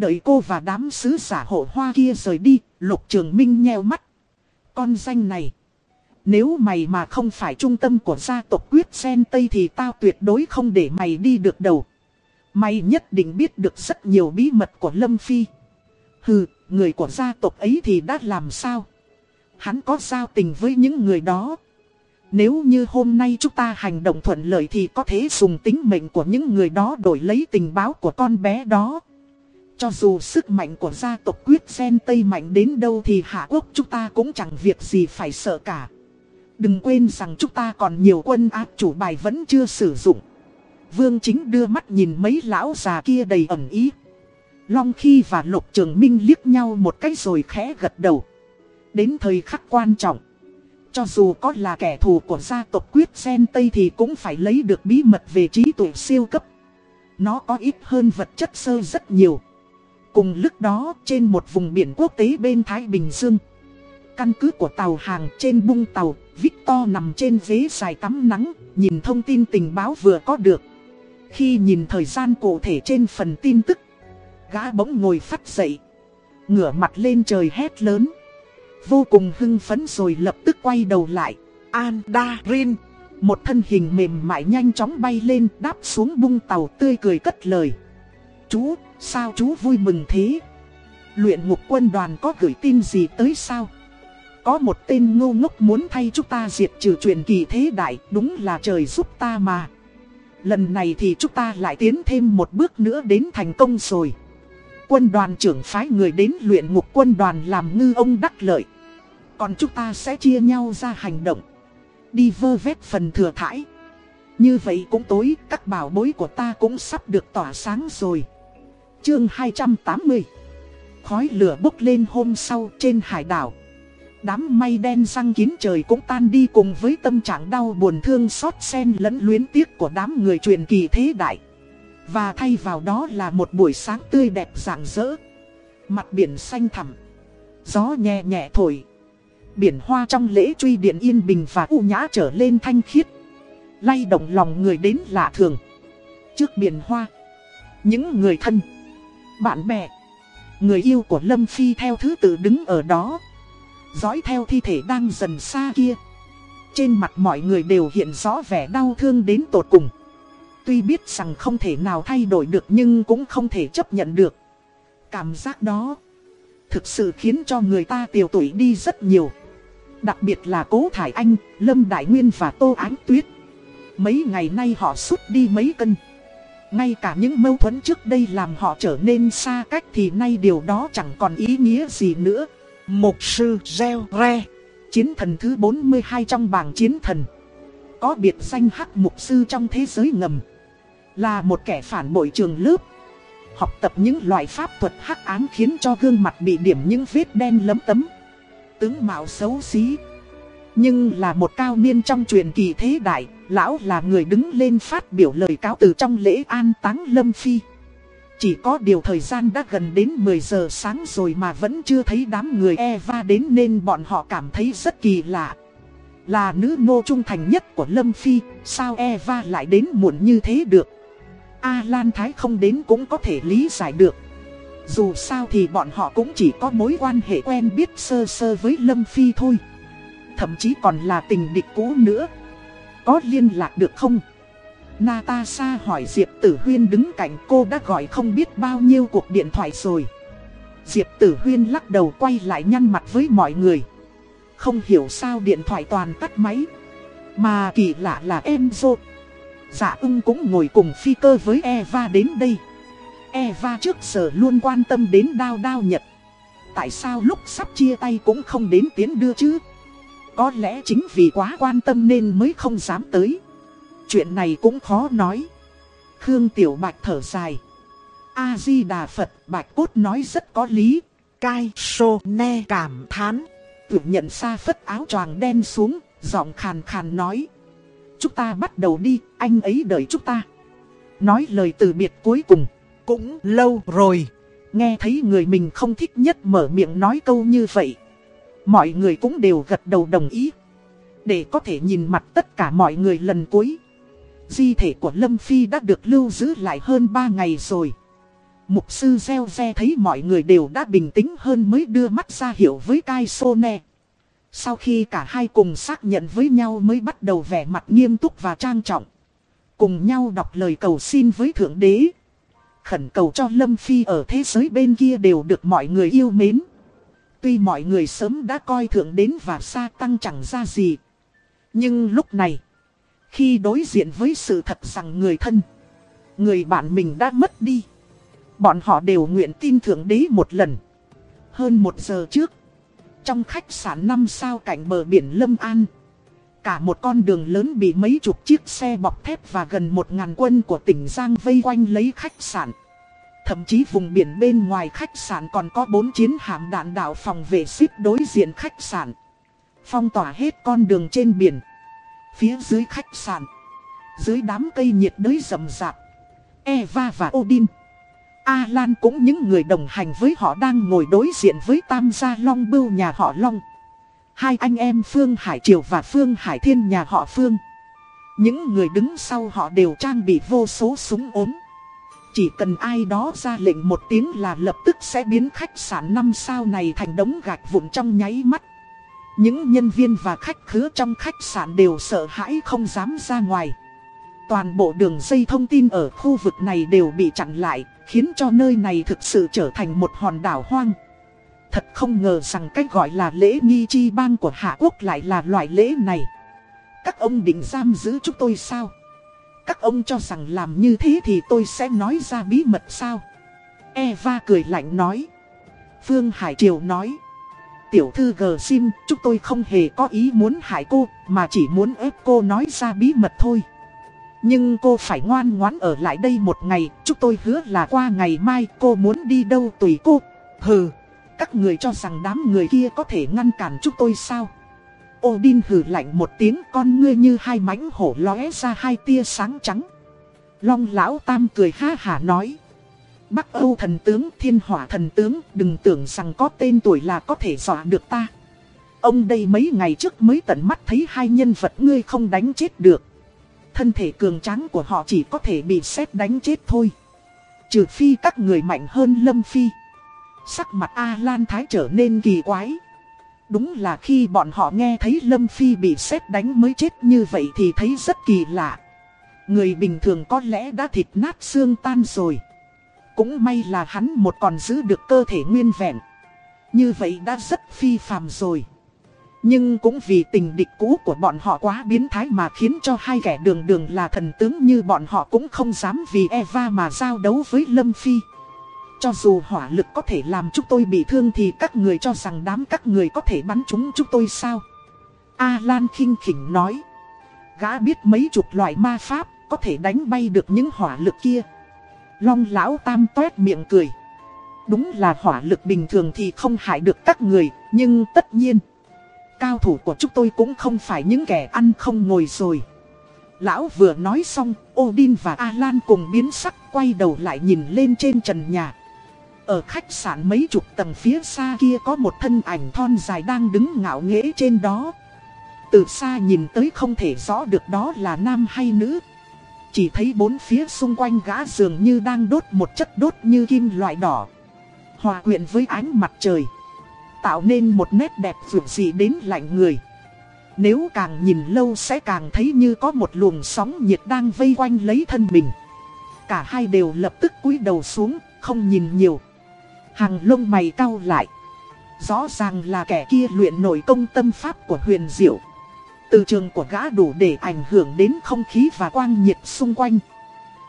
Đợi cô và đám sứ giả hộ hoa kia rời đi Lục Trường Minh nheo mắt Con danh này Nếu mày mà không phải trung tâm của gia tộc quyết sen Tây Thì tao tuyệt đối không để mày đi được đầu Mày nhất định biết được rất nhiều bí mật của Lâm Phi. Hừ, người của gia tộc ấy thì đã làm sao? Hắn có giao tình với những người đó. Nếu như hôm nay chúng ta hành động thuận lợi thì có thể dùng tính mệnh của những người đó đổi lấy tình báo của con bé đó. Cho dù sức mạnh của gia tộc quyết sen Tây mạnh đến đâu thì Hạ Quốc chúng ta cũng chẳng việc gì phải sợ cả. Đừng quên rằng chúng ta còn nhiều quân áp chủ bài vẫn chưa sử dụng. Vương chính đưa mắt nhìn mấy lão già kia đầy ẩn ý. Long Khi và Lục Trường Minh liếc nhau một cái rồi khẽ gật đầu. Đến thời khắc quan trọng. Cho dù có là kẻ thù của gia tộc quyết sen Tây thì cũng phải lấy được bí mật về trí tuệ siêu cấp. Nó có ít hơn vật chất sơ rất nhiều. Cùng lúc đó trên một vùng biển quốc tế bên Thái Bình Dương. Căn cứ của tàu hàng trên bung tàu, Victor nằm trên ghế dài tắm nắng, nhìn thông tin tình báo vừa có được. Khi nhìn thời gian cụ thể trên phần tin tức, gã bỗng ngồi phát dậy, ngửa mặt lên trời hét lớn. Vô cùng hưng phấn rồi lập tức quay đầu lại. Andarin, một thân hình mềm mại nhanh chóng bay lên đáp xuống bung tàu tươi cười cất lời. Chú, sao chú vui mừng thế? Luyện ngục quân đoàn có gửi tin gì tới sao? Có một tên ngô ngốc muốn thay chúng ta diệt trừ truyền kỳ thế đại, đúng là trời giúp ta mà. Lần này thì chúng ta lại tiến thêm một bước nữa đến thành công rồi. Quân đoàn trưởng phái người đến luyện ngục quân đoàn làm ngư ông đắc lợi. Còn chúng ta sẽ chia nhau ra hành động. Đi vơ vét phần thừa thải. Như vậy cũng tối, các bảo bối của ta cũng sắp được tỏa sáng rồi. Chương 280 Khói lửa bốc lên hôm sau trên hải đảo. Đám mây đen răng kín trời cũng tan đi cùng với tâm trạng đau buồn thương xót xen lẫn luyến tiếc của đám người truyền kỳ thế đại. Và thay vào đó là một buổi sáng tươi đẹp rạng rỡ. Mặt biển xanh thẳm. Gió nhẹ nhẹ thổi. Biển hoa trong lễ truy điện yên bình và u nhã trở lên thanh khiết. Lay động lòng người đến lạ thường. Trước biển hoa, Những người thân bạn bè. Người yêu của Lâm Phi theo thứ tự đứng ở đó. Dõi theo thi thể đang dần xa kia. Trên mặt mọi người đều hiện rõ vẻ đau thương đến tột cùng. Tuy biết rằng không thể nào thay đổi được nhưng cũng không thể chấp nhận được. Cảm giác đó Thực sự khiến cho người ta tiều tuổi đi rất nhiều. Đặc biệt là Cố Thải Anh, Lâm Đại Nguyên và Tô Ánh Tuyết. Mấy ngày nay họ sút đi mấy cân. Ngay cả những mâu thuẫn trước đây làm họ trở nên xa cách thì nay điều đó chẳng còn ý nghĩa gì nữa. Mục sư Gieo Re, Chiến thần thứ 42 trong bảng chiến thần. Có biệt danh hắc mục sư trong thế giới ngầm. Là một kẻ phản bội trường lớp. Học tập những loại pháp thuật hắc ám khiến cho gương mặt bị điểm những vết đen lấm tấm. Tướng mạo xấu xí nhưng là một cao niên trong truyền kỳ thế đại Lão là người đứng lên phát biểu lời cáo từ trong lễ an táng Lâm Phi chỉ có điều thời gian đã gần đến 10 giờ sáng rồi mà vẫn chưa thấy đám người Eva đến nên bọn họ cảm thấy rất kỳ lạ. Là nữ nô trung thành nhất của Lâm Phi, sao Eva lại đến muộn như thế được? A Lan Thái không đến cũng có thể lý giải được. Dù sao thì bọn họ cũng chỉ có mối quan hệ quen biết sơ sơ với Lâm Phi thôi. Thậm chí còn là tình địch cũ nữa. Có liên lạc được không? Natasha hỏi Diệp Tử Huyên đứng cạnh cô đã gọi không biết bao nhiêu cuộc điện thoại rồi. Diệp Tử Huyên lắc đầu quay lại nhăn mặt với mọi người. Không hiểu sao điện thoại toàn tắt máy. Mà kỳ lạ là em rột. Dạ ưng cũng ngồi cùng phi cơ với Eva đến đây. Eva trước giờ luôn quan tâm đến đao đao nhật. Tại sao lúc sắp chia tay cũng không đến tiến đưa chứ? Có lẽ chính vì quá quan tâm nên mới không dám tới. Chuyện này cũng khó nói. Khương Tiểu Bạch thở dài. A-di-đà Phật Bạch Cốt nói rất có lý. Cai sô ne cảm thán. Tưởng nhận xa phất áo choàng đen xuống, giọng khàn khàn nói. Chúng ta bắt đầu đi, anh ấy đợi chúng ta. Nói lời từ biệt cuối cùng. Cũng lâu rồi. Nghe thấy người mình không thích nhất mở miệng nói câu như vậy. Mọi người cũng đều gật đầu đồng ý. Để có thể nhìn mặt tất cả mọi người lần cuối. Di thể của Lâm Phi đã được lưu giữ lại hơn 3 ngày rồi. Mục sư gieo re thấy mọi người đều đã bình tĩnh hơn mới đưa mắt ra hiểu với Kai Sone. Sau khi cả hai cùng xác nhận với nhau mới bắt đầu vẻ mặt nghiêm túc và trang trọng. Cùng nhau đọc lời cầu xin với Thượng Đế. Khẩn cầu cho Lâm Phi ở thế giới bên kia đều được mọi người yêu mến. Tuy mọi người sớm đã coi Thượng Đến và xa tăng chẳng ra gì. Nhưng lúc này... Khi đối diện với sự thật rằng người thân, người bạn mình đã mất đi. Bọn họ đều nguyện tin Thượng Đế một lần. Hơn một giờ trước, trong khách sạn 5 sao cạnh bờ biển Lâm An. Cả một con đường lớn bị mấy chục chiếc xe bọc thép và gần một ngàn quân của tỉnh Giang vây quanh lấy khách sạn. Thậm chí vùng biển bên ngoài khách sạn còn có bốn chiến hạm đạn đạo phòng vệ ship đối diện khách sạn. Phong tỏa hết con đường trên biển. Phía dưới khách sạn. Dưới đám cây nhiệt đới rầm rạp. Eva và Odin. Alan cũng những người đồng hành với họ đang ngồi đối diện với Tam gia Long Bưu nhà họ Long. Hai anh em Phương Hải Triều và Phương Hải Thiên nhà họ Phương. Những người đứng sau họ đều trang bị vô số súng ốm. Chỉ cần ai đó ra lệnh một tiếng là lập tức sẽ biến khách sạn năm sao này thành đống gạch vụn trong nháy mắt những nhân viên và khách khứa trong khách sạn đều sợ hãi không dám ra ngoài. Toàn bộ đường dây thông tin ở khu vực này đều bị chặn lại, khiến cho nơi này thực sự trở thành một hòn đảo hoang. Thật không ngờ rằng cách gọi là lễ nghi chi bang của Hạ Quốc lại là loại lễ này. Các ông định giam giữ chúng tôi sao? Các ông cho rằng làm như thế thì tôi sẽ nói ra bí mật sao? Eva cười lạnh nói. Phương Hải Triều nói. Tiểu thư gờ sim, chúng tôi không hề có ý muốn hại cô, mà chỉ muốn ép cô nói ra bí mật thôi. Nhưng cô phải ngoan ngoãn ở lại đây một ngày, chúng tôi hứa là qua ngày mai cô muốn đi đâu tùy cô. Hừ, Các người cho rằng đám người kia có thể ngăn cản chúng tôi sao? Odin hừ lạnh một tiếng con ngươi như hai mánh hổ lóe ra hai tia sáng trắng. Long lão tam cười ha hả nói. Bắc Âu thần tướng, thiên hỏa thần tướng, đừng tưởng rằng có tên tuổi là có thể dọa được ta. Ông đây mấy ngày trước mới tận mắt thấy hai nhân vật ngươi không đánh chết được. Thân thể cường tráng của họ chỉ có thể bị xét đánh chết thôi. Trừ phi các người mạnh hơn Lâm Phi. Sắc mặt A-Lan Thái trở nên kỳ quái. Đúng là khi bọn họ nghe thấy Lâm Phi bị sét đánh mới chết như vậy thì thấy rất kỳ lạ. Người bình thường có lẽ đã thịt nát xương tan rồi. Cũng may là hắn một còn giữ được cơ thể nguyên vẹn. Như vậy đã rất phi phàm rồi. Nhưng cũng vì tình địch cũ của bọn họ quá biến thái mà khiến cho hai kẻ đường đường là thần tướng như bọn họ cũng không dám vì Eva mà giao đấu với Lâm Phi. Cho dù hỏa lực có thể làm chúng tôi bị thương thì các người cho rằng đám các người có thể bắn chúng chúng tôi sao? A Lan khinh khỉnh nói. Gã biết mấy chục loại ma pháp có thể đánh bay được những hỏa lực kia. Long lão tam toét miệng cười. Đúng là hỏa lực bình thường thì không hại được các người, nhưng tất nhiên cao thủ của chúng tôi cũng không phải những kẻ ăn không ngồi rồi. Lão vừa nói xong, Odin và Alan cùng biến sắc quay đầu lại nhìn lên trên trần nhà. Ở khách sạn mấy chục tầng phía xa kia có một thân ảnh thon dài đang đứng ngạo nghễ trên đó. Từ xa nhìn tới không thể rõ được đó là nam hay nữ. Chỉ thấy bốn phía xung quanh gã dường như đang đốt một chất đốt như kim loại đỏ. Hòa quyện với ánh mặt trời. Tạo nên một nét đẹp vượt dị đến lạnh người. Nếu càng nhìn lâu sẽ càng thấy như có một luồng sóng nhiệt đang vây quanh lấy thân mình. Cả hai đều lập tức cúi đầu xuống, không nhìn nhiều. Hàng lông mày cau lại. Rõ ràng là kẻ kia luyện nổi công tâm pháp của huyền diệu. Từ trường của gã đủ để ảnh hưởng đến không khí và quang nhiệt xung quanh.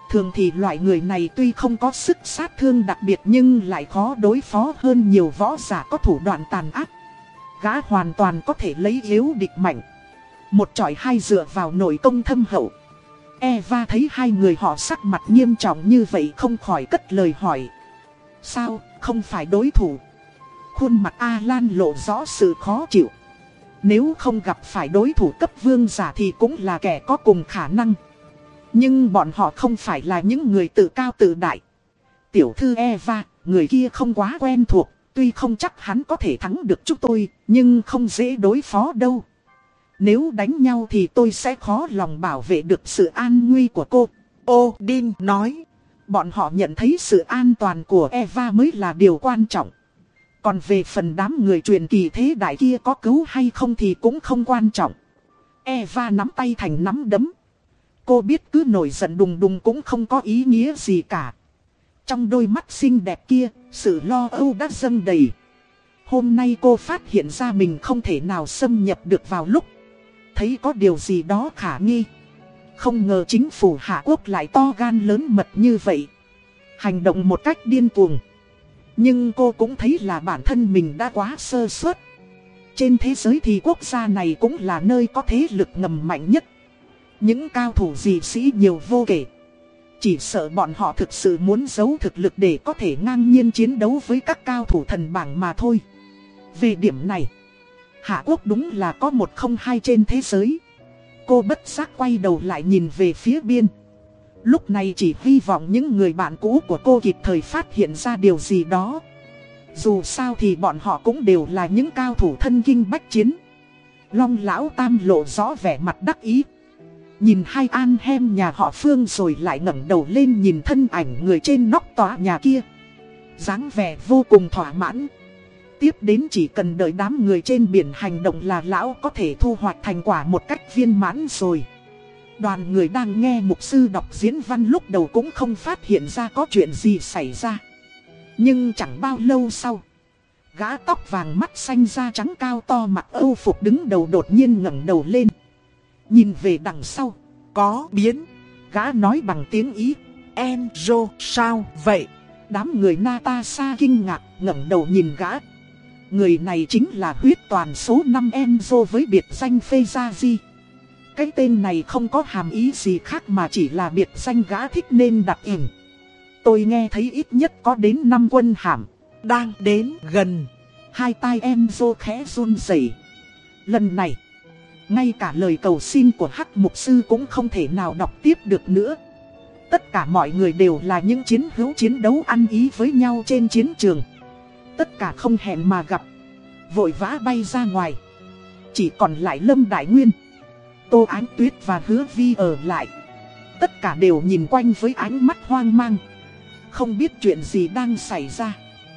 Thường thì loại người này tuy không có sức sát thương đặc biệt nhưng lại khó đối phó hơn nhiều võ giả có thủ đoạn tàn ác. Gã hoàn toàn có thể lấy yếu địch mạnh. Một tròi hai dựa vào nội công thâm hậu. Eva thấy hai người họ sắc mặt nghiêm trọng như vậy không khỏi cất lời hỏi. Sao, không phải đối thủ? Khuôn mặt A-Lan lộ rõ sự khó chịu. Nếu không gặp phải đối thủ cấp vương giả thì cũng là kẻ có cùng khả năng. Nhưng bọn họ không phải là những người tự cao tự đại. Tiểu thư Eva, người kia không quá quen thuộc, tuy không chắc hắn có thể thắng được chúng tôi, nhưng không dễ đối phó đâu. Nếu đánh nhau thì tôi sẽ khó lòng bảo vệ được sự an nguy của cô. Odin nói, bọn họ nhận thấy sự an toàn của Eva mới là điều quan trọng. Còn về phần đám người truyền kỳ thế đại kia có cứu hay không thì cũng không quan trọng. Eva nắm tay thành nắm đấm. Cô biết cứ nổi giận đùng đùng cũng không có ý nghĩa gì cả. Trong đôi mắt xinh đẹp kia, sự lo âu đã dâng đầy. Hôm nay cô phát hiện ra mình không thể nào xâm nhập được vào lúc. Thấy có điều gì đó khả nghi. Không ngờ chính phủ Hạ Quốc lại to gan lớn mật như vậy. Hành động một cách điên cuồng. Nhưng cô cũng thấy là bản thân mình đã quá sơ suất. Trên thế giới thì quốc gia này cũng là nơi có thế lực ngầm mạnh nhất. Những cao thủ dị sĩ nhiều vô kể. Chỉ sợ bọn họ thực sự muốn giấu thực lực để có thể ngang nhiên chiến đấu với các cao thủ thần bảng mà thôi. Về điểm này, Hạ Quốc đúng là có một không hai trên thế giới. Cô bất giác quay đầu lại nhìn về phía biên. Lúc này chỉ hy vọng những người bạn cũ của cô kịp thời phát hiện ra điều gì đó. Dù sao thì bọn họ cũng đều là những cao thủ thân kinh bách chiến. Long lão tam lộ rõ vẻ mặt đắc ý. Nhìn hai an hem nhà họ Phương rồi lại ngẩng đầu lên nhìn thân ảnh người trên nóc tòa nhà kia. dáng vẻ vô cùng thỏa mãn. Tiếp đến chỉ cần đợi đám người trên biển hành động là lão có thể thu hoạch thành quả một cách viên mãn rồi. Đoàn người đang nghe mục sư đọc diễn văn lúc đầu cũng không phát hiện ra có chuyện gì xảy ra. Nhưng chẳng bao lâu sau, gã tóc vàng mắt xanh da trắng cao to mặt âu phục đứng đầu đột nhiên ngẩng đầu lên. Nhìn về đằng sau, có biến. Gã nói bằng tiếng Ý. Enzo sao vậy? Đám người Natasha kinh ngạc ngẩng đầu nhìn gã. Người này chính là huyết toàn số 5 Enzo với biệt danh Phê Gia Di. Cái tên này không có hàm ý gì khác mà chỉ là biệt danh gã thích nên đặt ỉm. Tôi nghe thấy ít nhất có đến 5 quân hàm. đang đến gần. Hai tai Enzo khẽ run rẩy. Lần này, ngay cả lời cầu xin của Hắc Mục Sư cũng không thể nào đọc tiếp được nữa. Tất cả mọi người đều là những chiến hữu chiến đấu ăn ý với nhau trên chiến trường. Tất cả không hẹn mà gặp. Vội vã bay ra ngoài. Chỉ còn lại Lâm Đại Nguyên. Tô Ánh Tuyết và Hứa Vi ở lại. Tất cả đều nhìn quanh với ánh mắt hoang mang. Không biết chuyện gì đang xảy ra.